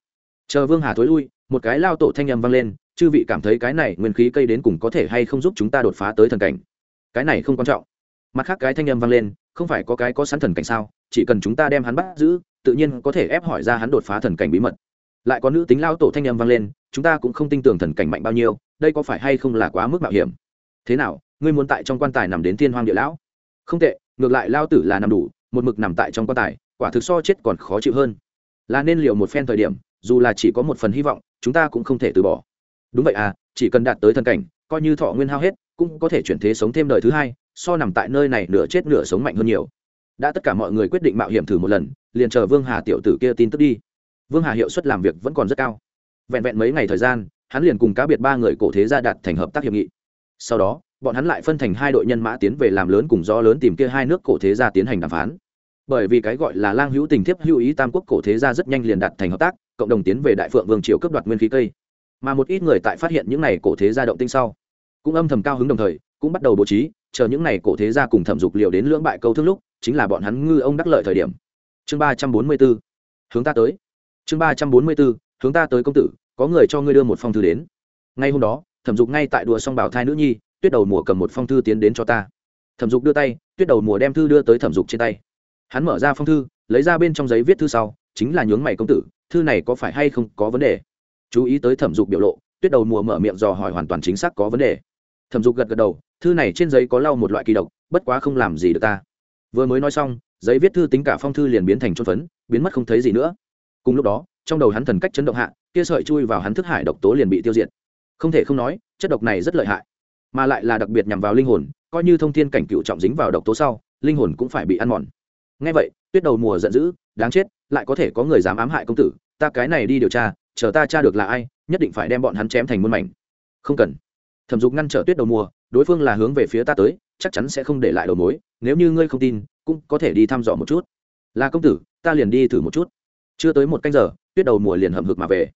Chờ vương hà thối lui, một cái lao tổ thanh âm vang lên chư vị cảm thấy cái này nguyên khí cây đến cùng có thể hay không giúp chúng ta đột phá tới thần cảnh? Cái này không quan trọng. Mặt khác cái thanh âm vang lên, không phải có cái có sẵn thần cảnh sao? Chỉ cần chúng ta đem hắn bắt giữ, tự nhiên có thể ép hỏi ra hắn đột phá thần cảnh bí mật. Lại có nữ tính lao tổ thanh âm vang lên, chúng ta cũng không tin tưởng thần cảnh mạnh bao nhiêu, đây có phải hay không là quá mức mạo hiểm? Thế nào, ngươi muốn tại trong quan tài nằm đến thiên hoang địa lão? Không tệ, ngược lại lao tử là nằm đủ, một mực nằm tại trong quan tài, quả thực so chết còn khó chịu hơn. Là nên liều một phen thời điểm, dù là chỉ có một phần hy vọng, chúng ta cũng không thể từ bỏ đúng vậy à chỉ cần đạt tới thần cảnh, coi như thọ nguyên hao hết, cũng có thể chuyển thế sống thêm đời thứ hai, so nằm tại nơi này nửa chết nửa sống mạnh hơn nhiều. Đã tất cả mọi người quyết định mạo hiểm thử một lần, liền chờ vương hà tiểu tử kia tin tức đi. Vương hà hiệu suất làm việc vẫn còn rất cao. Vẹn vẹn mấy ngày thời gian, hắn liền cùng cá biệt ba người cổ thế gia đạt thành hợp tác hiệp nghị. Sau đó, bọn hắn lại phân thành hai đội nhân mã tiến về làm lớn cùng gió lớn tìm kia hai nước cổ thế gia tiến hành đàm phán. Bởi vì cái gọi là lang hữu tình thiếp hữu ý tam quốc cổ thế gia rất nhanh liền đạt thành hợp tác, cộng đồng tiến về đại phượng vương triều cướp đoạt nguyên khí cây mà một ít người tại phát hiện những này cổ thế gia động tinh sau, cũng âm thầm cao hứng đồng thời, cũng bắt đầu bố trí, chờ những này cổ thế gia cùng thẩm dục liệu đến lưỡng bại câu thương lúc, chính là bọn hắn ngư ông đắc lợi thời điểm. Chương ba trăm bốn mươi b ố hướng ta tới. Chương ba trăm bốn mươi b ố hướng ta tới công tử, có người cho ngươi đưa một phong thư đến. Ngay hôm đó, thẩm dục ngay tại đùa xong bảo thai nữ nhi, tuyết đầu mùa cầm một phong thư tiến đến cho ta. Thẩm dục đưa tay, tuyết đầu mùa đem thư đưa tới thẩm dục trên tay. Hắn mở ra phong thư, lấy ra bên trong giấy viết thư sau, chính là nhướng mày công tử, thư này có phải hay không có vấn đề? Chú ý tới thẩm dục biểu lộ, tuyết đầu mùa mở miệng dò hỏi hoàn toàn chính xác có vấn đề. Thẩm dục gật gật đầu, thư này trên giấy có lau một loại kỳ độc, bất quá không làm gì được ta. Vừa mới nói xong, giấy viết thư tính cả phong thư liền biến thành trôn phấn, biến mất không thấy gì nữa. Cùng lúc đó, trong đầu hắn thần cách chấn động hạ, kia sợi chui vào hắn thức hải độc tố liền bị tiêu diệt. Không thể không nói, chất độc này rất lợi hại, mà lại là đặc biệt nhằm vào linh hồn, coi như thông thiên cảnh cựu trọng dính vào độc tố sau, linh hồn cũng phải bị ăn mòn. Ngay vậy, tuyết đầu mùa giận dữ, đáng chết, lại có thể có người dám ám hại công tử, ta cái này đi điều tra chờ ta tra được là ai, nhất định phải đem bọn hắn chém thành muôn mảnh. Không cần. Thẩm dục ngăn trở tuyết đầu mùa, đối phương là hướng về phía ta tới, chắc chắn sẽ không để lại đầu mối, nếu như ngươi không tin, cũng có thể đi thăm dò một chút. Là công tử, ta liền đi thử một chút. Chưa tới một canh giờ, tuyết đầu mùa liền hầm hực mà về.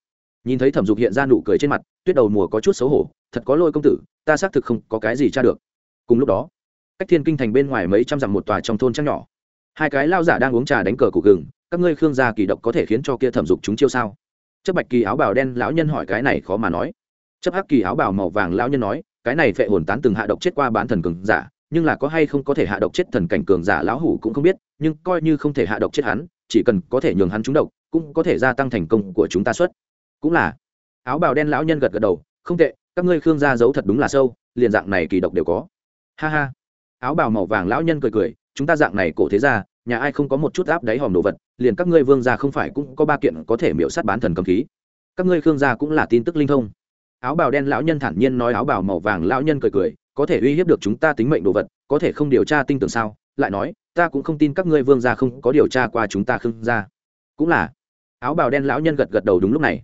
Nhìn thấy thẩm dục hiện ra nụ cười trên mặt, tuyết đầu mùa có chút xấu hổ, thật có lôi công tử, ta xác thực không có cái gì tra được. Cùng lúc đó, cách thiên kinh thành bên ngoài mấy trăm dặm một tòa trong thôn trăng nhỏ, hai cái lao giả đang uống trà đánh cờ cụ gừng, các ngươi khương gia kỳ độc có thể khiến cho kia thẩm dục chúng chiêu sao? Chấp bạch kỳ áo bào đen lão nhân hỏi cái này khó mà nói. Chấp hắc kỳ áo bào màu vàng lão nhân nói, cái này phệ hồn tán từng hạ độc chết qua bán thần cường giả, nhưng là có hay không có thể hạ độc chết thần cảnh cường giả lão hủ cũng không biết, nhưng coi như không thể hạ độc chết hắn, chỉ cần có thể nhường hắn trúng độc, cũng có thể gia tăng thành công của chúng ta xuất. Cũng là. Áo bào đen lão nhân gật gật đầu, không tệ, các ngươi khương gia giấu thật đúng là sâu, liền dạng này kỳ độc đều có. Ha ha. Áo bào màu vàng lão nhân cười cười, chúng ta dạng này cổ thế ra nhà ai không có một chút áp đáy hòm đồ vật, liền các ngươi vương gia không phải cũng có ba kiện có thể miễu sát bán thần cầm khí. Các ngươi khương gia cũng là tin tức linh thông. Áo bào đen lão nhân thản nhiên nói áo bào màu vàng lão nhân cười cười, có thể uy hiếp được chúng ta tính mệnh đồ vật, có thể không điều tra tinh tưởng sao? Lại nói, ta cũng không tin các ngươi vương gia không có điều tra qua chúng ta khương gia. Cũng là. Áo bào đen lão nhân gật gật đầu đúng lúc này.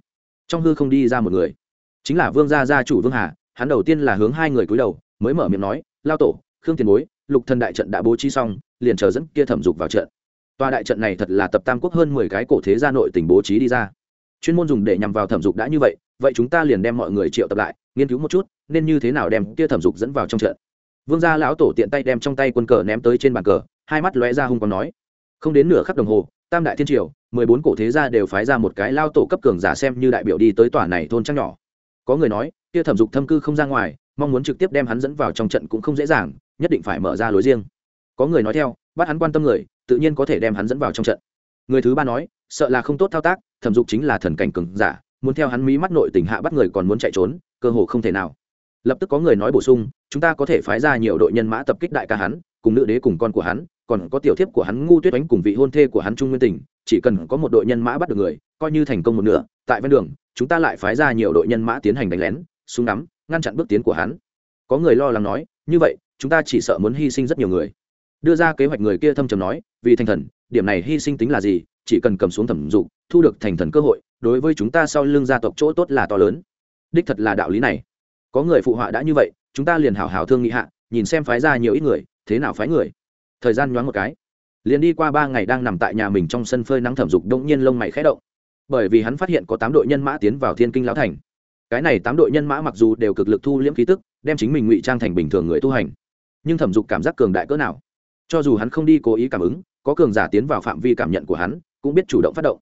Trong hư không đi ra một người. Chính là vương gia gia chủ vương hà, hắn đầu tiên là hướng hai người cúi đầu, mới mở miệng nói, lao tổ, khương tiền bối lục thần đại trận đã bố trí xong, liền chờ dẫn kia thẩm dục vào trận. Tòa đại trận này thật là tập tam quốc hơn mười cái cổ thế gia nội tình bố trí đi ra. Chuyên môn dùng để nhằm vào thẩm dục đã như vậy vậy chúng ta liền đem mọi người triệu tập lại, nghiên cứu một chút, nên như thế nào đem kia thẩm dục dẫn vào trong trận. Vương gia lão tổ tiện tay đem trong tay quân cờ ném tới trên bàn cờ, hai mắt lóe ra hung còn nói, không đến nửa khắc đồng hồ, tam đại thiên triều, mười bốn cổ thế gia đều phái ra một cái lao tổ cấp cường giả xem như đại biểu đi tới tòa này thôn trăng nhỏ. Có người nói, kia thẩm dục thâm cư không ra ngoài mong muốn trực tiếp đem hắn dẫn vào trong trận cũng không dễ dàng, nhất định phải mở ra lối riêng. Có người nói theo, bắt hắn quan tâm người, tự nhiên có thể đem hắn dẫn vào trong trận. Người thứ ba nói, sợ là không tốt thao tác, thẩm dục chính là thần cảnh cường giả, muốn theo hắn mí mắt nội tình hạ bắt người còn muốn chạy trốn, cơ hồ không thể nào. Lập tức có người nói bổ sung, chúng ta có thể phái ra nhiều đội nhân mã tập kích đại ca hắn, cùng nữ đế cùng con của hắn, còn có tiểu thiếp của hắn ngu tuyết oánh cùng vị hôn thê của hắn trung nguyên tình, chỉ cần có một đội nhân mã bắt được người, coi như thành công một nửa, tại ven đường, chúng ta lại phái ra nhiều đội nhân mã tiến hành đánh lén, súng nắm ngăn chặn bước tiến của hắn. Có người lo lắng nói, như vậy, chúng ta chỉ sợ muốn hy sinh rất nhiều người. Đưa ra kế hoạch người kia thâm trầm nói, vì thành thần, điểm này hy sinh tính là gì? Chỉ cần cầm xuống thẩm dục, thu được thành thần cơ hội, đối với chúng ta sau lưng gia tộc chỗ tốt là to lớn. Đích thật là đạo lý này. Có người phụ họa đã như vậy, chúng ta liền hảo hảo thương nghị hạ, nhìn xem phái ra nhiều ít người, thế nào phái người. Thời gian nhoáng một cái, liền đi qua ba ngày đang nằm tại nhà mình trong sân phơi nắng thẩm dục đông nhiên lông mày khẽ động. Bởi vì hắn phát hiện có tám đội nhân mã tiến vào thiên kinh lão thành cái này tám đội nhân mã mặc dù đều cực lực thu liễm khí tức, đem chính mình ngụy trang thành bình thường người tu hành, nhưng thẩm dục cảm giác cường đại cỡ nào? Cho dù hắn không đi cố ý cảm ứng, có cường giả tiến vào phạm vi cảm nhận của hắn, cũng biết chủ động phát động.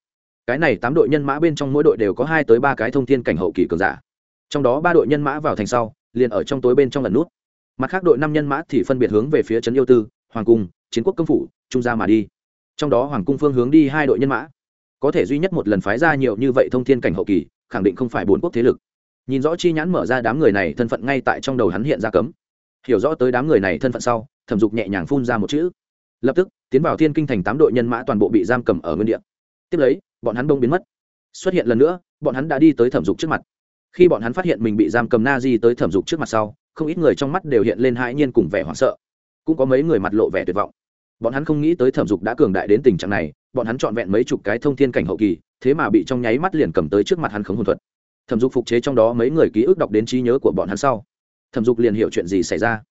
Cái này tám đội nhân mã bên trong mỗi đội đều có hai tới ba cái thông thiên cảnh hậu kỳ cường giả. Trong đó ba đội nhân mã vào thành sau, liền ở trong tối bên trong lần nút. Mặt khác đội năm nhân mã thì phân biệt hướng về phía trấn yêu tư, hoàng cung, chiến quốc công phủ, trung gia mà đi. Trong đó hoàng cung phương hướng đi hai đội nhân mã. Có thể duy nhất một lần phái ra nhiều như vậy thông thiên cảnh hậu kỳ, khẳng định không phải bốn quốc thế lực nhìn rõ chi nhãn mở ra đám người này thân phận ngay tại trong đầu hắn hiện ra cấm. Hiểu rõ tới đám người này thân phận sau, thẩm dục nhẹ nhàng phun ra một chữ. Lập tức, tiến vào thiên kinh thành tám đội nhân mã toàn bộ bị giam cầm ở nguyên địa. Tiếp lấy, bọn hắn đông biến mất. Xuất hiện lần nữa, bọn hắn đã đi tới thẩm dục trước mặt. Khi bọn hắn phát hiện mình bị giam cầm na di tới thẩm dục trước mặt sau, không ít người trong mắt đều hiện lên hãi nhiên cùng vẻ hoảng sợ. Cũng có mấy người mặt lộ vẻ tuyệt vọng. Bọn hắn không nghĩ tới thẩm dục đã cường đại đến tình trạng này, bọn hắn trọn vẹn mấy chục cái thông thiên cảnh hậu kỳ, thế mà bị trong nháy mắt liền cầm tới trước mặt hắn khống hồn thuật thẩm dục phục chế trong đó mấy người ký ức đọc đến trí nhớ của bọn hắn sau. Thẩm dục liền hiểu chuyện gì xảy ra.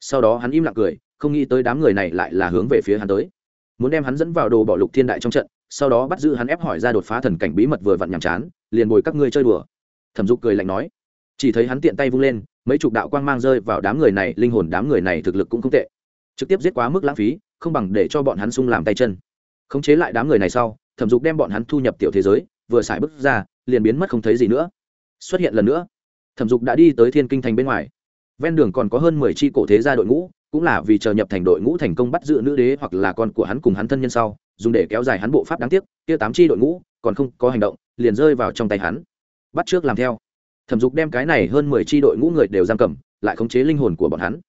Sau đó hắn im lặng cười, không nghĩ tới đám người này lại là hướng về phía hắn tới. Muốn đem hắn dẫn vào đồ bỏ lục thiên đại trong trận, sau đó bắt giữ hắn ép hỏi ra đột phá thần cảnh bí mật vừa vặn nhàm chán, liền bồi các ngươi chơi đùa. Thẩm dục cười lạnh nói. Chỉ thấy hắn tiện tay vung lên, mấy chục đạo quang mang rơi vào đám người này, linh hồn đám người này thực lực cũng không tệ. Trực tiếp giết quá mức lãng phí, không bằng để cho bọn hắn sung làm tay chân. Khống chế lại đám người này sau, thẩm dục đem bọn hắn thu nhập tiểu thế giới, vừa xài bước ra, liền biến mất không thấy gì nữa xuất hiện lần nữa. Thẩm dục đã đi tới thiên kinh thành bên ngoài. Ven đường còn có hơn mười tri cổ thế gia đội ngũ, cũng là vì chờ nhập thành đội ngũ thành công bắt giữ nữ đế hoặc là con của hắn cùng hắn thân nhân sau, dùng để kéo dài hắn bộ pháp đáng tiếc, kia tám tri đội ngũ còn không có hành động, liền rơi vào trong tay hắn. Bắt trước làm theo. Thẩm dục đem cái này hơn mười tri đội ngũ người đều giam cầm, lại khống chế linh hồn của bọn hắn.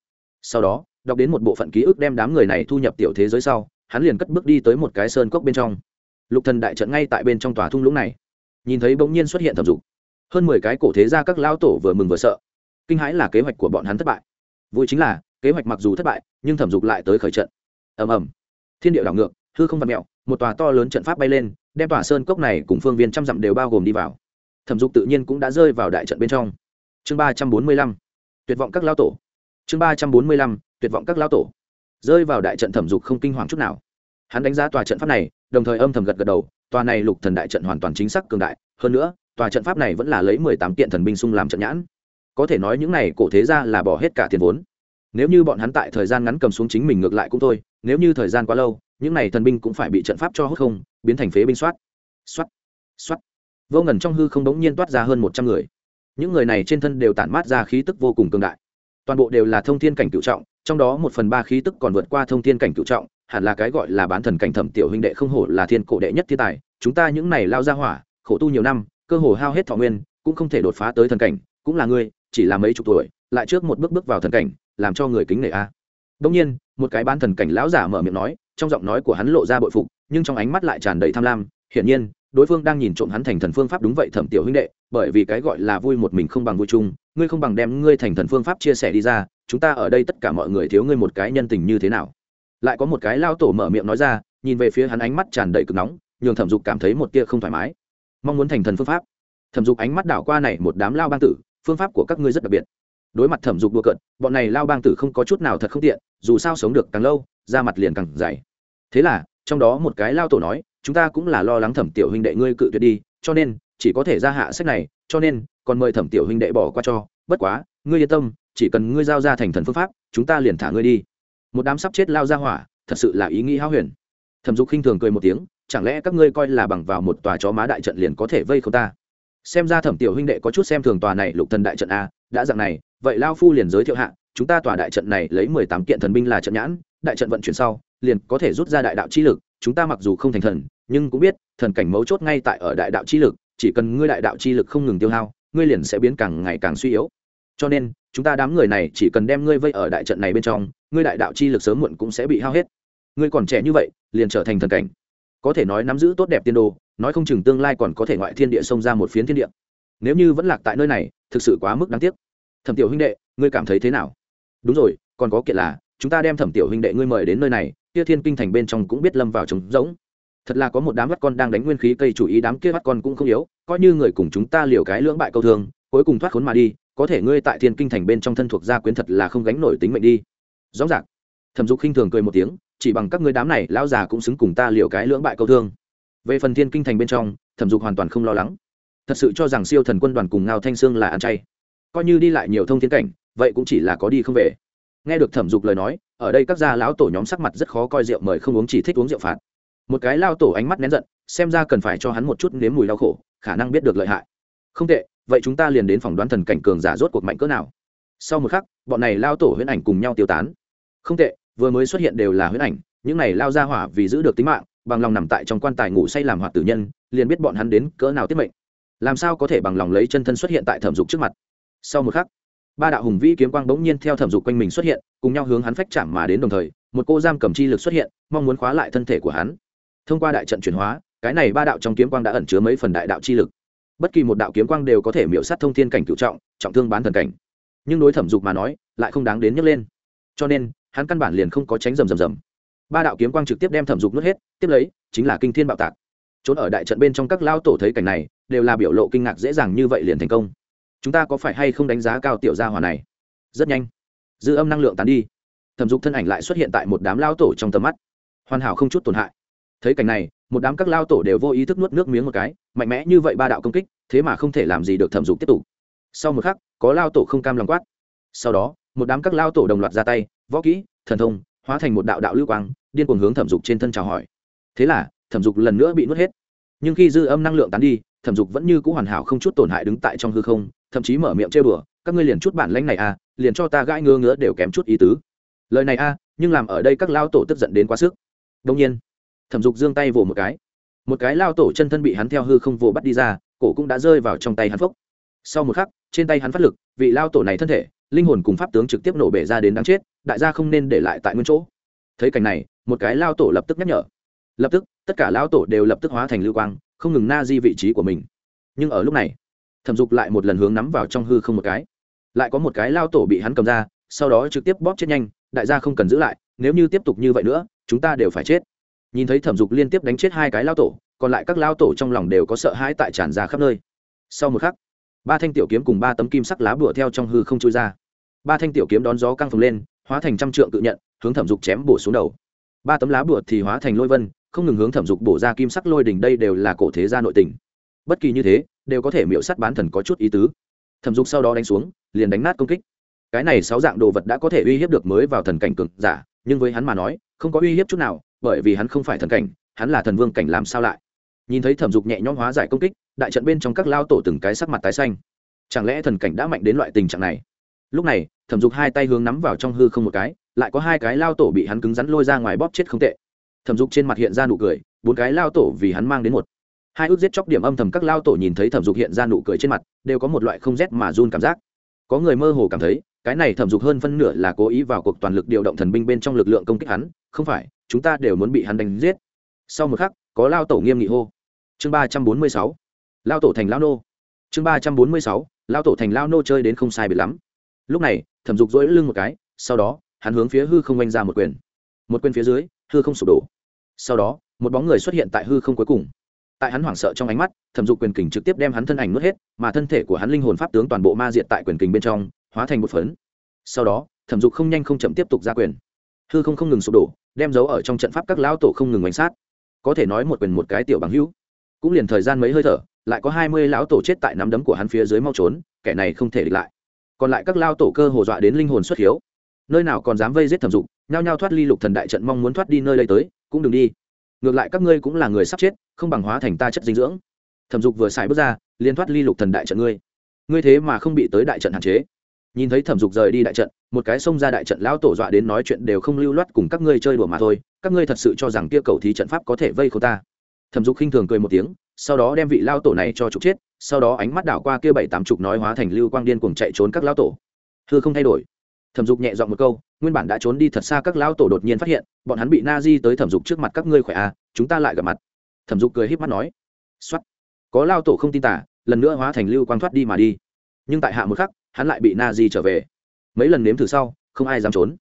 Sau đó, đọc đến một bộ phận ký ức đem đám người này thu nhập tiểu thế giới sau, hắn liền cất bước đi tới một cái sơn cốc bên trong. Lục thần đại trận ngay tại bên trong tòa thung lũng này. Nhìn thấy bỗng nhiên xuất hiện thẩm dục hơn mười cái cổ thế gia các lao tổ vừa mừng vừa sợ. Kinh hãi là kế hoạch của bọn hắn thất bại. Vui chính là, kế hoạch mặc dù thất bại, nhưng thẩm dục lại tới khởi trận. Ầm ầm. Thiên địa đảo ngược, hư không vặt mẹo một tòa to lớn trận pháp bay lên, đem tòa sơn cốc này cùng phương viên trăm dặm đều bao gồm đi vào. Thẩm dục tự nhiên cũng đã rơi vào đại trận bên trong. Chương ba trăm bốn mươi lăm. Tuyệt vọng các lao tổ. Chương ba trăm bốn mươi lăm. Tuyệt vọng các lao tổ. Rơi vào đại trận thẩm dục không kinh hoàng chút nào. Hắn đánh giá tòa trận pháp này, đồng thời âm thầm gật gật đầu, tòa này lục thần đại trận hoàn toàn chính xác cường đại. Hơn nữa tòa trận pháp này vẫn là lấy mười tám kiện thần binh xung làm trận nhãn. Có thể nói những này cổ thế ra là bỏ hết cả tiền vốn. Nếu như bọn hắn tại thời gian ngắn cầm xuống chính mình ngược lại cũng thôi, nếu như thời gian quá lâu, những này thần binh cũng phải bị trận pháp cho hút không, biến thành phế binh soát. Soát soát. Vô ngần trong hư không đống nhiên toát ra hơn một trăm người. Những người này trên thân đều tản mát ra khí tức vô cùng cường đại. Toàn bộ đều là thông thiên cảnh cựu trọng, trong đó một phần ba khí tức còn vượt qua thông thiên cảnh cựu trọng, hẳn là cái gọi là bán thần cảnh thẩm tiểu huynh đệ không hổ là thiên cổ đệ nhất thiên tài. Chúng ta những này lao ra hỏa, khổ tu nhiều năm cơ hồ hao hết thọ nguyên, cũng không thể đột phá tới thần cảnh. Cũng là ngươi, chỉ là mấy chục tuổi, lại trước một bước bước vào thần cảnh, làm cho người kính nể a. Đông nhiên, một cái bán thần cảnh lão giả mở miệng nói, trong giọng nói của hắn lộ ra bội phục, nhưng trong ánh mắt lại tràn đầy tham lam. Hiển nhiên, đối phương đang nhìn trộm hắn thành thần phương pháp đúng vậy thẩm tiểu huynh đệ, bởi vì cái gọi là vui một mình không bằng vui chung, ngươi không bằng đem ngươi thành thần phương pháp chia sẻ đi ra, chúng ta ở đây tất cả mọi người thiếu ngươi một cái nhân tình như thế nào? Lại có một cái lao tổ mở miệng nói ra, nhìn về phía hắn ánh mắt tràn đầy cực nóng, nhường thẩm dục cảm thấy một tia không thoải mái mong muốn thành thần phương pháp. Thẩm dục ánh mắt đảo qua này một đám lao bang tử, phương pháp của các ngươi rất đặc biệt. Đối mặt thẩm dục đua cận bọn này lao bang tử không có chút nào thật không tiện, dù sao sống được càng lâu, da mặt liền càng dày. Thế là, trong đó một cái lao tổ nói, chúng ta cũng là lo lắng thẩm tiểu huynh đệ ngươi cự tuyệt đi, cho nên, chỉ có thể ra hạ sách này, cho nên, còn mời thẩm tiểu huynh đệ bỏ qua cho. Bất quá, ngươi yên tâm, chỉ cần ngươi giao ra thành thần phương pháp, chúng ta liền thả ngươi đi. Một đám sắp chết lao ra hỏa, thật sự là ý nghĩ háo huyền. Thẩm dục khinh thường cười một tiếng chẳng lẽ các ngươi coi là bằng vào một tòa chó má đại trận liền có thể vây không ta? Xem ra thẩm tiểu huynh đệ có chút xem thường tòa này lục thần đại trận a, đã dạng này, vậy lao phu liền giới thiệu hạ, chúng ta tòa đại trận này lấy mười tám kiện thần binh là trận nhãn, đại trận vận chuyển sau, liền có thể rút ra đại đạo chi lực, chúng ta mặc dù không thành thần, nhưng cũng biết, thần cảnh mấu chốt ngay tại ở đại đạo chi lực, chỉ cần ngươi đại đạo chi lực không ngừng tiêu hao, ngươi liền sẽ biến càng ngày càng suy yếu. Cho nên, chúng ta đám người này chỉ cần đem ngươi vây ở đại trận này bên trong, ngươi đại đạo chi lực sớm muộn cũng sẽ bị hao hết. Ngươi còn trẻ như vậy, liền trở thành thần cảnh có thể nói nắm giữ tốt đẹp tiên đồ, nói không chừng tương lai còn có thể ngoại thiên địa xông ra một phiến thiên địa. Nếu như vẫn lạc tại nơi này, thực sự quá mức đáng tiếc. Thẩm tiểu huynh đệ, ngươi cảm thấy thế nào? Đúng rồi, còn có kiện là, chúng ta đem thẩm tiểu huynh đệ ngươi mời đến nơi này, kia thiên kinh thành bên trong cũng biết lâm vào trống rỗng. Thật là có một đám bắt con đang đánh nguyên khí cây chủ ý đám kia bắt con cũng không yếu, coi như người cùng chúng ta liều cái lưỡng bại câu thương cuối cùng thoát khốn mà đi, có thể ngươi tại thiên kinh thành bên trong thân thuộc gia quyến thật là không gánh nổi tính mệnh đi. Rõ ràng. Thẩm dục khinh thường cười một tiếng chỉ bằng các ngươi đám này lão già cũng xứng cùng ta liều cái lưỡng bại câu thương. Về phần thiên kinh thành bên trong, thẩm dục hoàn toàn không lo lắng. Thật sự cho rằng siêu thần quân đoàn cùng ngao thanh sương là ăn chay. Coi như đi lại nhiều thông thiên cảnh, vậy cũng chỉ là có đi không về. Nghe được thẩm dục lời nói, ở đây các gia lão tổ nhóm sắc mặt rất khó coi rượu mời không uống chỉ thích uống rượu phạt. Một cái lao tổ ánh mắt nén giận, xem ra cần phải cho hắn một chút nếm mùi đau khổ, khả năng biết được lợi hại. Không tệ, vậy chúng ta liền đến phòng đoán thần cảnh cường giả rốt cuộc mạnh cỡ nào. Sau một khắc, bọn này lao tổ huyễn ảnh cùng nhau tiêu tán. Không tệ vừa mới xuất hiện đều là huyễn ảnh, những này lao ra hỏa vì giữ được tính mạng, bằng lòng nằm tại trong quan tài ngủ say làm hoạt tử nhân, liền biết bọn hắn đến cỡ nào tiết mệnh. Làm sao có thể bằng lòng lấy chân thân xuất hiện tại thẩm dục trước mặt? Sau một khắc, ba đạo hùng vĩ kiếm quang bỗng nhiên theo thẩm dục quanh mình xuất hiện, cùng nhau hướng hắn phách chạm mà đến đồng thời, một cô giam cầm chi lực xuất hiện, mong muốn khóa lại thân thể của hắn. Thông qua đại trận chuyển hóa, cái này ba đạo trong kiếm quang đã ẩn chứa mấy phần đại đạo chi lực. Bất kỳ một đạo kiếm quang đều có thể miễu sát thông thiên cảnh cựu trọng trọng thương bán thần cảnh. Nhưng đối thẩm dục mà nói, lại không đáng đến nhấc lên. Cho nên hắn căn bản liền không có tránh rầm rầm rầm. Ba đạo kiếm quang trực tiếp đem thẩm dục nuốt hết, tiếp lấy, chính là kinh thiên bạo tạc. Trốn ở đại trận bên trong các lao tổ thấy cảnh này, đều là biểu lộ kinh ngạc dễ dàng như vậy liền thành công. Chúng ta có phải hay không đánh giá cao tiểu gia hỏa này? Rất nhanh, dư âm năng lượng tán đi. Thẩm dục thân ảnh lại xuất hiện tại một đám lao tổ trong tầm mắt. Hoàn hảo không chút tổn hại. Thấy cảnh này, một đám các lao tổ đều vô ý thức nuốt nước miếng một cái, mạnh mẽ như vậy ba đạo công kích, thế mà không thể làm gì được thẩm dục tiếp tục. Sau một khắc, có lao tổ không cam lòng quát. Sau đó một đám các lao tổ đồng loạt ra tay, võ kỹ, thần thông, hóa thành một đạo đạo lưu quang, điên cuồng hướng thẩm dục trên thân chào hỏi. Thế là, thẩm dục lần nữa bị nuốt hết. Nhưng khi dư âm năng lượng tán đi, thẩm dục vẫn như c ũ hoàn hảo không chút tổn hại đứng tại trong hư không, thậm chí mở miệng chơi bừa các ngươi liền chút bản lãnh này à liền cho ta gãi ngơ ngứa đều kém chút ý tứ. Lời này a, nhưng làm ở đây các lao tổ tức giận đến quá sức. Đông nhiên, thẩm dục giương tay vỗ một cái. Một cái lao tổ chân thân bị hắn theo hư không vỗ bắt đi ra, cổ cũng đã rơi vào trong tay hắn phốc. Sau một khắc, trên tay hắn phát lực, vị lao tổ này thân thể linh hồn cùng pháp tướng trực tiếp nổ bể ra đến đáng chết, đại gia không nên để lại tại nguyên chỗ. Thấy cảnh này, một cái lao tổ lập tức nhắc nhở. Lập tức, tất cả lao tổ đều lập tức hóa thành lưu quang, không ngừng na di vị trí của mình. Nhưng ở lúc này, thẩm dục lại một lần hướng nắm vào trong hư không một cái. Lại có một cái lao tổ bị hắn cầm ra, sau đó trực tiếp bóp chết nhanh, đại gia không cần giữ lại, nếu như tiếp tục như vậy nữa, chúng ta đều phải chết. Nhìn thấy thẩm dục liên tiếp đánh chết hai cái lao tổ, còn lại các lao tổ trong lòng đều có sợ hãi tại tràn ra khắp nơi. Sau một khắc, ba thanh tiểu kiếm cùng ba tấm kim sắc lá bùa theo trong hư không trôi ra ba thanh tiểu kiếm đón gió căng phồng lên, hóa thành trăm trượng tự nhận, hướng thẩm dục chém bổ xuống đầu. Ba tấm lá bùa thì hóa thành lôi vân, không ngừng hướng thẩm dục bổ ra kim sắc lôi đỉnh, đây đều là cổ thế gia nội tình. Bất kỳ như thế, đều có thể miễu sắt bán thần có chút ý tứ. Thẩm dục sau đó đánh xuống, liền đánh nát công kích. Cái này sáu dạng đồ vật đã có thể uy hiếp được mới vào thần cảnh cực giả, nhưng với hắn mà nói, không có uy hiếp chút nào, bởi vì hắn không phải thần cảnh, hắn là thần vương cảnh làm sao lại? Nhìn thấy thẩm dục nhẹ nhõm hóa giải công kích, đại trận bên trong các lao tổ từng cái sắc mặt tái xanh. Chẳng lẽ thần cảnh đã mạnh đến loại tình trạng này? Lúc này, thẩm dục hai tay hướng nắm vào trong hư không một cái, lại có hai cái lao tổ bị hắn cứng rắn lôi ra ngoài bóp chết không tệ. Thẩm dục trên mặt hiện ra nụ cười, bốn cái lao tổ vì hắn mang đến một. Hai ước giết chóc điểm âm thầm các lao tổ nhìn thấy thẩm dục hiện ra nụ cười trên mặt, đều có một loại không rét mà run cảm giác. Có người mơ hồ cảm thấy, cái này thẩm dục hơn phân nửa là cố ý vào cuộc toàn lực điều động thần binh bên trong lực lượng công kích hắn, không phải, chúng ta đều muốn bị hắn đánh giết. Sau một khắc, có lao tổ nghiêm nghị hô. Chương ba trăm bốn mươi sáu. Lao tổ thành lao nô. Chương ba trăm bốn mươi sáu. Lao tổ thành lao nô chơi đến không sai biệt lắm lúc này, thẩm dục dỗi lưng một cái, sau đó, hắn hướng phía hư không oanh ra một quyền. Một quyền phía dưới, hư không sụp đổ. Sau đó, một bóng người xuất hiện tại hư không cuối cùng. Tại hắn hoảng sợ trong ánh mắt, thẩm dục quyền kình trực tiếp đem hắn thân ảnh nuốt hết, mà thân thể của hắn linh hồn pháp tướng toàn bộ ma diệt tại quyền kình bên trong, hóa thành một phấn. Sau đó, thẩm dục không nhanh không chậm tiếp tục ra quyền. Hư không không ngừng sụp đổ, đem dấu ở trong trận pháp các lão tổ không ngừng bánh sát. Có thể nói một quyền một cái tiểu bằng hữu. Cũng liền thời gian mấy hơi thở, lại có hai mươi lão tổ chết tại nắm đấm của hắn phía dưới mau trốn, kẻ này không thể địch lại còn lại các lao tổ cơ hồ dọa đến linh hồn xuất hiếu. Nơi nào còn dám vây giết thẩm dục, nhao nhao thoát ly lục thần đại trận mong muốn thoát đi nơi đây tới, cũng đừng đi. Ngược lại các ngươi cũng là người sắp chết, không bằng hóa thành ta chất dinh dưỡng. Thẩm dục vừa xài bước ra liên thoát ly lục thần đại trận ngươi. Ngươi thế mà không bị tới đại trận hạn chế. Nhìn thấy thẩm dục rời đi đại trận, một cái xông ra đại trận lão tổ dọa đến nói chuyện đều không lưu loát cùng các ngươi chơi đùa mà thôi, các ngươi thật sự cho rằng kia cầu thí trận pháp có thể vây khâu ta. Thẩm dục khinh thường cười một tiếng sau đó đem vị lao tổ này cho trục chết, sau đó ánh mắt đảo qua kia bảy tám chục nói hóa thành lưu quang điên cuồng chạy trốn các lao tổ. Hư không thay đổi. Thẩm dục nhẹ dọn một câu, nguyên bản đã trốn đi thật xa các lao tổ đột nhiên phát hiện, bọn hắn bị na di tới thẩm dục trước mặt, các ngươi khỏe à chúng ta lại gặp mặt. Thẩm dục cười h í p mắt nói x o á t có lao tổ không tin tả lần nữa hóa thành lưu quang thoát đi mà đi. Nhưng tại hạ một khắc, hắn lại bị na di trở về. Mấy lần nếm thử sau, không ai dám trốn.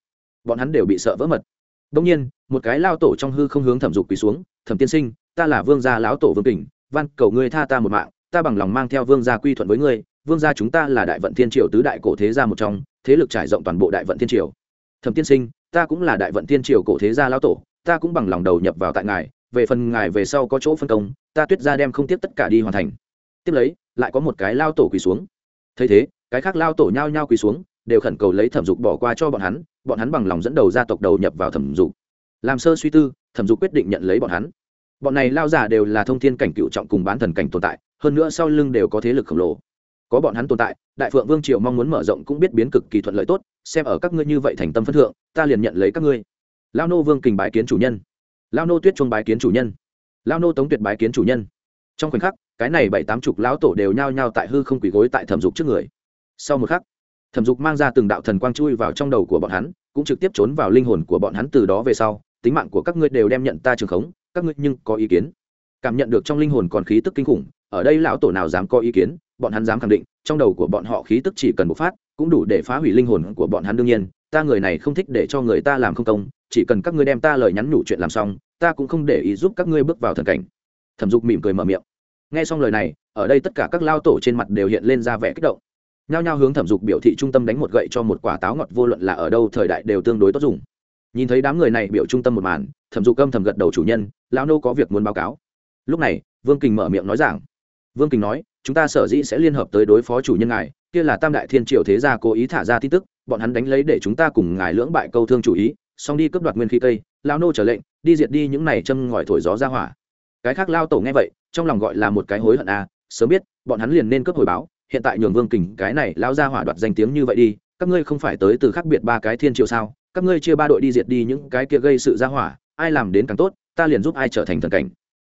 Bọn hắn đều bị sợ vỡ mật. Đông nhiên, một cái lao tổ trong hư không hướng thẩm dục quỳ xuống, thẩm tiên sinh, ta là vương gia lão tổ vương kình van, cầu ngươi tha ta một mạng, ta bằng lòng mang theo vương gia quy thuận với ngươi, vương gia chúng ta là đại vận thiên triều tứ đại cổ thế gia một trong, thế lực trải rộng toàn bộ đại vận thiên triều. Thẩm tiên sinh, ta cũng là đại vận thiên triều cổ thế gia lão tổ, ta cũng bằng lòng đầu nhập vào tại ngài, về phần ngài về sau có chỗ phân công, ta tuyết ra đem không tiếp tất cả đi hoàn thành. Tiếp lấy, lại có một cái lao tổ quỳ xuống. Thấy thế, cái khác lao tổ nhao nhao quỳ xuống, đều khẩn cầu lấy thẩm dục bỏ qua cho bọn hắn bọn hắn bằng lòng dẫn đầu gia tộc đầu nhập vào thẩm dục. Làm sơ suy tư, thẩm dục quyết định nhận lấy bọn hắn bọn này lao giả đều là thông thiên cảnh cựu trọng cùng bán thần cảnh tồn tại, hơn nữa sau lưng đều có thế lực khổng lồ. Có bọn hắn tồn tại, đại phượng vương triều mong muốn mở rộng cũng biết biến cực kỳ thuận lợi tốt, xem ở các ngươi như vậy thành tâm phân thượng, ta liền nhận lấy các ngươi. Lao nô vương kình bái kiến chủ nhân. Lao nô tuyết chuông bái kiến chủ nhân. Lao nô tống tuyệt bái kiến chủ nhân. Trong khoảnh khắc, cái này bảy tám chục lão tổ đều nhao nhao tại hư không quỳ gối tại thẩm dục trước người. Sau một khắc, thẩm dục mang ra từng đạo thần quang chui vào trong đầu của bọn hắn, cũng trực tiếp trốn vào linh hồn của bọn hắn từ đó về sau, tính mạng của các ngươi đều đem nhận ta trường khống các ngươi nhưng có ý kiến. Cảm nhận được trong linh hồn còn khí tức kinh khủng, ở đây lão tổ nào dám có ý kiến, bọn hắn dám khẳng định, trong đầu của bọn họ khí tức chỉ cần bộc phát, cũng đủ để phá hủy linh hồn của bọn hắn đương nhiên. Ta người này không thích để cho người ta làm không công, chỉ cần các ngươi đem ta lời nhắn nhủ chuyện làm xong, ta cũng không để ý giúp các ngươi bước vào thần cảnh. Thẩm dục mỉm cười mở miệng. Nghe xong lời này, ở đây tất cả các lao tổ trên mặt đều hiện lên ra vẻ kích động. Nhao nhao hướng thẩm dục biểu thị trung tâm đánh một gậy cho một quả táo ngọt, vô luận là ở đâu thời đại đều tương đối tốt dùng nhìn thấy đám người này biểu trung tâm một màn, thẩm dục âm thầm gật đầu chủ nhân, lão nô có việc muốn báo cáo. Lúc này, vương kình mở miệng nói rằng, vương kình nói, chúng ta sở dĩ sẽ liên hợp tới đối phó chủ nhân ngài, kia là tam đại thiên triều thế gia cố ý thả ra tin tức, bọn hắn đánh lấy để chúng ta cùng ngài lưỡng bại câu thương chủ ý, xong đi cướp đoạt nguyên khí cây, Lão nô trở lệnh, đi diệt đi những này châm ngòi thổi gió ra hỏa. Cái khác lao tổ nghe vậy, trong lòng gọi là một cái hối hận à sớm biết, bọn hắn liền nên cướp hồi báo, hiện tại nhường vương kình cái này lao ra hỏa đoạt danh tiếng như vậy đi các ngươi không phải tới từ khác biệt ba cái thiên triều sao? Các ngươi chia ba đội đi diệt đi những cái kia gây sự ra hỏa, ai làm đến càng tốt, ta liền giúp ai trở thành thần cảnh.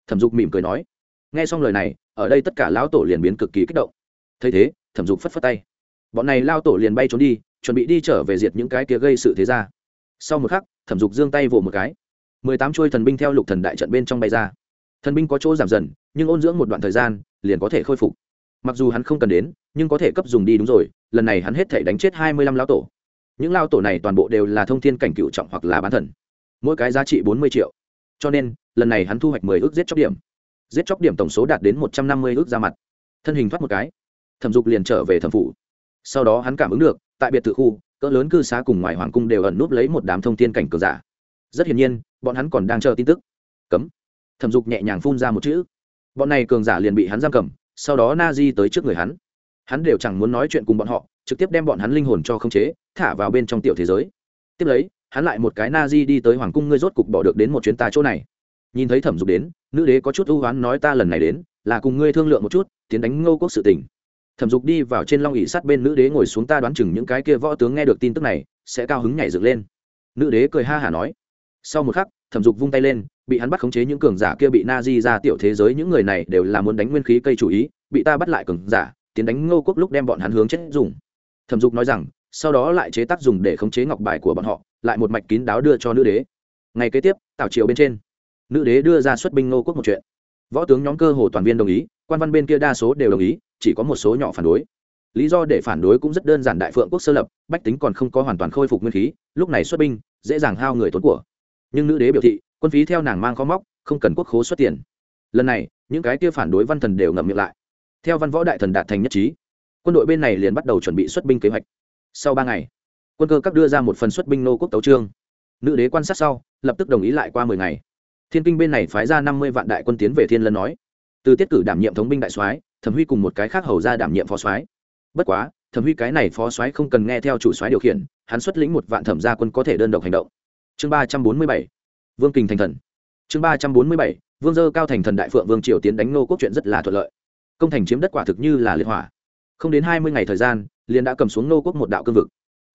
Thẩm dục mỉm cười nói. Nghe xong lời này, ở đây tất cả lão tổ liền biến cực kỳ kích động. Thấy thế, thẩm dục phất phất tay. Bọn này lao tổ liền bay trốn đi, chuẩn bị đi trở về diệt những cái kia gây sự thế ra sau một khắc, thẩm dục giương tay vỗ một cái. Mười tám chuôi thần binh theo lục thần đại trận bên trong bay ra. Thần binh có chỗ giảm dần, nhưng ôn dưỡng một đoạn thời gian, liền có thể khôi phục. Mặc dù hắn không cần đến, nhưng có thể cấp dùng đi đúng rồi lần này hắn hết thể đánh chết hai mươi lăm lao tổ. Những lao tổ này toàn bộ đều là thông thiên cảnh cựu trọng hoặc là bán thần. Mỗi cái giá trị bốn mươi triệu. Cho nên, lần này hắn thu hoạch mười ước giết chóc điểm. Giết chóc điểm tổng số đạt đến một trăm năm mươi ước ra mặt. Thân hình thoát một cái. Thẩm dục liền trở về thẩm phủ. Sau đó hắn cảm ứng được, tại biệt thự khu, cỡ lớn cư xá cùng ngoài hoàng cung đều ẩn núp lấy một đám thông thiên cảnh cờ giả. Rất hiển nhiên, bọn hắn còn đang chờ tin tức. Cấm. Thẩm dục nhẹ nhàng phun ra một chữ. Bọn này cường giả liền bị hắn giam cầm, sau đó na di tới trước người hắn hắn đều chẳng muốn nói chuyện cùng bọn họ, trực tiếp đem bọn hắn linh hồn cho khống chế, thả vào bên trong tiểu thế giới. Tiếp lấy, hắn lại một cái na di đi tới hoàng cung, ngươi rốt cục bỏ được đến một chuyến ta chỗ này. Nhìn thấy thẩm dục đến, nữ đế có chút ưu hoán nói ta lần này đến, là cùng ngươi thương lượng một chút, tiến đánh ngô quốc sự tình. Thẩm dục đi vào trên long ỉ sát bên nữ đế ngồi xuống ta đoán chừng những cái kia võ tướng nghe được tin tức này, sẽ cao hứng nhảy dựng lên. Nữ đế cười ha hả nói. Sau một khắc, thẩm dục vung tay lên, bị hắn bắt khống chế những cường giả kia bị na di ra tiểu thế giới, những người này đều là muốn đánh nguyên khí cây chủ ý, bị ta bắt lại cường giả tiến đánh ngô quốc lúc đem bọn hắn hướng chết dùng. Thẩm dục nói rằng, sau đó lại chế tác dùng để khống chế ngọc bài của bọn họ, lại một mạch kín đáo đưa cho nữ đế. Ngày kế tiếp tảo triều bên trên, nữ đế đưa ra xuất binh ngô quốc một chuyện. Võ tướng nhóm cơ hồ toàn viên đồng ý, quan văn bên kia đa số đều đồng ý, chỉ có một số nhỏ phản đối. Lý do để phản đối cũng rất đơn giản đại phượng quốc sơ lập, bách tính còn không có hoàn toàn khôi phục nguyên khí, lúc này xuất binh, dễ dàng hao người tốn của. Nhưng nữ đế biểu thị, quân phí theo nàng mang khó móc, không cần quốc khố xuất tiền. Lần này, những cái kia phản đối văn thần đều ngậm miệng lại theo văn võ đại thần đạt thành nhất trí, quân đội bên này liền bắt đầu chuẩn bị xuất binh kế hoạch. Sau ba ngày, quân cơ các đưa ra một phần xuất binh nô quốc tấu trương. Nữ đế quan sát sau, lập tức đồng ý lại qua mười ngày. Thiên kinh bên này phái ra năm mươi vạn đại quân tiến về thiên lân nói, từ tiết cử đảm nhiệm thống binh đại soái, thẩm huy cùng một cái khác hầu ra đảm nhiệm phó soái. Bất quá, thẩm huy cái này phó soái không cần nghe theo chủ soái điều khiển, hắn xuất lĩnh một vạn thẩm gia quân có thể đơn độc hành động. Chương ba trăm bốn mươi bảy, vương kình thành thần. Chương ba trăm bốn mươi bảy, vương dơ cao thành thần đại phượng vương triều tiến đánh nô quốc chuyện rất là thuận lợi công thành chiếm đất quả thực như là liệt hỏa. Không đến hai mươi ngày thời gian, liền đã cầm xuống nô quốc một đạo cương vực.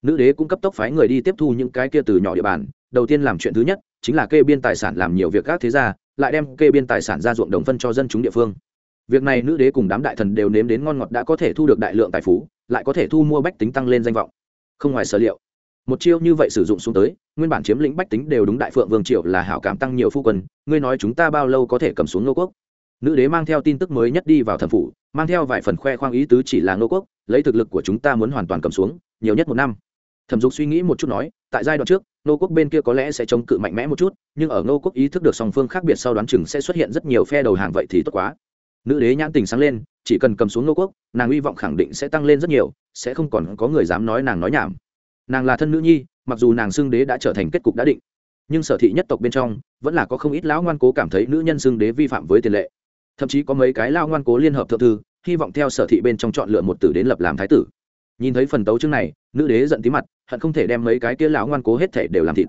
Nữ đế cũng cấp tốc phái người đi tiếp thu những cái kia từ nhỏ địa bàn, đầu tiên làm chuyện thứ nhất, chính là kê biên tài sản làm nhiều việc các thế gia lại đem kê biên tài sản ra ruộng đồng phân cho dân chúng địa phương. Việc này nữ đế cùng đám đại thần đều nếm đến ngon ngọt đã có thể thu được đại lượng tài phú, lại có thể thu mua bách tính tăng lên danh vọng. Không ngoài sở liệu, một chiêu như vậy sử dụng xuống tới, nguyên bản chiếm lĩnh bách tính đều đúng đại phượng vương triệu là hảo cảm tăng nhiều phu quân, ngươi nói chúng ta bao lâu có thể cầm xuống nô quốc? Nữ đế mang theo tin tức mới nhất đi vào thẩm phủ, mang theo vài phần khoe khoang ý tứ chỉ là nô quốc, lấy thực lực của chúng ta muốn hoàn toàn cầm xuống, nhiều nhất một năm. Thẩm dục suy nghĩ một chút nói, tại giai đoạn trước nô quốc bên kia có lẽ sẽ chống cự mạnh mẽ một chút, nhưng ở nô quốc ý thức được song phương khác biệt sau đoán chừng sẽ xuất hiện rất nhiều phe đầu hàng vậy thì tốt quá. Nữ đế nhãn tình sáng lên, chỉ cần cầm xuống nô quốc, nàng hy vọng khẳng định sẽ tăng lên rất nhiều, sẽ không còn có người dám nói nàng nói nhảm. Nàng là thân nữ nhi, mặc dù nàng xưng đế đã trở thành kết cục đã định, nhưng sở thị nhất tộc bên trong, vẫn là có không ít lão ngoan cố cảm thấy nữ nhân xưng đế vi phạm với tiền lệ thậm chí có mấy cái lao ngoan cố liên hợp thượng thư, hy vọng theo sở thị bên trong chọn lựa một tử đến lập làm thái tử. Nhìn thấy phần tấu chương này, nữ đế giận tí mặt, hận không thể đem mấy cái kia lão ngoan cố hết thể đều làm thịt.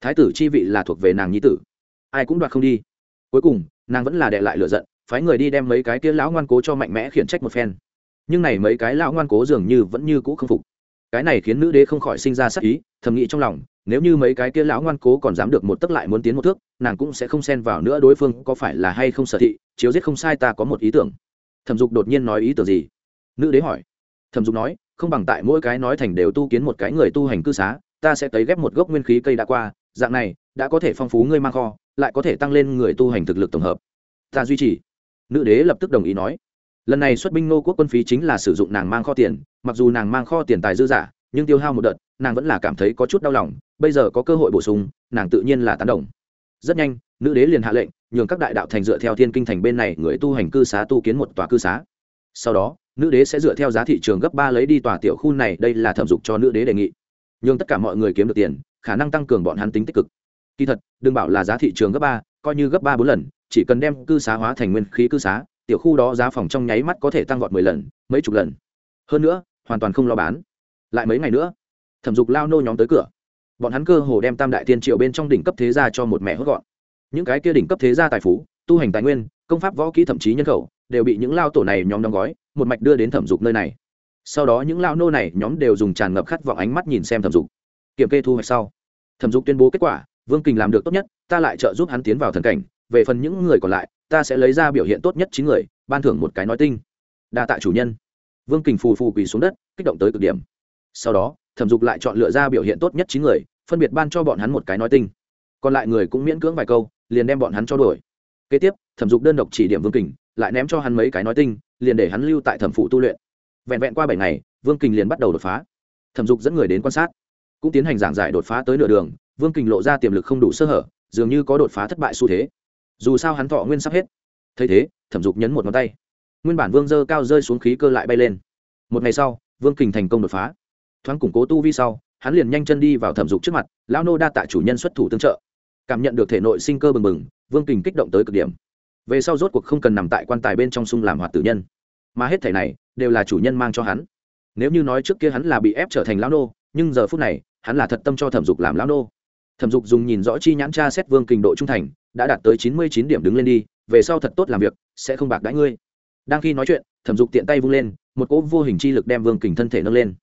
Thái tử chi vị là thuộc về nàng nhi tử. Ai cũng đoạt không đi. Cuối cùng, nàng vẫn là đệ lại lựa giận, phái người đi đem mấy cái kia lão ngoan cố cho mạnh mẽ khiển trách một phen. Nhưng này mấy cái lão ngoan cố dường như vẫn như cũ không phục. Cái này khiến nữ đế không khỏi sinh ra sắc ý, thầm nghĩ trong lòng nếu như mấy cái kia lão ngoan cố còn dám được một tấc lại muốn tiến một thước, nàng cũng sẽ không xen vào nữa đối phương có phải là hay không sở thị, chiếu giết không sai ta có một ý tưởng. Thẩm dục đột nhiên nói ý tưởng gì? Nữ đế hỏi. Thẩm dục nói, không bằng tại mỗi cái nói thành đều tu kiến một cái người tu hành cư xá, ta sẽ tấy ghép một gốc nguyên khí cây đã qua, dạng này, đã có thể phong phú ngươi mang kho, lại có thể tăng lên người tu hành thực lực tổng hợp. Ta duy trì. Nữ đế lập tức đồng ý nói. Lần này xuất binh nô quốc quân phí chính là sử dụng nàng mang kho tiền, mặc dù nàng mang kho tiền tài dư giả nhưng tiêu hao một đợt nàng vẫn là cảm thấy có chút đau lòng, bây giờ có cơ hội bổ sung, nàng tự nhiên là tán đồng. Rất nhanh, nữ đế liền hạ lệnh, nhường các đại đạo thành dựa theo thiên kinh thành bên này người tu hành cư xá tu kiến một tòa cư xá. Sau đó, nữ đế sẽ dựa theo giá thị trường gấp ba lấy đi tòa tiểu khu này, đây là thẩm dục cho nữ đế đề nghị. Nhường tất cả mọi người kiếm được tiền, khả năng tăng cường bọn hắn tính tích cực. Kỳ thật, đừng bảo là giá thị trường gấp ba, coi như gấp ba bốn lần, chỉ cần đem cư xá hóa thành nguyên khí cư xá, tiểu khu đó giá phòng trong nháy mắt có thể tăng vọt mười lần, mấy chục lần. Hơn nữa, hoàn toàn không lo bán. Lại mấy ngày nữa thẩm dục lao nô nhóm tới cửa. Bọn hắn cơ hồ đem tam đại tiên triệu bên trong đỉnh cấp thế gia cho một mẹ hốt gọn. Những cái kia đỉnh cấp thế gia tài phú, tu hành tài nguyên, công pháp võ kỹ thậm chí nhân khẩu, đều bị những lao tổ này nhóm đóng gói, một mạch đưa đến thẩm dục nơi này. Sau đó những lao nô này nhóm đều dùng tràn ngập khát vọng ánh mắt nhìn xem thẩm dục. Kiểm kê thu hoạch sau, thẩm dục tuyên bố kết quả, vương kình làm được tốt nhất, ta lại trợ giúp hắn tiến vào thần cảnh, về phần những người còn lại, ta sẽ lấy ra biểu hiện tốt nhất chín người, ban thưởng một cái nói tinh. Đa tạ chủ nhân. Vương kình phù phù quỳ xuống đất, kích động tới cực điểm. Sau đó thẩm dục lại chọn lựa ra biểu hiện tốt nhất chín người, phân biệt ban cho bọn hắn một cái nói tinh. Còn lại người cũng miễn cưỡng vài câu, liền đem bọn hắn cho đuổi. kế tiếp, thẩm dục đơn độc chỉ điểm vương kình, lại ném cho hắn mấy cái nói tinh, liền để hắn lưu tại thẩm phụ tu luyện. Vẹn vẹn qua bảy ngày, vương kình liền bắt đầu đột phá. Thẩm dục dẫn người đến quan sát, cũng tiến hành giảng giải đột phá tới nửa đường, vương kình lộ ra tiềm lực không đủ sơ hở, dường như có đột phá thất bại xu thế. Dù sao hắn thọ nguyên sắp hết. Thấy thế, thẩm dục nhấn một ngón tay. Nguyên bản vương dơ cao rơi xuống khí cơ lại bay lên. Một ngày sau, vương kình thành công đột phá thoáng củng cố tu vi sau, hắn liền nhanh chân đi vào thẩm dục trước mặt, lão nô đa tạ chủ nhân xuất thủ tương trợ. Cảm nhận được thể nội sinh cơ bừng bừng, vương kình kích động tới cực điểm. Về sau rốt cuộc không cần nằm tại quan tài bên trong sung làm hoạt tử nhân. Mà hết thể này, đều là chủ nhân mang cho hắn. Nếu như nói trước kia hắn là bị ép trở thành lão nô, nhưng giờ phút này, hắn là thật tâm cho thẩm dục làm lão nô. Thẩm dục dùng nhìn rõ chi nhãn tra xét vương kình độ trung thành, đã đạt tới chín mươi chín điểm đứng lên đi, về sau thật tốt làm việc, sẽ không bạc đãi ngươi. Đang khi nói chuyện, thẩm dục tiện tay vung lên, một cỗ vô hình chi lực đem vương kình thân thể nâng lên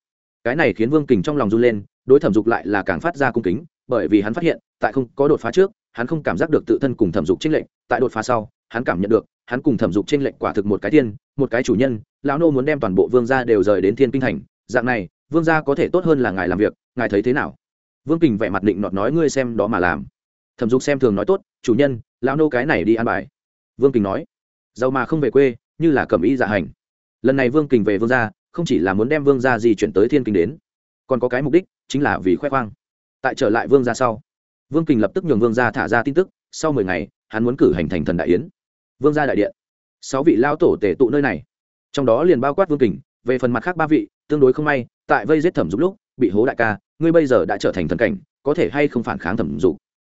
cái này khiến vương kình trong lòng run lên, đối thẩm dục lại là càng phát ra cung kính, bởi vì hắn phát hiện, tại không có đột phá trước, hắn không cảm giác được tự thân cùng thẩm dục tranh lệnh tại đột phá sau, hắn cảm nhận được, hắn cùng thẩm dục tranh lệnh quả thực một cái tiên một cái chủ nhân, lão nô muốn đem toàn bộ vương gia đều rời đến thiên kinh thành, dạng này, vương gia có thể tốt hơn là ngài làm việc, ngài thấy thế nào? Vương kình vẻ mặt định nọt nói, ngươi xem đó mà làm. Thẩm dục xem thường nói, tốt, chủ nhân, lão nô cái này đi ăn bài. Vương kình nói giàu mà không về quê, như là cầm ý dạ hành. Lần này vương kình về vương gia không chỉ là muốn đem vương gia di chuyển tới thiên kinh đến, còn có cái mục đích chính là vì khoe khoang. Tại trở lại vương gia sau, vương kình lập tức nhường vương gia thả ra tin tức, sau mười ngày, hắn muốn cử hành thành thần đại yến. Vương gia đại điện, sáu vị lao tổ tể tụ nơi này. Trong đó liền bao quát vương kình, về phần mặt khác ba vị, tương đối không may, tại vây giết thẩm dục lúc, bị hố đại ca, ngươi bây giờ đã trở thành thần cảnh, có thể hay không phản kháng thẩm dục?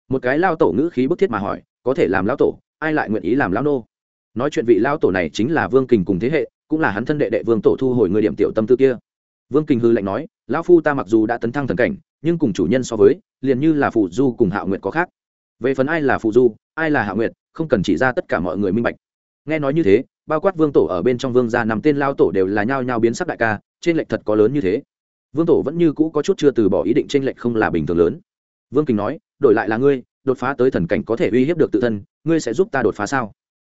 Một cái lao tổ ngữ khí bức thiết mà hỏi, có thể làm lao tổ, ai lại nguyện ý làm lao nô? Nói chuyện vị lao tổ này chính là vương kình cùng thế hệ cũng là hắn thân đệ đệ vương tổ thu hồi người điểm tiểu tâm tư kia. Vương kình hư lạnh nói, lão phu ta mặc dù đã tấn thăng thần cảnh, nhưng cùng chủ nhân so với, liền như là phù du cùng hạ nguyệt có khác. Về phần ai là phù du, ai là hạ nguyệt, không cần chỉ ra tất cả mọi người minh bạch. Nghe nói như thế, bao quát vương tổ ở bên trong vương gia nằm tên lao tổ đều là nhao nhao biến sắc đại ca, trên lệch thật có lớn như thế. Vương tổ vẫn như cũ có chút chưa từ bỏ ý định trên lệch không là bình thường lớn. Vương kình nói, đổi lại là ngươi, đột phá tới thần cảnh có thể uy hiếp được tự thân, ngươi sẽ giúp ta đột phá sao?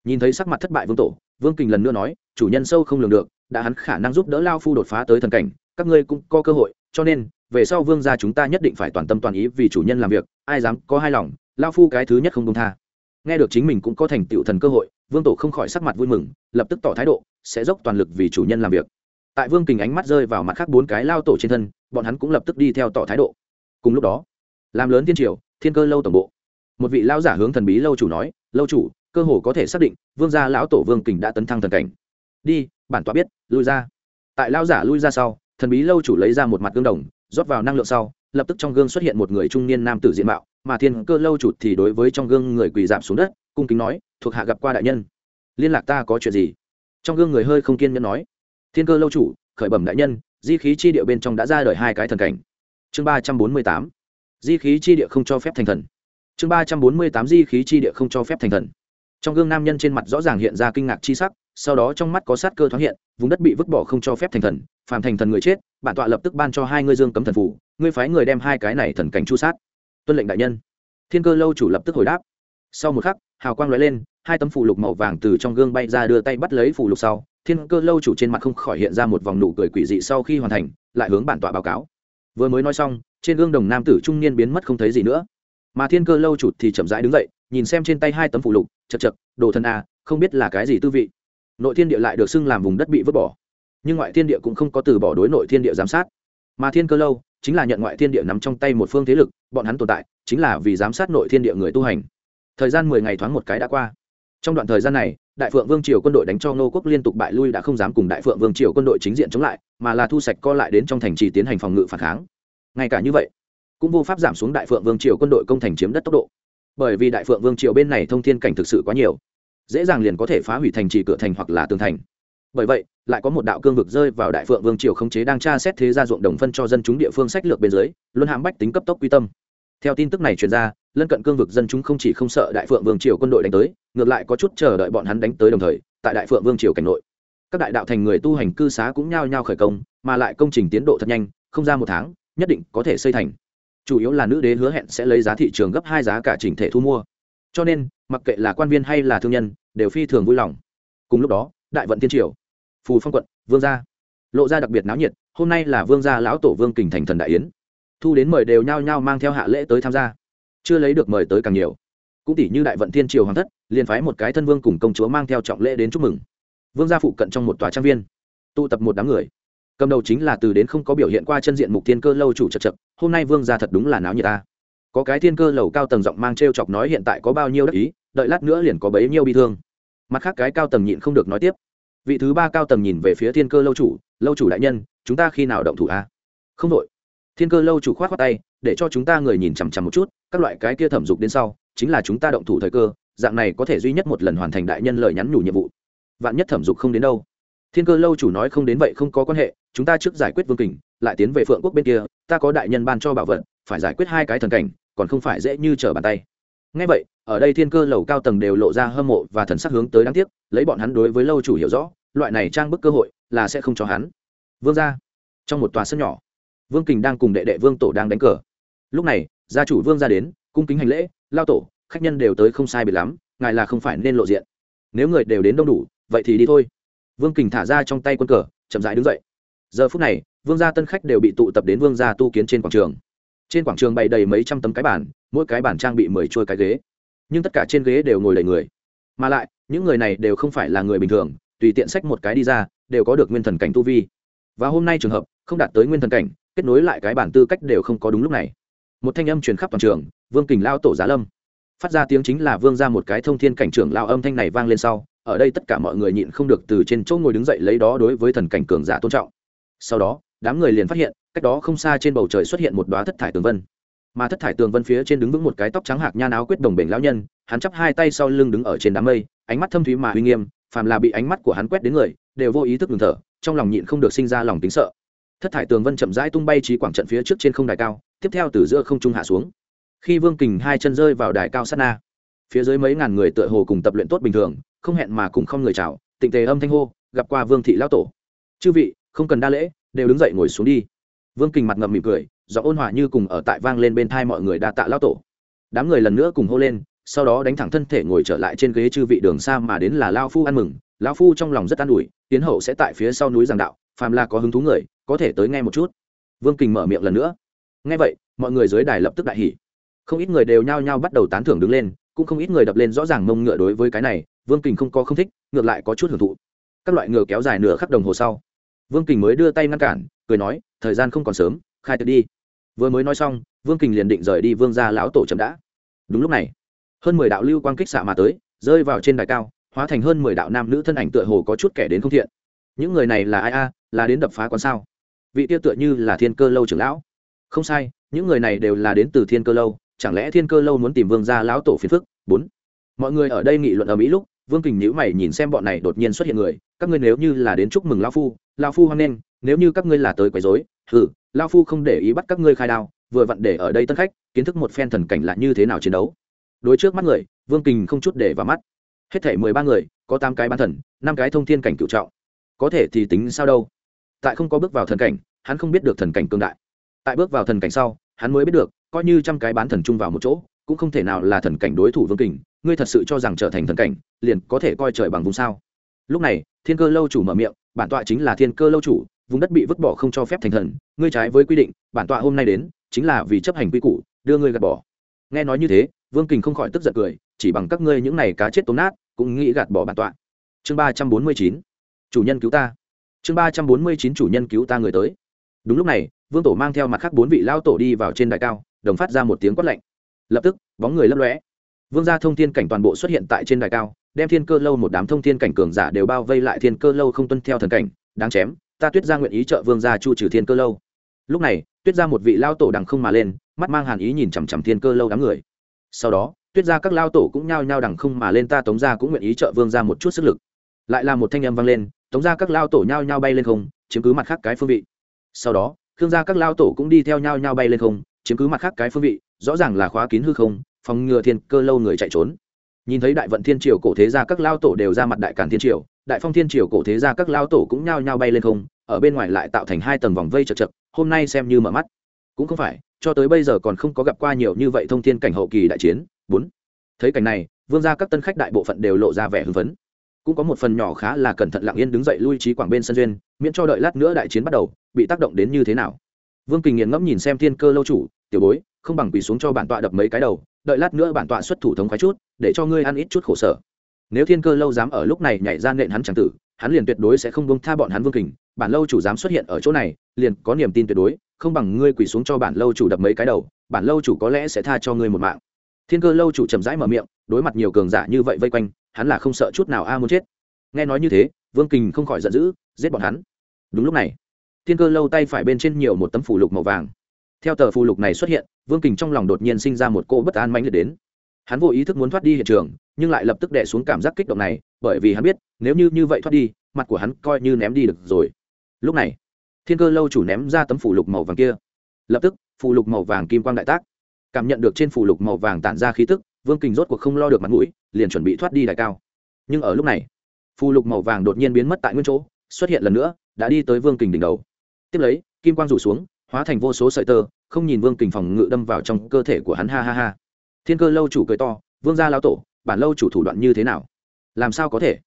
Nhìn thấy sắc mặt thất bại vương tổ vương kình lần nữa nói, chủ nhân sâu không lường được, đã hắn khả năng giúp đỡ lao phu đột phá tới thần cảnh, các ngươi cũng có cơ hội, cho nên, về sau vương gia chúng ta nhất định phải toàn tâm toàn ý vì chủ nhân làm việc, ai dám có hai lòng, lao phu cái thứ nhất không công tha. Nghe được chính mình cũng có thành tựu thần cơ hội, vương tổ không khỏi sắc mặt vui mừng, lập tức tỏ thái độ, sẽ dốc toàn lực vì chủ nhân làm việc. Tại vương kình ánh mắt rơi vào mặt khác bốn cái lao tổ trên thân, bọn hắn cũng lập tức đi theo tỏ thái độ. Cùng lúc đó, làm lớn thiên triều, thiên cơ lâu tổng bộ. Một vị lao giả hướng thần bí lâu chủ nói, lâu chủ cơ hồ có thể xác định, vương gia lão tổ vương kình đã tấn thăng thần cảnh. Đi, bản tọa biết, lui ra. Tại lao giả lui ra sau, thần bí lâu chủ lấy ra một mặt gương đồng, rót vào năng lượng sau, lập tức trong gương xuất hiện một người trung niên nam tử diện mạo, mà thiên cơ lâu chủ thì đối với trong gương người quỳ giảm xuống đất, cung kính nói, thuộc hạ gặp qua đại nhân. Liên lạc ta có chuyện gì? Trong gương người hơi không kiên nhẫn nói, thiên cơ lâu chủ, khởi bẩm đại nhân, di khí chi địa bên trong đã ra đời hai cái thần cảnh. Chương ba trăm bốn mươi tám. Di khí chi địa không cho phép thành thần. Chương ba trăm bốn mươi tám, di khí chi địa không cho phép thành thần trong gương nam nhân trên mặt rõ ràng hiện ra kinh ngạc chi sắc, sau đó trong mắt có sát cơ thoáng hiện, vùng đất bị vứt bỏ không cho phép thành thần, phàm thành thần người chết, bản tọa lập tức ban cho hai ngươi dương cấm thần phủ, ngươi phái người đem hai cái này thần cảnh chu sát. Tuân lệnh đại nhân. Thiên cơ lâu chủ lập tức hồi đáp. Sau một khắc, hào quang lóe lên, hai tấm phủ lục màu vàng từ trong gương bay ra đưa tay bắt lấy phủ lục sau, thiên cơ lâu chủ trên mặt không khỏi hiện ra một vòng nụ cười quỷ dị sau khi hoàn thành, lại hướng bản tọa báo cáo. Vừa mới nói xong, trên gương đồng nam tử trung niên biến mất không thấy gì nữa. Mà thiên cơ lâu chủ thì chậm rãi đứng dậy nhìn xem trên tay hai tấm phụ lục, chật chật, đồ thân a, không biết là cái gì tư vị. Nội thiên địa lại được xưng làm vùng đất bị vứt bỏ. Nhưng ngoại thiên địa cũng không có từ bỏ đối nội thiên địa giám sát. Mà thiên cơ lâu, chính là nhận ngoại thiên địa nắm trong tay một phương thế lực, bọn hắn tồn tại, chính là vì giám sát nội thiên địa người tu hành. Thời gian mười ngày thoáng một cái đã qua. Trong đoạn thời gian này, đại phượng vương triều quân đội đánh cho nô quốc liên tục bại lui đã không dám cùng đại phượng vương triều quân đội chính diện chống lại, mà là thu sạch co lại đến trong thành trì tiến hành phòng ngự phản kháng. Ngay cả như vậy, cũng vô pháp giảm xuống đại phượng vương triều quân đội công thành chiếm đất tốc độ bởi vì đại phượng vương triều bên này thông thiên cảnh thực sự quá nhiều, dễ dàng liền có thể phá hủy thành trì cửa thành hoặc là tường thành. Bởi vậy, lại có một đạo cương vực rơi vào đại phượng vương triều khống chế đang tra xét thế gia ruộng đồng phân cho dân chúng địa phương sách lược bên dưới luôn hãm bách tính cấp tốc quy tâm. Theo tin tức này truyền ra, lân cận cương vực dân chúng không chỉ không sợ đại phượng vương triều quân đội đánh tới, ngược lại có chút chờ đợi bọn hắn đánh tới đồng thời, tại đại phượng vương triều cảnh nội, các đại đạo thành người tu hành cư xá cũng nhao nhao khởi công, mà lại công trình tiến độ thật nhanh, không ra một tháng, nhất định có thể xây thành chủ yếu là nữ đế hứa hẹn sẽ lấy giá thị trường gấp hai giá cả chỉnh thể thu mua. Cho nên, mặc kệ là quan viên hay là thương nhân, đều phi thường vui lòng. Cùng lúc đó, đại vận tiên triều, phù phong quận, vương gia, lộ ra đặc biệt náo nhiệt, hôm nay là vương gia lão tổ vương kình thành thần đại yến. Thu đến mời đều nhao nhao mang theo hạ lễ tới tham gia. Chưa lấy được mời tới càng nhiều. Cũng tỷ như đại vận thiên triều hoàng thất, liền phái một cái thân vương cùng công chúa mang theo trọng lễ đến chúc mừng. Vương gia phụ cận trong một tòa trang viên, tụ tập một đám người cầm đầu chính là từ đến không có biểu hiện qua chân diện mục thiên cơ lâu chủ chật chật, hôm nay vương gia thật đúng là náo nhiệt ta. Có cái thiên cơ lầu cao tầng giọng mang t r e o chọc nói hiện tại có bao nhiêu đắc ý, đợi lát nữa liền có bấy nhiêu bi thương. Mặt khác cái cao tầng nhịn không được nói tiếp. Vị thứ ba cao tầng nhìn về phía thiên cơ lâu chủ lâu chủ đại nhân, chúng ta khi nào động thủ a? Không đội. Thiên cơ lâu chủ khoát khoát tay, để cho chúng ta người nhìn chằm chằm một chút, các loại cái kia thẩm dục đến sau, chính là chúng ta động thủ thời cơ, dạng này có thể duy nhất một lần hoàn thành đại nhân lời nhắn nhủ nhiệm vụ. Vạn nhất thẩm dục không đến đâu thiên cơ lâu chủ nói không đến vậy không có quan hệ, chúng ta trước giải quyết vương kình, lại tiến về phượng quốc bên kia, ta có đại nhân ban cho bảo vật, phải giải quyết hai cái thần cảnh, còn không phải dễ như trở bàn tay. Ngay vậy, ở đây thiên cơ lầu cao tầng đều lộ ra hâm mộ và thần sắc hướng tới đáng tiếc, lấy bọn hắn đối với lâu chủ hiểu rõ, loại này trang bức cơ hội là sẽ không cho hắn. Vương ra trong một tòa sân nhỏ, vương kình đang cùng đệ đệ vương tổ đang đánh cờ. Lúc này, gia chủ vương ra đến, cung kính hành lễ, lao tổ, khách nhân đều tới không sai biệt lắm, ngài là không phải nên lộ diện. Nếu người đều đến đông đủ, vậy thì đi thôi vương kình thả ra trong tay quân cờ, chậm rãi đứng dậy. Giờ phút này, vương gia tân khách đều bị tụ tập đến vương gia tu kiến trên quảng trường. Trên quảng trường bày đầy mấy trăm tấm cái bản mỗi cái bản trang bị mười trôi cái ghế. Nhưng tất cả trên ghế đều ngồi đầy người. Mà lại, những người này đều không phải là người bình thường, tùy tiện sách một cái đi ra, đều có được nguyên thần cảnh tu vi. Và hôm nay trường hợp, không đạt tới nguyên thần cảnh, kết nối lại cái bản tư cách đều không có đúng lúc này. Một thanh âm truyền khắp toàn trường, vương kình lao tổ giá lâm. Phát ra tiếng chính là vương ra một cái thông thiên cảnh trưởng lao âm thanh này vang lên sau ở đây tất cả mọi người nhịn không được từ trên chỗ ngồi đứng dậy lấy đó đối với thần cảnh cường giả tôn trọng. Sau đó, đám người liền phát hiện, cách đó không xa trên bầu trời xuất hiện một đoá thất thải tường vân. Mà thất thải tường vân phía trên đứng vững một cái tóc trắng hạc nhan áo quyết đồng bể lão nhân, hắn chắp hai tay sau lưng đứng ở trên đám mây, ánh mắt thâm thúy mà uy nghiêm, phàm là bị ánh mắt của hắn quét đến người, đều vô ý thức ngừng thở, trong lòng nhịn không được sinh ra lòng tính sợ. Thất thải tường vân chậm rãi tung bay trí quảng trận phía trước trên không đài cao, tiếp theo từ giữa không trung hạ xuống. Khi vương kình hai chân rơi vào đài cao sát na, phía dưới mấy ngàn người tựa hồ cùng tập luyện tốt bình thường không hẹn mà cùng không người chào, tịnh tề âm thanh hô, gặp qua vương thị lão tổ. Chư vị, không cần đa lễ, đều đứng dậy ngồi xuống đi. Vương kình mặt ngậm mỉm cười do ôn hòa như cùng ở tại vang lên bên thai mọi người đa tạ lão tổ. Đám người lần nữa cùng hô lên, sau đó đánh thẳng thân thể ngồi trở lại trên ghế chư vị đường xa mà đến là lao phu ăn mừng. Lão phu trong lòng rất an ủi, tiến hậu sẽ tại phía sau núi giảng đạo, phàm là có hứng thú người, có thể tới nghe một chút. Vương kình mở miệng lần nữa. Nghe vậy, mọi người dưới đài lập tức đại hỉ. Không ít người đều nhao nhao bắt đầu tán thưởng đứng lên cũng không ít người đập lên rõ ràng mông ngựa đối với cái này, vương kình không có không thích, ngược lại có chút hưởng thụ. Các loại ngựa kéo dài nửa khắc đồng hồ sau, vương kình mới đưa tay ngăn cản, cười nói, thời gian không còn sớm, khai tiệc đi. Vừa mới nói xong, vương kình liền định rời đi vương ra lão tổ chậm đã. Đúng lúc này, hơn mười đạo lưu quang kích xạ mà tới, rơi vào trên đài cao, hóa thành hơn mười đạo nam nữ thân ảnh tựa hồ có chút kẻ đến không thiện. Những người này là ai a? Là đến đập phá quán sao? Vị tiêu tựa như là thiên cơ lâu trưởng lão. Không sai, những người này đều là đến từ thiên cơ lâu chẳng lẽ thiên cơ lâu muốn tìm vương gia lão tổ phiền phức? Bốn. Mọi người ở đây nghị luận ở mỹ lúc, vương kình nhữ mày nhìn xem bọn này đột nhiên xuất hiện người. Các ngươi nếu như là đến chúc mừng lão phu lão phu hoan nghênh. Nếu như các ngươi là tới quấy rối, hừ, lão phu không để ý bắt các ngươi khai đao, vừa vặn để ở đây tân khách, kiến thức một phen thần cảnh là như thế nào chiến đấu. Đối trước mắt người, vương kình không chút để vào mắt. Hết thể mười ba người, có tám cái bán thần, năm cái thông thiên cảnh cựu trọng. Có thể thì tính sao đâu? Tại không có bước vào thần cảnh, hắn không biết được thần cảnh cương đại. Tại bước vào thần cảnh sau, hắn mới biết được coi như trăm cái bán thần chung vào một chỗ, cũng không thể nào là thần cảnh đối thủ vương kình, ngươi thật sự cho rằng trở thành thần cảnh, liền có thể coi trời bằng vùng sao? Lúc này, thiên cơ lâu chủ mở miệng, bản tọa chính là thiên cơ lâu chủ, vùng đất bị vứt bỏ không cho phép thành thần, ngươi trái với quy định, bản tọa hôm nay đến, chính là vì chấp hành quy củ, đưa ngươi gạt bỏ. Nghe nói như thế, vương kình không khỏi tức giận cười, chỉ bằng các ngươi những này cá chết tốn nát, cũng nghĩ gạt bỏ bản tọa. Chương ba trăm bốn mươi chín, chủ nhân cứu ta. Chương ba trăm bốn mươi chín, chủ nhân cứu ta người tới. Đúng lúc này, vương tổ mang theo mặt khác bốn vị lao tổ đi vào trên đài cao đồng phát ra một tiếng quát lạnh. Lập tức, bóng người lấp lóe. Vương gia thông thiên cảnh toàn bộ xuất hiện tại trên đài cao, đem thiên cơ lâu một đám thông thiên cảnh cường giả đều bao vây lại thiên cơ lâu không tuân theo thần cảnh. Đáng chém, ta tuyết gia nguyện ý trợ vương gia chu trừ thiên cơ lâu. Lúc này, tuyết gia một vị lao tổ đằng không mà lên, mắt mang hàn ý nhìn chằm chằm thiên cơ lâu đám người. Sau đó, tuyết gia các lao tổ cũng nhao nhao đằng không mà lên, ta tống gia cũng nguyện ý trợ vương gia một chút sức lực. Lại là một thanh âm vang lên, tống gia các lao tổ nhao nhao bay lên không, chiếm cứ mặt khác cái phương vị. Sau đó, khương gia các lao tổ cũng đi theo nhao nhao bay lên không chiếm cứ mặt khác cái phương vị, rõ ràng là khóa kín hư không, phòng ngừa thiên cơ lâu người chạy trốn. Nhìn thấy đại vận thiên triều cổ thế gia các lao tổ đều ra mặt đại cản thiên triều, đại phong thiên triều cổ thế gia các lao tổ cũng nhao nhao bay lên không, ở bên ngoài lại tạo thành hai tầng vòng vây chật chật, hôm nay xem như mở mắt. Cũng không phải, cho tới bây giờ còn không có gặp qua nhiều như vậy thông thiên cảnh hậu kỳ đại chiến. Bốn. Thấy cảnh này, vương gia các tân khách đại bộ phận đều lộ ra vẻ hưng phấn. Cũng có một phần nhỏ khá là cẩn thận lặng yên đứng dậy lui trí quảng bên sân duyên, miễn cho đợi lát nữa đại chiến bắt đầu, bị tác động đến như thế nào. Vương kình nghiền ngẫm nhìn xem thiên cơ lâu chủ tiểu bối, không bằng quỳ xuống cho bản tọa đập mấy cái đầu, đợi lát nữa bản tọa xuất thủ thống khoái chút, để cho ngươi ăn ít chút khổ sở. Nếu thiên cơ lâu dám ở lúc này nhảy ra nện hắn chẳng tử, hắn liền tuyệt đối sẽ không bông tha bọn hắn vương kình, bản lâu chủ dám xuất hiện ở chỗ này, liền có niềm tin tuyệt đối, không bằng ngươi quỳ xuống cho bản lâu chủ đập mấy cái đầu, bản lâu chủ có lẽ sẽ tha cho ngươi một mạng. Thiên cơ lâu chủ chậm rãi mở miệng, đối mặt nhiều cường giả như vậy vây quanh, hắn là không sợ chút nào a à muốn chết. Nghe nói như thế, vương kình không khỏi giận dữ, giết bọn hắn. Đúng lúc này, thiên cơ lâu tay phải bên trên nhiều một tấm phủ lục màu vàng theo tờ phù lục này xuất hiện, vương kình trong lòng đột nhiên sinh ra một cô bất an mãnh liệt đến. Hắn vô ý thức muốn thoát đi hiện trường, nhưng lại lập tức đẻ xuống cảm giác kích động này, bởi vì hắn biết, nếu như như vậy thoát đi, mặt của hắn coi như ném đi được rồi. Lúc này, thiên cơ lâu chủ ném ra tấm phù lục màu vàng kia. Lập tức, phù lục màu vàng kim quang đại tác. Cảm nhận được trên phù lục màu vàng tản ra khí tức, vương kình rốt cuộc không lo được mặt mũi, liền chuẩn bị thoát đi đại cao. Nhưng ở lúc này, phù lục màu vàng đột nhiên biến mất tại nguyên chỗ, xuất hiện lần nữa, đã đi tới vương kình đỉnh đầu. Tiếp lấy, kim quang rủ xuống hóa thành vô số sợi tơ, không nhìn vương kình phòng ngự đâm vào trong cơ thể của hắn, ha ha ha. Thiên cơ lâu chủ cười to, vương gia lao tổ, bản lâu chủ thủ đoạn như thế nào? Làm sao có thể?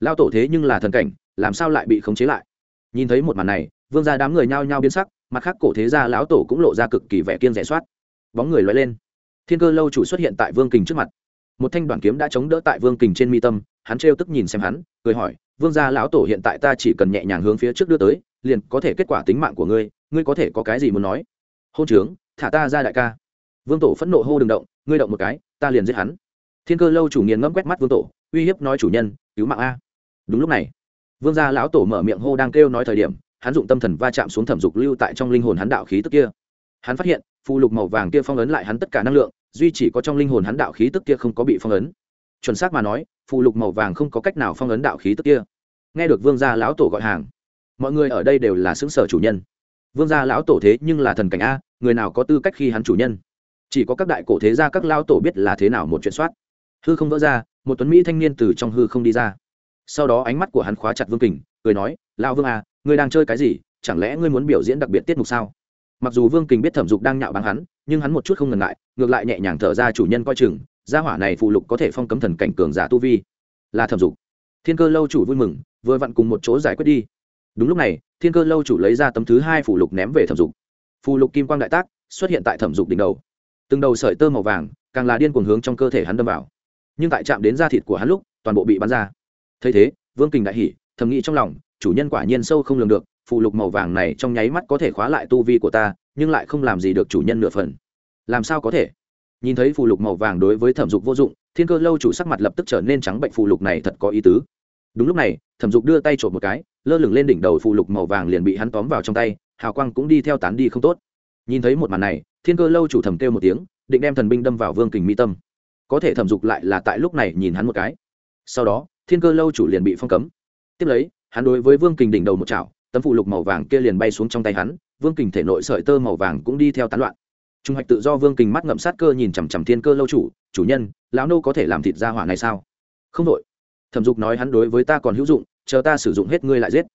Lao tổ thế nhưng là thần cảnh, làm sao lại bị khống chế lại? Nhìn thấy một màn này, vương gia đám người nhao nhao biến sắc, mặt khác cổ thế gia lão tổ cũng lộ ra cực kỳ vẻ kiên rẻ soát. Bóng người loay lên. Thiên cơ lâu chủ xuất hiện tại vương kình trước mặt. Một thanh đoàn kiếm đã chống đỡ tại vương kình trên mi tâm, hắn trêu tức nhìn xem hắn, cười hỏi, vương gia lão tổ hiện tại ta chỉ cần nhẹ nhàng hướng phía trước đưa tới, liền có thể kết quả tính mạng của ngươi ngươi có thể có cái gì muốn nói? Hôn trướng, thả ta ra đại ca. Vương tổ phẫn nộ hô đừng động, ngươi động một cái, ta liền giết hắn. Thiên cơ lâu chủ nghiền ngẫm quét mắt vương tổ, uy hiếp nói chủ nhân, cứu mạng a. Đúng lúc này, vương gia lão tổ mở miệng hô đang kêu nói thời điểm, hắn dụng tâm thần va chạm xuống thẩm dục lưu tại trong linh hồn hắn đạo khí tức kia. Hắn phát hiện, phù lục màu vàng kia phong ấn lại hắn tất cả năng lượng, duy chỉ có trong linh hồn hắn đạo khí tức kia không có bị phong ấn. Chuẩn xác mà nói, phù lục màu vàng không có cách nào phong ấn đạo khí tức kia. Nghe được vương gia lão tổ gọi hàng, mọi người ở đây đều là xứng sở chủ nhân vương gia lão tổ thế nhưng là thần cảnh a, người nào có tư cách khi hắn chủ nhân? Chỉ có các đại cổ thế gia các lao tổ biết là thế nào một chuyện soát. Hư không vỡ ra, một tuấn mỹ thanh niên từ trong hư không đi ra. Sau đó ánh mắt của hắn khóa chặt vương kình, cười nói lao vương a ngươi đang chơi cái gì? Chẳng lẽ ngươi muốn biểu diễn đặc biệt tiết mục sao? Mặc dù vương kình biết thẩm dục đang nhạo báng hắn, nhưng hắn một chút không ngần ngại, ngược lại nhẹ nhàng thở ra chủ nhân coi chừng, gia hỏa này phụ lục có thể phong cấm thần cảnh cường giả tu vi. Là thẩm dục. Thiên cơ lâu chủ vui mừng, vừa vặn cùng một chỗ giải quyết đi đúng lúc này, thiên cơ lâu chủ lấy ra tấm thứ hai phủ lục ném về thẩm dục. Phù lục kim quang đại tác xuất hiện tại thẩm dục đỉnh đầu. Từng đầu sợi tơ màu vàng, càng là điên cuồng hướng trong cơ thể hắn đâm vào. Nhưng tại chạm đến da thịt của hắn lúc, toàn bộ bị bắn ra. Thấy thế, vương kình đại hỉ, thầm nghĩ trong lòng, chủ nhân quả nhiên sâu không lường được, phù lục màu vàng này trong nháy mắt có thể khóa lại tu vi của ta, nhưng lại không làm gì được chủ nhân nửa phần. Làm sao có thể? Nhìn thấy phù lục màu vàng đối với thẩm dục vô dụng, thiên cơ lâu chủ sắc mặt lập tức trở nên trắng bệnh, phù lục này thật có ý tứ đúng lúc này, thẩm dục đưa tay trộm một cái, lơ lửng lên đỉnh đầu phụ lục màu vàng liền bị hắn tóm vào trong tay, hào quang cũng đi theo tán đi không tốt. Nhìn thấy một màn này, thiên cơ lâu chủ thầm kêu một tiếng, định đem thần binh đâm vào vương kình mi tâm. Có thể thẩm dục lại là tại lúc này nhìn hắn một cái. Sau đó, thiên cơ lâu chủ liền bị phong cấm. Tiếp lấy, hắn đối với vương kình đỉnh đầu một chảo, tấm phụ lục màu vàng kia liền bay xuống trong tay hắn, vương kình thể nội sợi tơ màu vàng cũng đi theo tán loạn. Trung hoạch tự do vương kình mắt ngậm sát cơ nhìn chằm chằm thiên cơ lâu chủ chủ nhân, lão nô có thể làm thịt ra hỏa này sao? Không đội thẩm dục nói hắn đối với ta còn hữu dụng, chờ ta sử dụng hết ngươi lại giết.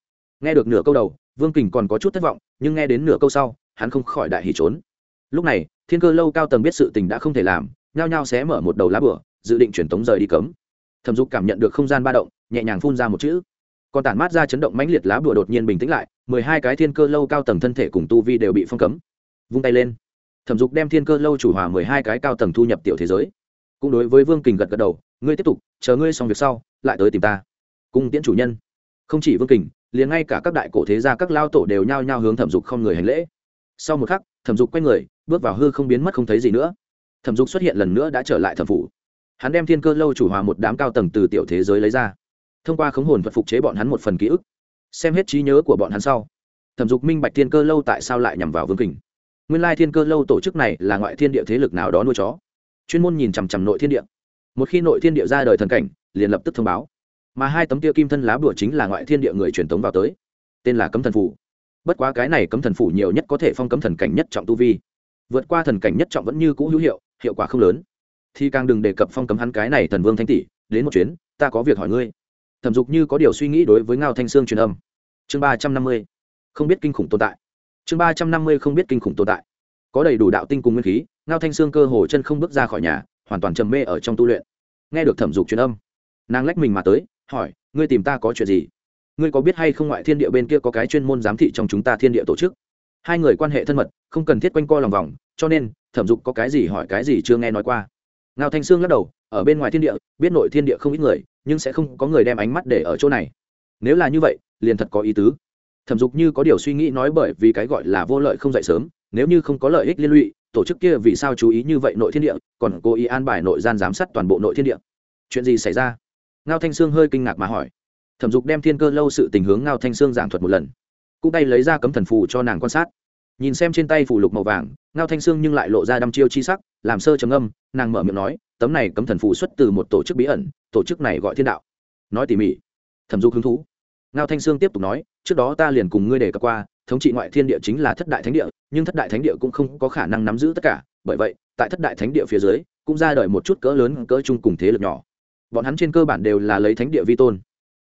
Nghe được nửa câu đầu, vương kình còn có chút thất vọng, nhưng nghe đến nửa câu sau, hắn không khỏi đại hỉ trốn. Lúc này, thiên cơ lâu cao tầng biết sự tình đã không thể làm, nhao nhao xé mở một đầu lá bửa, dự định truyền tống rời đi cấm. Thẩm dục cảm nhận được không gian ba động, nhẹ nhàng phun ra một chữ. Còn tản mát ra chấn động mãnh liệt lá bửa đột nhiên bình tĩnh lại, mười hai cái thiên cơ lâu cao tầng thân thể cùng tu vi đều bị phong cấm. Vung tay lên. Thẩm dục đem thiên cơ lâu chủ hòa mười hai cái cao tầng thu nhập tiểu thế giới. Cũng đối với vương kình gật gật đầu ngươi tiếp tục, chờ ngươi xong việc sau, lại tới tìm ta. Cung tiễn chủ nhân. Không chỉ vương kình, liền ngay cả các đại cổ thế gia các lao tổ đều nhao nhao hướng thẩm dục không người hành lễ. Sau một khắc, thẩm dục quay người, bước vào hư không biến mất không thấy gì nữa. Thẩm dục xuất hiện lần nữa đã trở lại thẩm phủ. Hắn đem thiên cơ lâu chủ hòa một đám cao tầng từ tiểu thế giới lấy ra. Thông qua khống hồn thuật phục chế bọn hắn một phần ký ức. Xem hết trí nhớ của bọn hắn sau, thẩm dục minh bạch thiên cơ lâu tại sao lại nhằm vào vương kình. Nguyên lai thiên cơ lâu tổ chức này là ngoại thiên địa thế lực nào đó nuôi chó. Chuyên môn nhìn chằm chằm nội thiên địa một khi nội thiên địa ra đời thần cảnh, liền lập tức thông báo. Mà hai tấm tiêu kim thân lá bùa chính là ngoại thiên địa người truyền tống vào tới. Tên là cấm thần phủ. Bất quá cái này cấm thần phủ nhiều nhất có thể phong cấm thần cảnh nhất trọng tu vi. Vượt qua thần cảnh nhất trọng vẫn như cũ hữu hiệu hiệu quả không lớn. Thì càng đừng đề cập phong cấm hắn cái này thần vương thanh tỷ, đến một chuyến, ta có việc hỏi ngươi. Thẩm dục như có điều suy nghĩ đối với ngao thanh sương truyền âm. Chương ba trăm năm mươi. Không biết kinh khủng tồn tại. Chương ba trăm năm mươi không biết kinh khủng tồn tại. Có đầy đủ đạo tinh cùng nguyên khí, ngao thanh sương cơ hồ chân không bước ra khỏi nhà hoàn toàn trầm mê ở trong tu luyện. Nghe được thẩm dục truyền âm, nàng lách mình mà tới, hỏi, ngươi tìm ta có chuyện gì? Ngươi có biết hay không ngoại thiên địa bên kia có cái chuyên môn giám thị trong chúng ta thiên địa tổ chức? Hai người quan hệ thân mật, không cần thiết quanh co lòng vòng, cho nên thẩm dục có cái gì hỏi cái gì chưa nghe nói qua. Ngao thanh sương lắc đầu, ở bên ngoài thiên địa, biết nội thiên địa không ít người, nhưng sẽ không có người đem ánh mắt để ở chỗ này. Nếu là như vậy, liền thật có ý tứ. Thẩm dục như có điều suy nghĩ nói bởi vì cái gọi là vô lợi không dậy sớm, nếu như không có lợi ích liên lụy tổ chức kia vì sao chú ý như vậy nội thiên địa, còn cố ý an bài nội gian giám sát toàn bộ nội thiên địa. Chuyện gì xảy ra? Ngao thanh sương hơi kinh ngạc mà hỏi. Thẩm dục đem thiên cơ lâu sự tình hướng ngao thanh sương giảng thuật một lần. Cũng tay lấy ra cấm thần phù cho nàng quan sát. Nhìn xem trên tay phù lục màu vàng, ngao thanh sương nhưng lại lộ ra đăm chiêu chi sắc, làm sơ trầm âm nàng mở miệng nói, tấm này cấm thần phù xuất từ một tổ chức bí ẩn, tổ chức này gọi thiên đạo. Nói tỉ mỉ. Thẩm dục hứng thú. Ngao thanh sương tiếp tục nói, trước đó ta liền cùng ngươi đề cập qua thống trị ngoại thiên địa chính là thất đại thánh địa, nhưng thất đại thánh địa cũng không có khả năng nắm giữ tất cả. Bởi vậy, tại thất đại thánh địa phía dưới, cũng ra đời một chút cỡ lớn, cỡ chung cùng thế lực nhỏ. Bọn hắn trên cơ bản đều là lấy thánh địa vi tôn.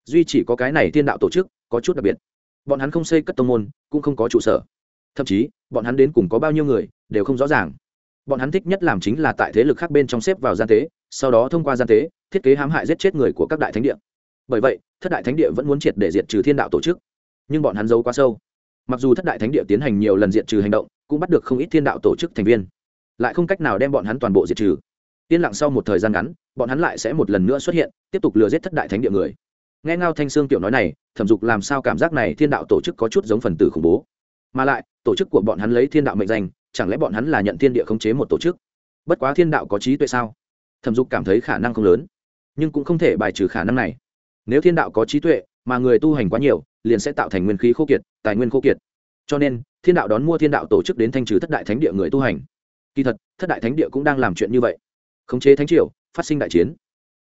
Duy chỉ có cái này thiên đạo tổ chức, có chút đặc biệt. Bọn hắn không xây cất tông môn, cũng không có trụ sở. Thậm chí, bọn hắn đến cùng có bao nhiêu người, đều không rõ ràng. Bọn hắn thích nhất làm chính là tại thế lực khác bên trong xếp vào gian tế, sau đó thông qua gian tế, thiết kế hãm hại giết chết người của các đại thánh địa. Bởi vậy, thất đại thánh địa vẫn muốn triệt để diệt trừ thiên đạo tổ chức. Nhưng bọn hắn giấu quá sâu mặc dù thất đại thánh địa tiến hành nhiều lần diệt trừ hành động, cũng bắt được không ít thiên đạo tổ chức thành viên. Lại không cách nào đem bọn hắn toàn bộ diệt trừ. Yên lặng sau một thời gian ngắn, bọn hắn lại sẽ một lần nữa xuất hiện, tiếp tục lừa giết thất đại thánh địa người. Nghe ngao thanh sương tiểu nói này, thẩm dục làm sao cảm giác này thiên đạo tổ chức có chút giống phần tử khủng bố. Mà lại, tổ chức của bọn hắn lấy thiên đạo mệnh danh, chẳng lẽ bọn hắn là nhận thiên địa khống chế một tổ chức? Bất quá thiên đạo có trí tuệ sao? Thẩm dục cảm thấy khả năng không lớn, nhưng cũng không thể bài trừ khả năng này. Nếu thiên đạo có trí tuệ, mà người tu hành quá nhiều liền sẽ tạo thành nguyên khí khô kiệt, tài nguyên khô kiệt. Cho nên, thiên đạo đón mua thiên đạo tổ chức đến thanh trừ thất đại thánh địa người tu hành. Kỳ thật, thất đại thánh địa cũng đang làm chuyện như vậy. Khống chế thánh triều, phát sinh đại chiến.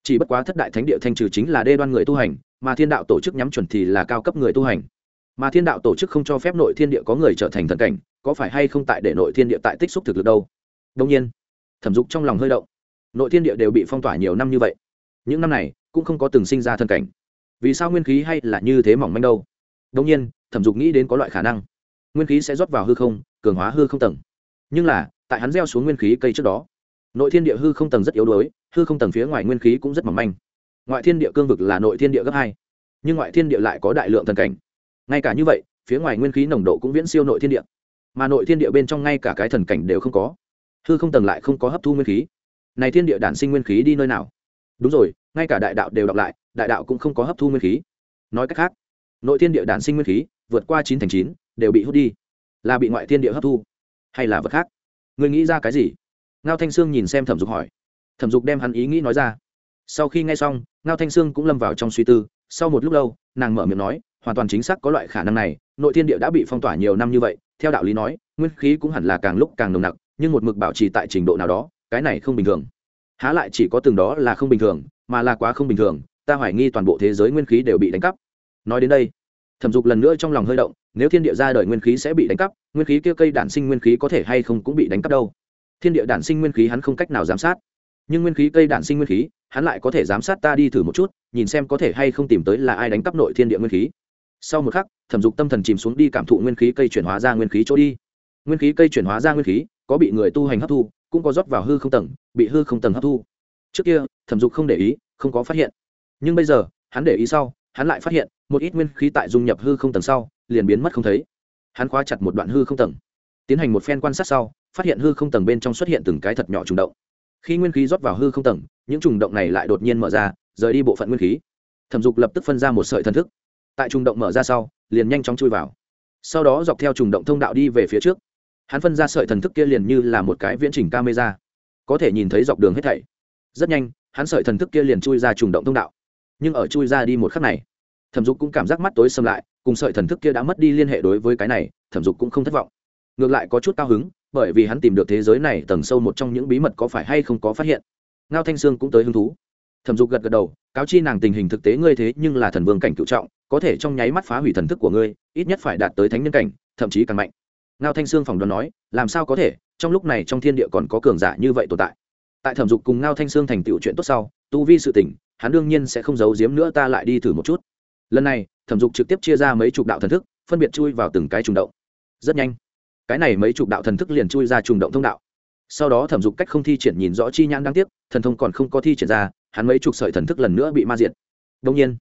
Chỉ bất quá thất đại thánh địa thanh trừ chính là đê đoan người tu hành, mà thiên đạo tổ chức nhắm chuẩn thì là cao cấp người tu hành. Mà thiên đạo tổ chức không cho phép nội thiên địa có người trở thành thần cảnh, có phải hay không tại để nội thiên địa tại tích xúc thực lực đâu? Đông nhiên, thẩm dục trong lòng hơi động. Nội thiên địa đều bị phong tỏa nhiều năm như vậy. Những năm này, cũng không có từng sinh ra thần cảnh. Vì sao nguyên khí hay là như thế mỏng manh đâu? Đông nhiên, thẩm dục nghĩ đến có loại khả năng. Nguyên khí sẽ rót vào hư không, cường hóa hư không tầng. Nhưng là, tại hắn gieo xuống nguyên khí cây trước đó, nội thiên địa hư không tầng rất yếu đuối, hư không tầng phía ngoài nguyên khí cũng rất mỏng manh. Ngoại thiên địa cương vực là nội thiên địa gấp hai, nhưng ngoại thiên địa lại có đại lượng thần cảnh. Ngay cả như vậy, phía ngoài nguyên khí nồng độ cũng viễn siêu nội thiên địa. Mà nội thiên địa bên trong ngay cả cái thần cảnh đều không có. Hư không tầng lại không có hấp thu nguyên khí. Này thiên địa đản sinh nguyên khí đi nơi nào? Đúng rồi, ngay cả đại đạo đều đọc lại, đại đạo cũng không có hấp thu nguyên khí. Nói cách khác nội thiên địa đản sinh nguyên khí, vượt qua chín thành chín, đều bị hút đi. Là bị ngoại thiên địa hấp thu, hay là vật khác? Người nghĩ ra cái gì? Ngao thanh sương nhìn xem thẩm dục hỏi. Thẩm dục đem hắn ý nghĩ nói ra. Sau khi nghe xong, ngao thanh sương cũng lâm vào trong suy tư. Sau một lúc lâu, nàng mở miệng nói, hoàn toàn chính xác có loại khả năng này, nội thiên địa đã bị phong tỏa nhiều năm như vậy, theo đạo lý nói, nguyên khí cũng hẳn là càng lúc càng nồng nặc, nhưng một mực bảo trì tại trình độ nào đó, cái này không bình thường. Há lại chỉ có từng đó là không bình thường, mà là quá không bình thường, ta hoài nghi toàn bộ thế giới nguyên khí đều bị đánh cắp nói đến đây, thẩm dục lần nữa trong lòng hơi động, nếu thiên địa ra đời nguyên khí sẽ bị đánh cắp, nguyên khí kia cây đản sinh nguyên khí có thể hay không cũng bị đánh cắp đâu. Thiên địa đản sinh nguyên khí hắn không cách nào giám sát. Nhưng nguyên khí cây đản sinh nguyên khí, hắn lại có thể giám sát ta đi thử một chút, nhìn xem có thể hay không tìm tới là ai đánh cắp nội thiên địa nguyên khí. Sau một khắc, thẩm dục tâm thần chìm xuống đi cảm thụ nguyên khí cây chuyển hóa ra nguyên khí chỗ đi. Nguyên khí cây chuyển hóa ra nguyên khí, có bị người tu hành hấp thu, cũng có rót vào hư không tầng, bị hư không tầng hấp thu. Trước kia, thẩm dục không để ý, không có phát hiện. Nhưng bây giờ, hắn để ý sau, hắn lại phát hiện một ít nguyên khí tại dung nhập hư không tầng sau, liền biến mất không thấy. Hắn khóa chặt một đoạn hư không tầng, tiến hành một phen quan sát sau, phát hiện hư không tầng bên trong xuất hiện từng cái thật nhỏ trùng động. Khi nguyên khí rót vào hư không tầng, những trùng động này lại đột nhiên mở ra, rời đi bộ phận nguyên khí. Thẩm dục lập tức phân ra một sợi thần thức. Tại trùng động mở ra sau, liền nhanh chóng chui vào. Sau đó dọc theo trùng động thông đạo đi về phía trước. Hắn phân ra sợi thần thức kia liền như là một cái viễn trình camera, có thể nhìn thấy dọc đường hết thảy. Rất nhanh, hắn sợi thần thức kia liền chui ra trùng động thông đạo. Nhưng ở chui ra đi một khắc này thẩm dục cũng cảm giác mắt tối xâm lại, cùng sợi thần thức kia đã mất đi liên hệ đối với cái này, thẩm dục cũng không thất vọng. Ngược lại có chút cao hứng, bởi vì hắn tìm được thế giới này tầng sâu một trong những bí mật có phải hay không có phát hiện. Ngao thanh sương cũng tới hứng thú. Thẩm dục gật gật đầu, cáo chi nàng tình hình thực tế ngươi thế nhưng là thần vương cảnh cựu trọng, có thể trong nháy mắt phá hủy thần thức của ngươi, ít nhất phải đạt tới thánh nhân cảnh, thậm chí càng mạnh. Ngao thanh sương phỏng đoán nói, làm sao có thể, trong lúc này trong thiên địa còn có cường giả như vậy tồn tại? Tại thẩm dục cùng ngao thanh sương thành tựu chuyện tốt sau, tu vi sự tỉnh, hắn đương nhiên sẽ không giấu giếm nữa, ta lại đi thử một chút lần này, thẩm dục trực tiếp chia ra mấy chục đạo thần thức, phân biệt chui vào từng cái trùng động. Rất nhanh, cái này mấy chục đạo thần thức liền chui ra trùng động thông đạo. Sau đó thẩm dục cách không thi triển nhìn rõ chi nhãn đáng tiếc, thần thông còn không có thi triển ra, hắn mấy chục sợi thần thức lần nữa bị ma diệt. Đông nhiên,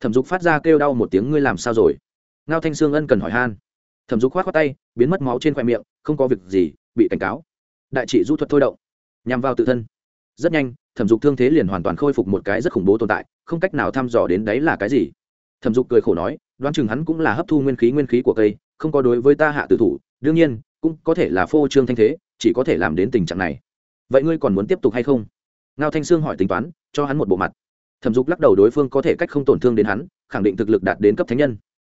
thẩm dục phát ra kêu đau một tiếng, ngươi làm sao rồi? Ngao thanh sương ân cần hỏi han. Thẩm dục k h o á t khoác tay, biến mất máu trên khoe miệng, không có việc gì, bị cảnh cáo. Đại trị du thuật thôi động, nhằm vào tự thân. Rất nhanh, thẩm dục thương thế liền hoàn toàn khôi phục một cái rất khủng bố tồn tại, không cách nào thăm dò đến đấy là cái gì thẩm dục cười khổ nói, đoán chừng hắn cũng là hấp thu nguyên khí nguyên khí của cây, không có đối với ta hạ tử thủ, đương nhiên, cũng có thể là phô trương thanh thế, chỉ có thể làm đến tình trạng này. Vậy ngươi còn muốn tiếp tục hay không? Ngao thanh sương hỏi tính toán, cho hắn một bộ mặt. Thẩm dục lắc đầu đối phương có thể cách không tổn thương đến hắn, khẳng định thực lực đạt đến cấp thánh nhân.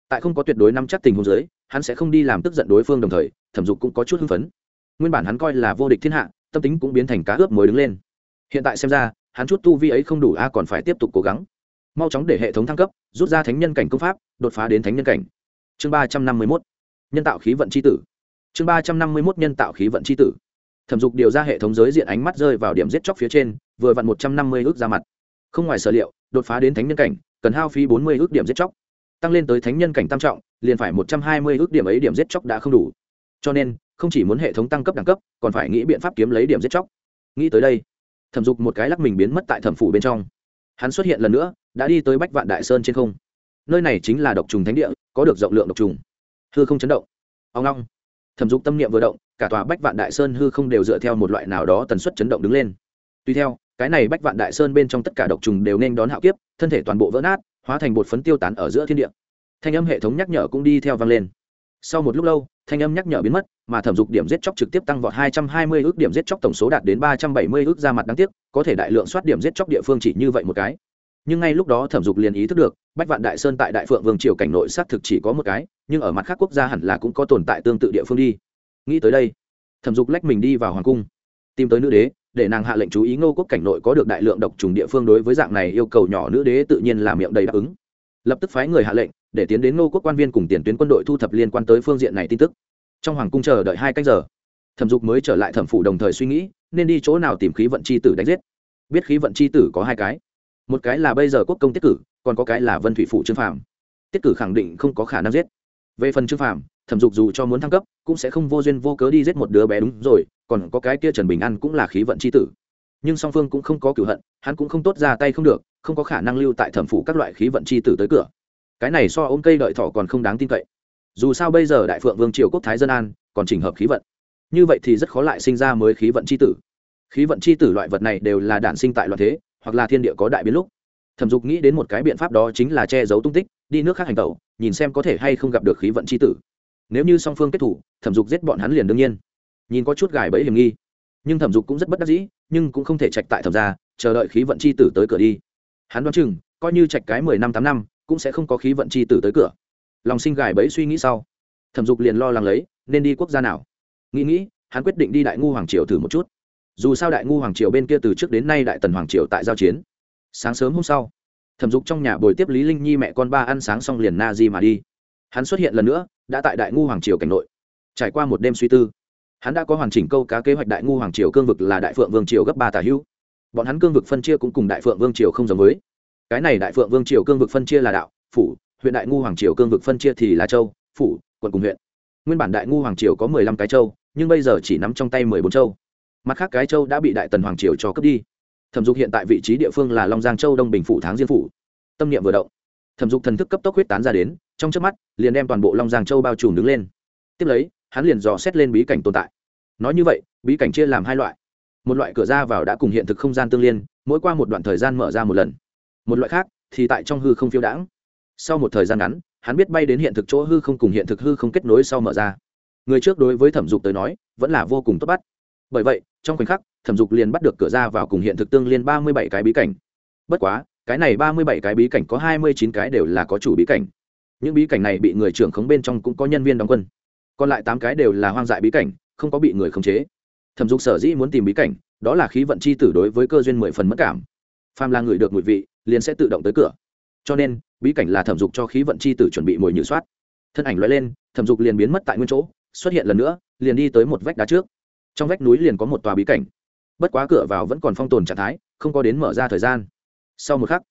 Tại không có tuyệt đối nắm chắc tình huống giới hắn sẽ không đi làm tức giận đối phương đồng thời, thẩm dục cũng có chút hưng phấn. Nguyên bản hắn coi là vô địch thiên hạ, tâm tính cũng biến thành cá ướp mới đứng lên. Hiện tại xem ra, hắn chút tu vi ấy không đủ a, còn phải tiếp tục cố gắng mau chóng để hệ thống thăng cấp, rút ra thánh nhân cảnh công pháp, đột phá đến thánh nhân cảnh. Chương ba trăm năm mươi mốt, nhân tạo khí vận c h i tử. Chương ba trăm năm mươi mốt, nhân tạo khí vận c h i tử. Thẩm dục điều ra hệ thống giới diện ánh mắt rơi vào điểm giết chóc phía trên, vừa vặn một trăm năm mươi ước ra mặt. Không ngoài sở liệu, đột phá đến thánh nhân cảnh, cần hao phí bốn mươi ước điểm giết chóc. Tăng lên tới thánh nhân cảnh tam trọng, liền phải một trăm hai mươi ước điểm ấy điểm giết chóc đã không đủ. Cho nên, không chỉ muốn hệ thống tăng cấp đẳng cấp, còn phải nghĩ biện pháp kiếm lấy điểm giết chóc. Nghĩ tới đây, thẩm dục một cái lắc mình biến mất tại thẩm phủ bên trong. Hắn xuất hiện lần nữa đã đi tới bách vạn đại sơn trên không. Nơi này chính là độc trùng thánh địa, có được rộng lượng độc trùng. Hư không chấn động. Ông long thẩm dục tâm niệm vừa động, cả tòa bách vạn đại sơn hư không đều dựa theo một loại nào đó tần suất chấn động đứng lên. Tuy theo, cái này bách vạn đại sơn bên trong tất cả độc trùng đều nên đón hạo kiếp, thân thể toàn bộ vỡ nát, hóa thành bột phấn tiêu tán ở giữa thiên địa. Thanh âm hệ thống nhắc nhở cũng đi theo vang lên. Sau một lúc lâu, thanh âm nhắc nhở biến mất, mà thẩm dục điểm giết chóc trực tiếp tăng vọt hai trăm hai mươi ước, điểm giết chóc tổng số đạt đến ba trăm bảy mươi ước ra mặt đáng tiếc, có thể đại lượng soát điểm giết chóc địa phương chỉ như vậy một cái nhưng ngay lúc đó thẩm dục liền ý thức được, bách vạn đại sơn tại đại phượng vương triều cảnh nội xác thực chỉ có một cái, nhưng ở mặt khác quốc gia hẳn là cũng có tồn tại tương tự địa phương đi. Nghĩ tới đây, thẩm dục lách mình đi vào hoàng cung, tìm tới nữ đế, để nàng hạ lệnh chú ý ngô quốc cảnh nội có được đại lượng độc trùng địa phương đối với dạng này yêu cầu nhỏ nữ đế tự nhiên là miệng đầy đáp ứng. Lập tức phái người hạ lệnh, để tiến đến ngô quốc quan viên cùng tiền tuyến quân đội thu thập liên quan tới phương diện này tin tức. Trong hoàng cung chờ đợi hai canh giờ, thẩm dục mới trở lại thẩm phủ đồng thời suy nghĩ, nên đi chỗ nào tìm khí vận c h i tử đánh giết. Biết khí vận c h i tử có hai cái một cái là bây giờ quốc công tiết cử, còn có cái là vân thủy phủ trương phạm tiết cử khẳng định không có khả năng giết. Về phần trương phạm thẩm dục dù cho muốn thăng cấp, cũng sẽ không vô duyên vô cớ đi giết một đứa bé đúng rồi, còn có cái kia trần bình an cũng là khí vận c h i tử. Nhưng song phương cũng không có cửu hận, hắn cũng không tốt ra tay không được, không có khả năng lưu tại thẩm phủ các loại khí vận c h i tử tới cửa. Cái này so ôm cây đợi thỏ còn không đáng tin cậy. Dù sao bây giờ đại phượng vương triều quốc thái dân an còn trình hợp khí vận. Như vậy thì rất khó lại sinh ra mới khí vận c h i tử. Khí vận c h i tử loại vật này đều là đản sinh tại loạn thế hoặc là thiên địa có đại biến lúc. Thẩm dục nghĩ đến một cái biện pháp đó chính là che giấu tung tích, đi nước khác hành tẩu, nhìn xem có thể hay không gặp được khí vận c h i tử. Nếu như song phương kết thủ, thẩm dục giết bọn hắn liền đương nhiên. Nhìn có chút gài bẫy hiểm nghi. Nhưng thẩm dục cũng rất bất đắc dĩ, nhưng cũng không thể trạch tại thẩm ra chờ đợi khí vận c h i tử tới cửa đi. Hắn đoán chừng, coi như trạch cái mười năm tám năm, cũng sẽ không có khí vận c h i tử tới cửa. Lòng sinh gài bẫy suy nghĩ sau, thẩm dục liền lo lắng lấy, nên đi quốc gia nào. Nghĩ nghĩ, hắn quyết định đi đại ngu hoàng triều thử một chút dù sao đại ngu hoàng triều bên kia từ trước đến nay đại tần hoàng triều tại giao chiến. Sáng sớm hôm sau, thẩm dục trong nhà bồi tiếp lý linh nhi mẹ con ba ăn sáng xong liền na di mà đi. Hắn xuất hiện lần nữa, đã tại đại ngu hoàng triều cảnh nội. Trải qua một đêm suy tư, hắn đã có hoàn chỉnh câu cá kế hoạch đại ngu hoàng triều cương vực là đại phượng vương triều gấp ba tả hữu. Bọn hắn cương vực phân chia cũng cùng đại phượng vương triều không giống với. Cái này đại phượng vương triều cương vực phân chia là đạo, phủ, huyện đại ngu hoàng triều cương vực phân chia thì là châu, phủ, quận cùng huyện. Nguyên bản đại ngu hoàng triều có mười lăm cái châu, nhưng bây giờ chỉ nắm trong tay mười bốn châu mặt khác cái châu đã bị đại tần hoàng triều cho cướp đi. Thẩm dục hiện tại vị trí địa phương là long giang châu đông bình phủ tháng diên phủ. Tâm niệm vừa động, thẩm dục thần thức cấp tốc huyết tán ra đến, trong trước mắt, liền đem toàn bộ long giang châu bao trùm đứng lên. Tiếp lấy, hắn liền dò xét lên bí cảnh tồn tại. Nói như vậy, bí cảnh chia làm hai loại. Một loại cửa ra vào đã cùng hiện thực không gian tương liên, mỗi qua một đoạn thời gian mở ra một lần. Một loại khác thì tại trong hư không phiêu đãng. Sau một thời gian ngắn, hắn biết bay đến hiện thực chỗ hư không cùng hiện thực hư không kết nối sau mở ra. Người trước đối với thẩm dục tới nói, vẫn là vô cùng tốt bắt. Bởi vậy trong khoảnh khắc, thẩm dục liền bắt được cửa ra vào cùng hiện thực tương liên ba mươi bảy cái bí cảnh. Bất quá, cái này ba mươi bảy cái bí cảnh có hai mươi chín cái đều là có chủ bí cảnh. Những bí cảnh này bị người trưởng khống bên trong cũng có nhân viên đóng quân. Còn lại tám cái đều là hoang dại bí cảnh, không có bị người khống chế. Thẩm dục sở dĩ muốn tìm bí cảnh, đó là khí vận c h i tử đối với cơ duyên mười phần mất cảm. Pham là người được mùi vị, liền sẽ tự động tới cửa. Cho nên, bí cảnh là thẩm dục cho khí vận c h i tử chuẩn bị mồi nhử soát. Thân ảnh loại lên, thẩm dục liền biến mất tại nguyên chỗ, xuất hiện lần nữa, liền đi tới một vách đá trước trong vách núi liền có một tòa bí cảnh. Bất quá cửa vào vẫn còn phong tồn trạng thái, không có đến mở ra thời gian. Sau một khắc,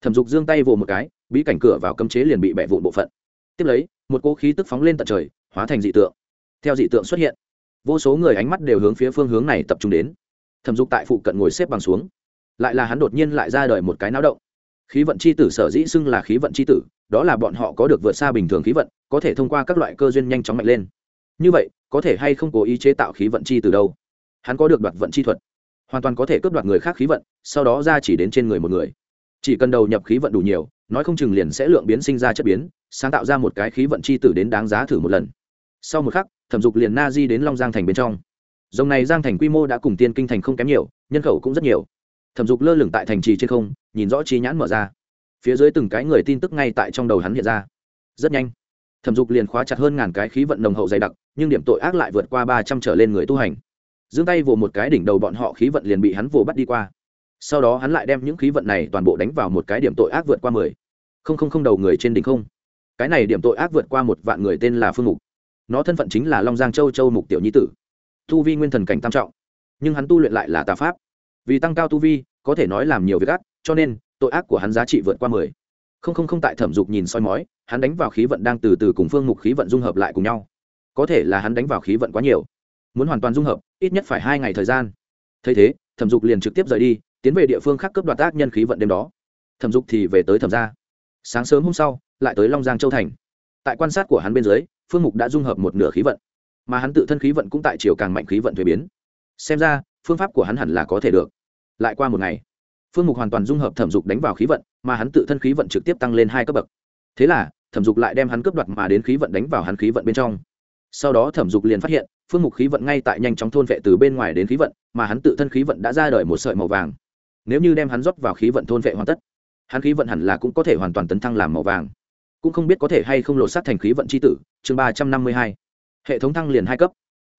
thẩm dục giương tay vồ một cái, bí cảnh cửa vào cấm chế liền bị bẻ vụn bộ phận. Tiếp lấy, một cỗ khí tức phóng lên tận trời, hóa thành dị tượng. Theo dị tượng xuất hiện, vô số người ánh mắt đều hướng phía phương hướng này tập trung đến. Thẩm dục tại phụ cận ngồi xếp bằng xuống. Lại là hắn đột nhiên lại ra đời một cái náo động. Khí vận c h i tử sở dĩ xưng là khí vận c h i tử, đó là bọn họ có được vượt xa bình thường khí vận, có thể thông qua các loại cơ duyên nhanh chóng mạnh lên. Như vậy có thể hay không cố ý chế tạo khí vận chi từ đâu? Hắn có được đoạt vận chi thuật, hoàn toàn có thể cướp đoạt người khác khí vận, sau đó ra chỉ đến trên người một người. Chỉ cần đầu nhập khí vận đủ nhiều, nói không chừng liền sẽ lượng biến sinh ra chất biến, sáng tạo ra một cái khí vận chi tử đến đáng giá thử một lần. Sau một khắc, thẩm dục liền na di đến long giang thành bên trong. Dòng này giang thành quy mô đã cùng tiên kinh thành không kém nhiều, nhân khẩu cũng rất nhiều. Thẩm dục lơ lửng tại thành trì trên không, nhìn rõ trí nhãn mở ra. Phía dưới từng cái người tin tức ngay tại trong đầu hắn hiện ra. Rất nhanh, thẩm dục liền khóa chặt hơn ngàn cái khí vận nồng hậu dày đặc nhưng điểm tội ác lại vượt qua ba trăm trở lên người tu hành. Giương tay vồ một cái đỉnh đầu bọn họ khí vận liền bị hắn vồ bắt đi qua. Sau đó hắn lại đem những khí vận này toàn bộ đánh vào một cái điểm tội ác vượt qua mười. Không không không đầu người trên đỉnh không. Cái này điểm tội ác vượt qua một vạn người tên là phương mục. Nó thân phận chính là long giang châu châu mục tiểu nhi tử. Tu vi nguyên thần cảnh tam trọng, nhưng hắn tu luyện lại là tà pháp. Vì tăng cao tu vi, có thể nói làm nhiều việc ác, cho nên tội ác của hắn giá trị vượt qua mười. Không không không tại thẩm dục nhìn soi mói, hắn đánh vào khí vận đang từ từ cùng phương mục khí vận dung hợp lại cùng nhau có thể là hắn đánh vào khí vận quá nhiều. Muốn hoàn toàn dung hợp, ít nhất phải hai ngày thời gian. Thấy thế, thẩm dục liền trực tiếp rời đi, tiến về địa phương khác cướp đoạt tác nhân khí vận đêm đó. Thẩm dục thì về tới thẩm gia. Sáng sớm hôm sau, lại tới long giang châu thành. Tại quan sát của hắn bên dưới, phương mục đã dung hợp một nửa khí vận. Mà hắn tự thân khí vận cũng tại chiều càng mạnh khí vận thuế biến. Xem ra, phương pháp của hắn hẳn là có thể được. Lại qua một ngày, phương mục hoàn toàn dung hợp thẩm dục đánh vào khí vận, mà hắn tự thân khí vận trực tiếp tăng lên hai cấp bậc. Thế là, thẩm dục lại đem hắn cướp đoạt mà đến khí vận đánh vào hắn khí vận bên trong sau đó thẩm dục liền phát hiện, phương mục khí vận ngay tại nhanh chóng thôn vệ từ bên ngoài đến khí vận, mà hắn tự thân khí vận đã ra đời một sợi màu vàng. Nếu như đem hắn rót vào khí vận thôn vệ hoàn tất, hắn khí vận hẳn là cũng có thể hoàn toàn tấn thăng làm màu vàng. Cũng không biết có thể hay không lột sát thành khí vận c h i tử, chương ba trăm năm mươi hai. Hệ thống thăng liền hai cấp.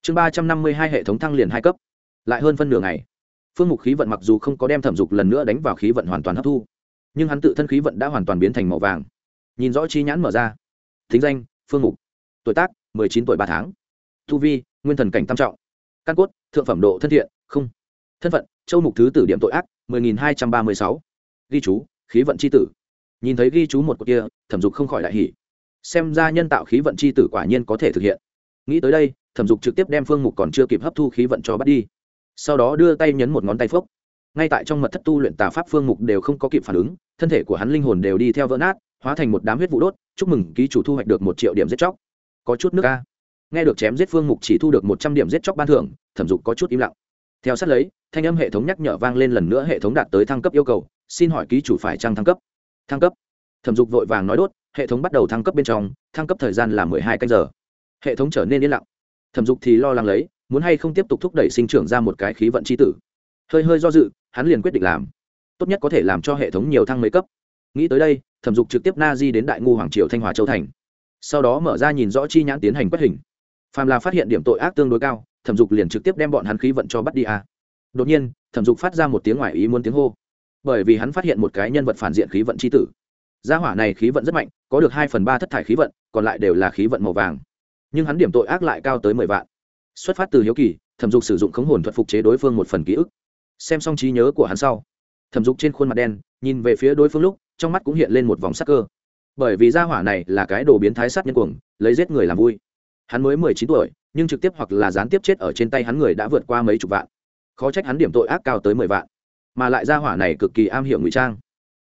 Chương ba trăm năm mươi hai hệ thống thăng liền hai cấp. Lại hơn phân nửa ngày, phương mục khí vận mặc dù không có đem thẩm dục lần nữa đánh vào khí vận hoàn toàn hấp thu, nhưng hắn tự thân khí vận đã hoàn toàn biến thành màu vàng. Nhìn rõ chi nhãn mở ra. Thính danh, phương mục. Tuổi tác mười chín tuổi ba tháng. Thu vi, nguyên thần cảnh tam trọng. Căn cốt, thượng phẩm độ thân thiện, không. Thân phận, châu mục thứ tử điểm tội ác, mười nghìn hai trăm ba mươi sáu. Ghi chú, khí vận c h i tử. Nhìn thấy ghi chú một cột kia, thẩm dục không khỏi đại hỉ. Xem ra nhân tạo khí vận c h i tử quả nhiên có thể thực hiện. Nghĩ tới đây, thẩm dục trực tiếp đem phương mục còn chưa kịp hấp thu khí vận cho bắt đi. Sau đó đưa tay nhấn một ngón tay phốc. Ngay tại trong mật thất tu luyện tà pháp phương mục đều không có kịp phản ứng, thân thể của hắn linh hồn đều đi theo vỡ nát, hóa thành một đám huyết vụ đốt. Chúc mừng ký chủ thu hoạch được một triệu điểm giết chóc có chút nước ca nghe được chém giết phương mục chỉ thu được một trăm điểm giết chóc ban thưởng, thẩm dục có chút im lặng. Theo sát lấy, thanh âm hệ thống nhắc nhở vang lên lần nữa hệ thống đạt tới thăng cấp yêu cầu, xin hỏi ký chủ phải trăng thăng cấp. Thăng cấp. Thẩm dục vội vàng nói đốt, hệ thống bắt đầu thăng cấp bên trong, thăng cấp thời gian là mười hai canh giờ. Hệ thống trở nên yên lặng. Thẩm dục thì lo lắng lấy, muốn hay không tiếp tục thúc đẩy sinh trưởng ra một cái khí vận c h i tử. Hơi hơi do dự, hắn liền quyết định làm. Tốt nhất có thể làm cho hệ thống nhiều thăng mấy cấp. Nghĩ tới đây, thẩm dục trực tiếp na di đến đại ngu hoàng triều thanh hòa châu thành sau đó mở ra nhìn rõ chi nhãn tiến hành quét hình. Phàm là phát hiện điểm tội ác tương đối cao, thẩm dục liền trực tiếp đem bọn hắn khí vận cho bắt đi a đột nhiên, thẩm dục phát ra một tiếng ngoài ý muốn tiếng hô. Bởi vì hắn phát hiện một cái nhân vật phản diện khí vận c h i tử. Gia hỏa này khí vận rất mạnh, có được hai phần ba thất thải khí vận, còn lại đều là khí vận màu vàng. Nhưng hắn điểm tội ác lại cao tới mười vạn. Xuất phát từ hiếu kỳ, thẩm dục sử dụng khống hồn thuật phục chế đối phương một phần ký ức. Xem xong trí nhớ của hắn sau, thẩm dục trên khuôn mặt đen, nhìn về phía đối phương lúc, trong mắt cũng hiện lên một vòng sắc cơ bởi vì gia hỏa này là cái đồ biến thái sát nhân cuồng, lấy giết người làm vui. Hắn mới mười chín tuổi, nhưng trực tiếp hoặc là gián tiếp chết ở trên tay hắn người đã vượt qua mấy chục vạn. Khó trách hắn điểm tội ác cao tới mười vạn. Mà lại gia hỏa này cực kỳ am hiểu ngụy trang.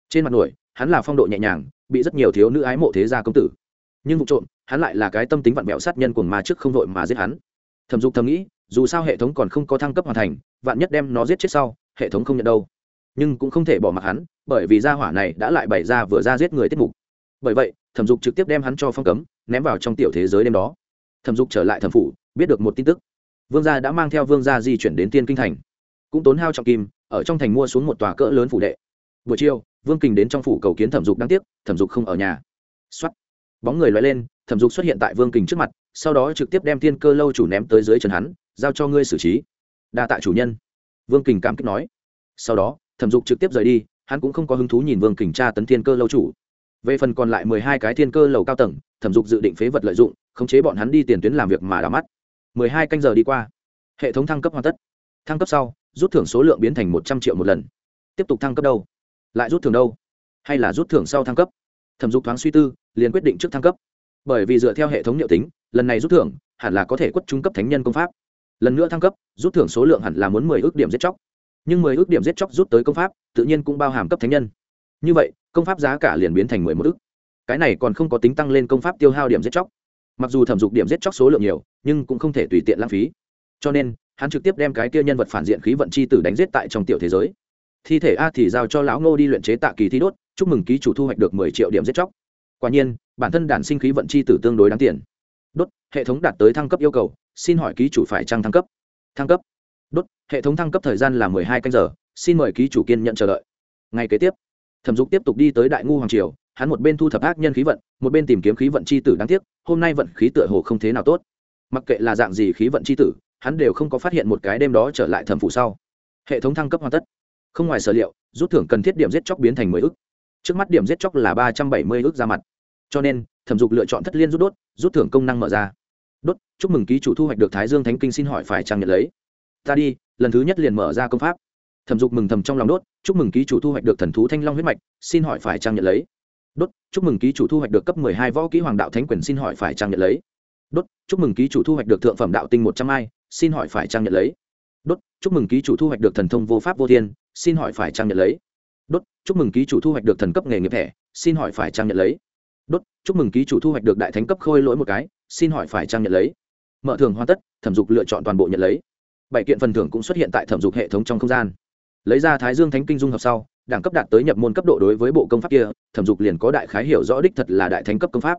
Trên mặt nổi, hắn là phong độ nhẹ nhàng, bị rất nhiều thiếu nữ ái mộ thế gia công tử. Nhưng vụ trộm, hắn lại là cái tâm tính vặn vẹo sát nhân cuồng mà trước không vội mà giết hắn. Thẩm dục thầm nghĩ, dù sao hệ thống còn không có thăng cấp hoàn thành, vạn nhất đem nó giết chết sau, hệ thống không nhận đâu. Nhưng cũng không thể bỏ mặc hắn, bởi vì gia hỏa này đã lại bày ra vừa ra giết người tiết mục bởi vậy, thẩm dục trực tiếp đem hắn cho phong cấm, ném vào trong tiểu thế giới đêm đó. Thẩm dục trở lại thẩm phủ, biết được một tin tức. Vương gia đã mang theo vương gia di chuyển đến tiên kinh thành. Cũng tốn hao trọng kim, ở trong thành mua xuống một tòa cỡ lớn phủ đệ. Buổi chiều, vương kình đến trong phủ cầu kiến thẩm dục đáng tiếc, thẩm dục không ở nhà. X bóng người loay lên, thẩm dục xuất hiện tại vương kình trước mặt, sau đó trực tiếp đem tiên cơ lâu chủ ném tới dưới chân hắn, giao cho ngươi xử trí. Đa tạ chủ nhân. Vương kình cảm kích nói. Sau đó, thẩm dục trực tiếp rời đi, hắn cũng không có hứng thú nhìn vương kình tra tấn thiên cơ lâu chủ về phần còn lại mười hai cái thiên cơ lầu cao tầng, thẩm dục dự định phế vật lợi dụng, khống chế bọn hắn đi tiền tuyến làm việc mà đỏ mắt. mười hai canh giờ đi qua, hệ thống thăng cấp hoàn tất. Thăng cấp sau, rút thưởng số lượng biến thành một trăm triệu một lần. Tiếp tục thăng cấp đâu? Lại rút thưởng đâu? Hay là rút thưởng sau thăng cấp? Thẩm dục thoáng suy tư, liền quyết định trước thăng cấp. Bởi vì dựa theo hệ thống liệu tính, lần này rút thưởng hẳn là có thể quất trung cấp thánh nhân công pháp. Lần nữa thăng cấp, rút thưởng số lượng hẳn là muốn mười ước điểm giết chóc. Nhưng mười ước điểm giết chóc rút tới công pháp, tự nhiên cũng bao hàm cấp thánh nhân như vậy, công pháp giá cả liền biến thành mười một ước cái này còn không có tính tăng lên công pháp tiêu hao điểm giết chóc. Mặc dù thẩm dục điểm giết chóc số lượng nhiều, nhưng cũng không thể tùy tiện lãng phí. Cho nên, hắn trực tiếp đem cái kia nhân vật phản diện khí vận chi tử đánh giết tại trong tiểu thế giới. Thi thể a thì giao cho lão ngô đi luyện chế tạ kỳ thi đốt, chúc mừng ký chủ thu hoạch được mười triệu điểm giết chóc. Quả nhiên, bản thân đản sinh khí vận chi tử tương đối đáng tiền. Đốt, hệ thống đạt tới thăng cấp yêu cầu, xin hỏi ký chủ phải trăng thăng cấp? Thăng cấp. Đốt, hệ thống thăng cấp thời gian là mười hai canh giờ, xin mời ký chủ kiên nhận chờ đợi. Ngày kế tiếp thẩm dục tiếp tục đi tới đại ngu hoàng triều, hắn một bên thu thập ác nhân khí vận, một bên tìm kiếm khí vận c h i tử đáng tiếc, hôm nay vận khí tựa hồ không thế nào tốt. Mặc kệ là dạng gì khí vận c h i tử, hắn đều không có phát hiện một cái đêm đó trở lại thẩm phủ sau. Hệ thống thăng cấp hoàn tất. Không ngoài sở liệu, rút thưởng cần thiết điểm giết chóc biến thành mười ức. Trước mắt điểm giết chóc là ba trăm bảy mươi ức ra mặt. Cho nên, thẩm dục lựa chọn thất liên rút đốt, rút thưởng công năng mở ra. Đốt, chúc mừng ký chủ thu hoạch được thái dương thánh kinh xin hỏi phải trang nhận lấy. Ta đi, lần thứ nhất liền mở ra công pháp thẩm dục mừng thầm trong lòng đốt, chúc mừng ký chủ thu hoạch được thần thú thanh long huyết mạch, xin hỏi phải trang nhận lấy? Đốt, chúc mừng ký chủ thu hoạch được cấp mười hai võ ký hoàng đạo thánh quyền, xin hỏi phải trang nhận lấy? Đốt, chúc mừng ký chủ thu hoạch được thượng phẩm đạo tinh một trăm ai, xin hỏi phải trang nhận lấy? Đốt, chúc mừng ký chủ thu hoạch được thần thông vô pháp vô thiên, xin hỏi phải trang nhận lấy? Đốt, chúc mừng ký chủ thu hoạch được thần cấp nghề nghiệp thẻ, xin hỏi phải trang nhận lấy? Đốt, chúc mừng ký chủ thu hoạch được đại thánh cấp khôi lỗi một cái, xin hỏi phải trang nhận lấy? Mở thường hoàn tất, thẩm dục lựa chọn toàn bộ nhận lấy. Bảy kiện phần thưởng cũng xuất hiện tại thẩm dục hệ thống trong không gian lấy ra thái dương thánh kinh dung hợp sau, đẳng cấp đạt tới nhập môn cấp độ đối với bộ công pháp kia, thẩm dục liền có đại khái hiểu rõ đích thật là đại thánh cấp công pháp.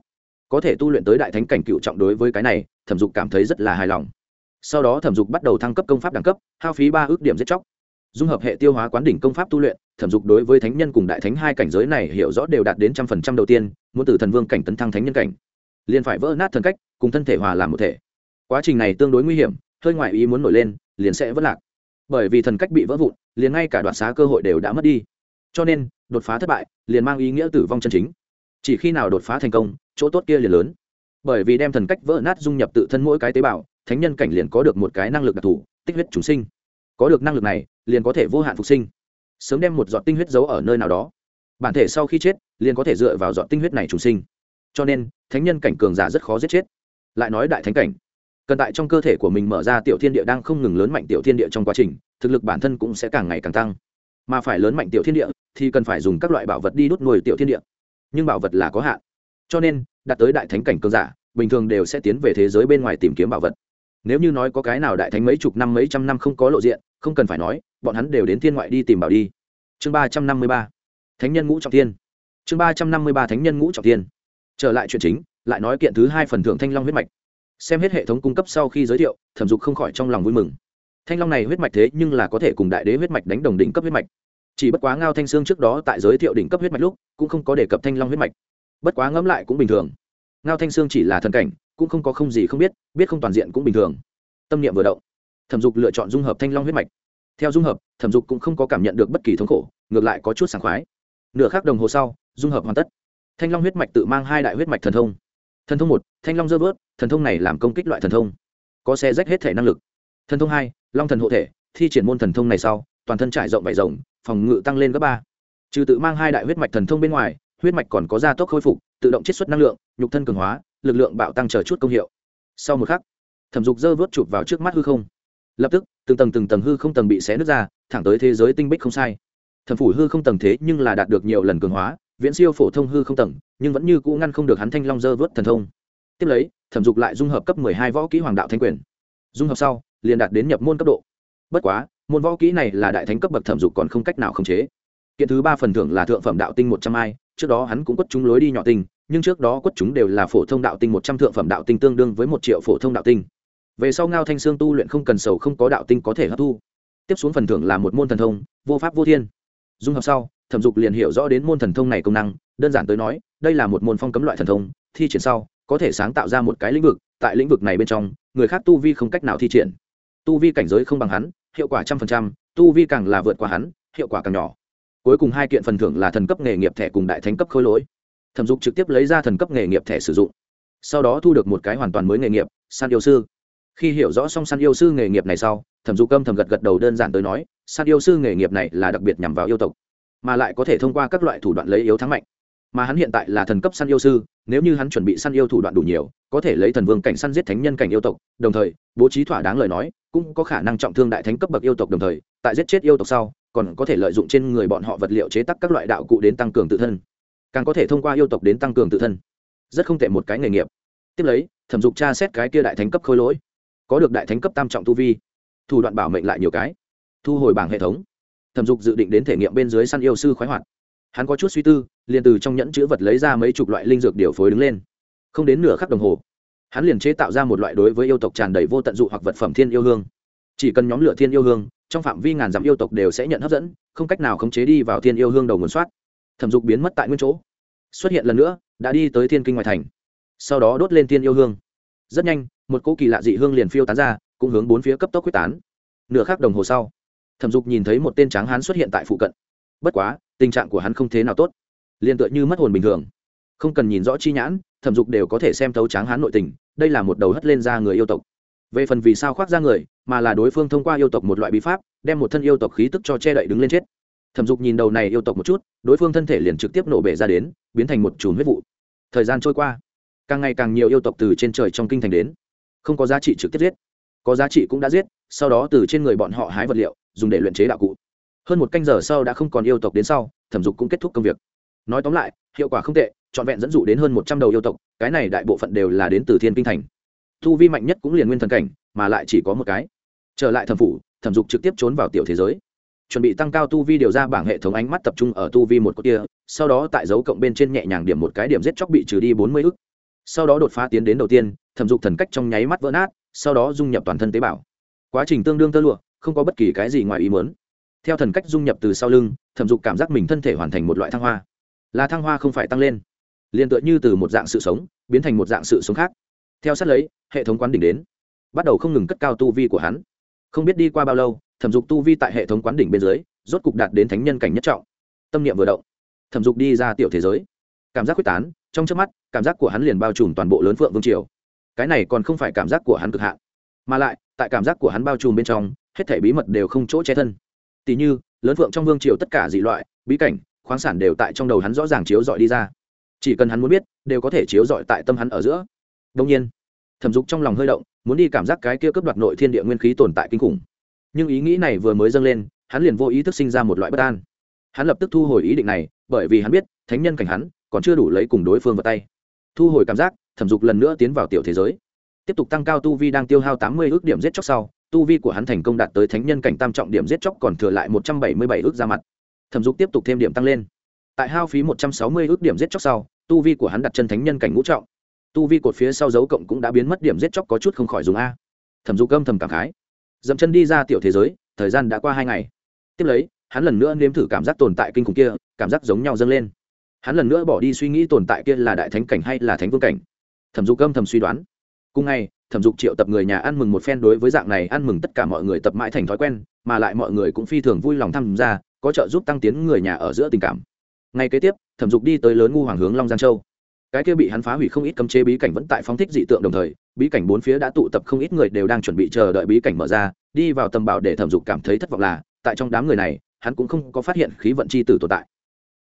Có thể tu luyện tới đại thánh cảnh cựu trọng đối với cái này, thẩm dục cảm thấy rất là hài lòng. Sau đó thẩm dục bắt đầu thăng cấp công pháp đẳng cấp, hao phí ba ước điểm giết chóc. Dung hợp hệ tiêu hóa quán đỉnh công pháp tu luyện, thẩm dục đối với thánh nhân cùng đại thánh hai cảnh giới này hiểu rõ đều đạt đến trăm phần trăm đầu tiên, muốn từ thần vương cảnh tấn thăng thánh nhân cảnh. Liền phải vỡ nát thần cách, cùng thân thể hòa làm một thể. Quá trình này tương đối nguy hiểm, hơi ngoại ý muốn nổi lên, liền sẽ vất lạc bởi vì thần cách bị vỡ vụn, liền ngay cả đoạt xá cơ hội đều đã mất đi. Cho nên, đột phá thất bại, liền mang ý nghĩa tử vong chân chính. Chỉ khi nào đột phá thành công, chỗ tốt kia liền lớn. Bởi vì đem thần cách vỡ nát dung nhập tự thân mỗi cái tế bào, thánh nhân cảnh liền có được một cái năng lực đặc thù, tích huyết chúng sinh. Có được năng lực này, liền có thể vô hạn phục sinh. Sớm đem một giọt tinh huyết giấu ở nơi nào đó. Bản thể sau khi chết, liền có thể dựa vào giọt tinh huyết này trùng sinh. Cho nên, thánh nhân cảnh cường giả rất khó giết chết. Lại nói đại thánh cảnh cần tại trong cơ thể của mình mở ra tiểu thiên địa đang không ngừng lớn mạnh tiểu thiên địa trong quá trình, thực lực bản thân cũng sẽ càng ngày càng tăng. Mà phải lớn mạnh tiểu thiên địa thì cần phải dùng các loại bảo vật đi đốt nuôi tiểu thiên địa. Nhưng bảo vật là có hạn. Cho nên, đạt tới đại thánh cảnh cường giả, bình thường đều sẽ tiến về thế giới bên ngoài tìm kiếm bảo vật. Nếu như nói có cái nào đại thánh mấy chục năm, mấy trăm năm không có lộ diện, không cần phải nói, bọn hắn đều đến thiên ngoại đi tìm bảo đi. Chương ba trăm năm mươi ba. Thánh nhân ngũ trọng tiên chương ba trăm năm mươi ba thánh nhân ngũ trọng tiên trở lại chuyện chính, lại nói kiện thứ hai phần thưởng thanh long huyết mạch xem hết hệ thống cung cấp sau khi giới thiệu, thẩm dục không khỏi trong lòng vui mừng. Thanh long này huyết mạch thế nhưng là có thể cùng đại đế huyết mạch đánh đồng đỉnh cấp huyết mạch. Chỉ bất quá ngao thanh sương trước đó tại giới thiệu đỉnh cấp huyết mạch lúc, cũng không có đề cập thanh long huyết mạch. Bất quá ngẫm lại cũng bình thường. Ngao thanh sương chỉ là thần cảnh, cũng không có không gì không biết biết không toàn diện cũng bình thường. Tâm niệm vừa động, thẩm dục lựa chọn dung hợp thanh long huyết mạch. Theo dung hợp, thẩm dục cũng không có cảm nhận được bất kỳ thống khổ, ngược lại có chút sảng khoái. Nửa khắc đồng hồ sau, dung hợp hoàn tất. Thanh long huyết mạch tự mang hai đại huyết mạch thần thông. Thần thông một, thanh long dơ vớt thần thông này làm công kích loại thần thông, có xe rách hết thể năng lực. Thần thông hai, long thần hộ thể, thi triển môn thần thông này sau, toàn thân trải rộng vải rộng phòng ngự tăng lên gấp ba. Trừ tự mang hai đại huyết mạch thần thông bên ngoài, huyết mạch còn có gia tốc khôi phục, tự động chiết xuất năng lượng, nhục thân cường hóa, lực lượng bạo tăng chờ chút công hiệu. Sau một khắc, thẩm dục dơ vớt chụp vào trước mắt hư không. Lập tức, từng tầng từng tầng hư không tầng bị xé nứt ra, thẳng tới thế giới tinh bích không sai. Thẩm phủ hư không tầng thế nhưng là đạt được nhiều lần cường hóa, viễn siêu phổ thông hư không tầng, nhưng vẫn như cũ ngăn không được hắn thanh long dơ vớt thần thông. Tiếp lấy thẩm dục lại dung hợp cấp mười hai võ kỹ hoàng đạo thanh quyền. Dung hợp sau, liền đạt đến nhập môn cấp độ. Bất quá, môn võ kỹ này là đại thánh cấp bậc thẩm dục còn không cách nào khống chế. Kiện thứ ba phần thưởng là thượng phẩm đạo tinh một trăm ai trước đó hắn cũng quất chúng lối đi nhỏ tinh, nhưng trước đó quất chúng đều là phổ thông đạo tinh một trăm thượng phẩm đạo tinh tương đương với một triệu phổ thông đạo tinh. Về sau ngao thanh sương tu luyện không cần sầu không có đạo tinh có thể hấp thu. Tiếp xuống phần thưởng là một môn thần thông, vô pháp vô thiên. Dung hợp sau, thẩm dục liền hiểu rõ đến môn thần thông này công năng, đơn giản tới nói, đây là một môn phong cấm loại thần thông, thi triển sau có thể sáng tạo ra một cái lĩnh vực, tại lĩnh vực này bên trong, người khác tu vi không cách nào thi triển. Tu vi cảnh giới không bằng hắn, hiệu quả trăm phần trăm, tu vi càng là vượt qua hắn, hiệu quả càng nhỏ. Cuối cùng hai kiện phần thưởng là thần cấp nghề nghiệp thẻ cùng đại thánh cấp khôi lỗi. Thẩm dục trực tiếp lấy ra thần cấp nghề nghiệp thẻ sử dụng. Sau đó thu được một cái hoàn toàn mới nghề nghiệp, san yêu sư. Khi hiểu rõ xong san yêu sư nghề nghiệp này sau, thẩm dục âm thầm gật gật đầu đơn giản tới nói, san yêu sư nghề nghiệp này là đặc biệt nhằm vào yêu tộc, mà lại có thể thông qua các loại thủ đoạn lấy yếu thắng mạnh mà hắn hiện tại là thần cấp săn yêu sư, nếu như hắn chuẩn bị săn yêu thủ đoạn đủ nhiều, có thể lấy thần vương cảnh săn giết thánh nhân cảnh yêu tộc, đồng thời, bố trí thỏa đáng lời nói, cũng có khả năng trọng thương đại thánh cấp bậc yêu tộc đồng thời, tại giết chết yêu tộc sau, còn có thể lợi dụng trên người bọn họ vật liệu chế tác các loại đạo cụ đến tăng cường tự thân. Càng có thể thông qua yêu tộc đến tăng cường tự thân. Rất không tệ một cái nghề nghiệp. Tiếp lấy, thẩm dục tra xét cái kia đại thánh cấp khôi lỗi. Có được đại thánh cấp tam trọng tu vi. Thủ đoạn bảo mệnh lại nhiều cái. Thu hồi bảng hệ thống. Thẩm dục dự định đến thể nghiệm bên dưới săn yêu sư khoái hoạt hắn có chút suy tư, liền từ trong nhẫn chữ vật lấy ra mấy chục loại linh dược điều phối đứng lên. Không đến nửa khắc đồng hồ, hắn liền chế tạo ra một loại đối với yêu tộc tràn đầy vô tận dụ hoặc vật phẩm thiên yêu hương. Chỉ cần nhóm lửa thiên yêu hương, trong phạm vi ngàn dặm yêu tộc đều sẽ nhận hấp dẫn, không cách nào khống chế đi vào thiên yêu hương đầu nguồn soát. Thẩm dục biến mất tại nguyên chỗ. Xuất hiện lần nữa, đã đi tới thiên kinh ngoại thành. Sau đó đốt lên thiên yêu hương. Rất nhanh, một cỗ kỳ lạ dị hương liền phiêu tán ra, cũng hướng bốn phía cấp tốc quyết tán. Nửa khắc đồng hồ sau, thẩm dục nhìn thấy một tên tráng hán xuất hiện tại phụ cận bất quá, tình trạng của hắn không thế nào tốt. Liền tựa như mất hồn bình thường. Không cần nhìn rõ chi nhãn, thẩm dục đều có thể xem thấu tráng hán nội tình, đây là một đầu hất lên ra người yêu tộc. Về phần vì sao khoác ra người, mà là đối phương thông qua yêu tộc một loại bí pháp, đem một thân yêu tộc khí tức cho che đậy đứng lên chết. Thẩm dục nhìn đầu này yêu tộc một chút, đối phương thân thể liền trực tiếp nổ bể ra đến, biến thành một chùm huyết vụ. Thời gian trôi qua, càng ngày càng nhiều yêu tộc từ trên trời trong kinh thành đến. Không có giá trị trực tiếp giết. Có giá trị cũng đã giết, sau đó từ trên người bọn họ hái vật liệu, dùng để luyện chế đạo cụ hơn một canh giờ sau đã không còn yêu tộc đến sau, thẩm dục cũng kết thúc công việc. Nói tóm lại, hiệu quả không tệ, trọn vẹn dẫn dụ đến hơn một trăm đầu yêu tộc, cái này đại bộ phận đều là đến từ thiên kinh thành. Thu vi mạnh nhất cũng liền nguyên thần cảnh, mà lại chỉ có một cái. Trở lại thẩm phủ, thẩm dục trực tiếp trốn vào tiểu thế giới. Chuẩn bị tăng cao tu vi điều ra bảng hệ thống ánh mắt tập trung ở tu vi một cột kia, sau đó tại dấu cộng bên trên nhẹ nhàng điểm một cái điểm giết chóc bị trừ đi bốn mươi ức. Sau đó đột phá tiến đến đầu tiên, thẩm dục thần cách trong nháy mắt vỡ nát, sau đó dung nhập toàn thân tế bào. Quá trình tương đương tơ lụa, không có bất kỳ cái gì ngoài ý muốn theo thần cách dung nhập từ sau lưng, thẩm dục cảm giác mình thân thể hoàn thành một loại thăng hoa. Là thăng hoa không phải tăng lên. Liền tựa như từ một dạng sự sống, biến thành một dạng sự sống khác. Theo sát lấy, hệ thống quán đỉnh đến. Bắt đầu không ngừng cất cao tu vi của hắn. Không biết đi qua bao lâu, thẩm dục tu vi tại hệ thống quán đỉnh bên dưới, rốt cục đạt đến thánh nhân cảnh nhất trọng. Tâm niệm vừa động, thẩm dục đi ra tiểu thế giới. Cảm giác quyết tán, trong trước mắt, cảm giác của hắn liền bao trùm toàn bộ lớn phượng vương triều. Cái này còn không phải cảm giác của hắn cực hạn, mà lại, tại cảm giác của hắn bao trùm bên trong, hết thể bí mật đều không chỗ che thân tỷ như, lớn phượng trong vương triều tất cả dị loại, bí cảnh, khoáng sản đều tại trong đầu hắn rõ ràng chiếu dọi đi ra. Chỉ cần hắn muốn biết, đều có thể chiếu dọi tại tâm hắn ở giữa. Đông nhiên, thẩm dục trong lòng hơi động, muốn đi cảm giác cái kia cướp đoạt nội thiên địa nguyên khí tồn tại kinh khủng. Nhưng ý nghĩ này vừa mới dâng lên, hắn liền vô ý thức sinh ra một loại bất an. Hắn lập tức thu hồi ý định này, bởi vì hắn biết, thánh nhân cảnh hắn, còn chưa đủ lấy cùng đối phương vào tay. Thu hồi cảm giác, thẩm dục lần nữa tiến vào tiểu thế giới. Tiếp tục tăng cao tu vi đang tiêu hao tám mươi ước điểm giết chóc sau tu vi của hắn thành công đạt tới thánh nhân cảnh tam trọng điểm giết chóc còn thừa lại một trăm bảy mươi bảy ước ra mặt. Thẩm dục tiếp tục thêm điểm tăng lên. Tại hao phí một trăm sáu mươi ước điểm giết chóc sau, tu vi của hắn đặt chân thánh nhân cảnh ngũ trọng. Tu vi cột phía sau dấu cộng cũng đã biến mất, điểm giết chóc có chút không khỏi dùng a. Thẩm dục âm thầm cảm khái. Dậm chân đi ra tiểu thế giới, thời gian đã qua hai ngày. Tiếp lấy, hắn lần nữa nếm thử cảm giác tồn tại kinh khủng kia, cảm giác giống nhau dâng lên. Hắn lần nữa bỏ đi suy nghĩ tồn tại kia là đại thánh cảnh hay là thánh vương cảnh. Thẩm dục âm thầm suy đoán cùng ngày, thẩm dục triệu tập người nhà ăn mừng một phen đối với dạng này ăn mừng tất cả mọi người tập mãi thành thói quen, mà lại mọi người cũng phi thường vui lòng tham gia, có trợ giúp tăng tiến người nhà ở giữa tình cảm. Ngay kế tiếp, thẩm dục đi tới lớn ngu hoàng hướng long giang châu. Cái kia bị hắn phá hủy không ít cấm chế bí cảnh vẫn tại phóng thích dị tượng đồng thời, bí cảnh bốn phía đã tụ tập không ít người đều đang chuẩn bị chờ đợi bí cảnh mở ra, đi vào tầm bảo để thẩm dục cảm thấy thất vọng là, tại trong đám người này, hắn cũng không có phát hiện khí vận c h i tử tồn tại.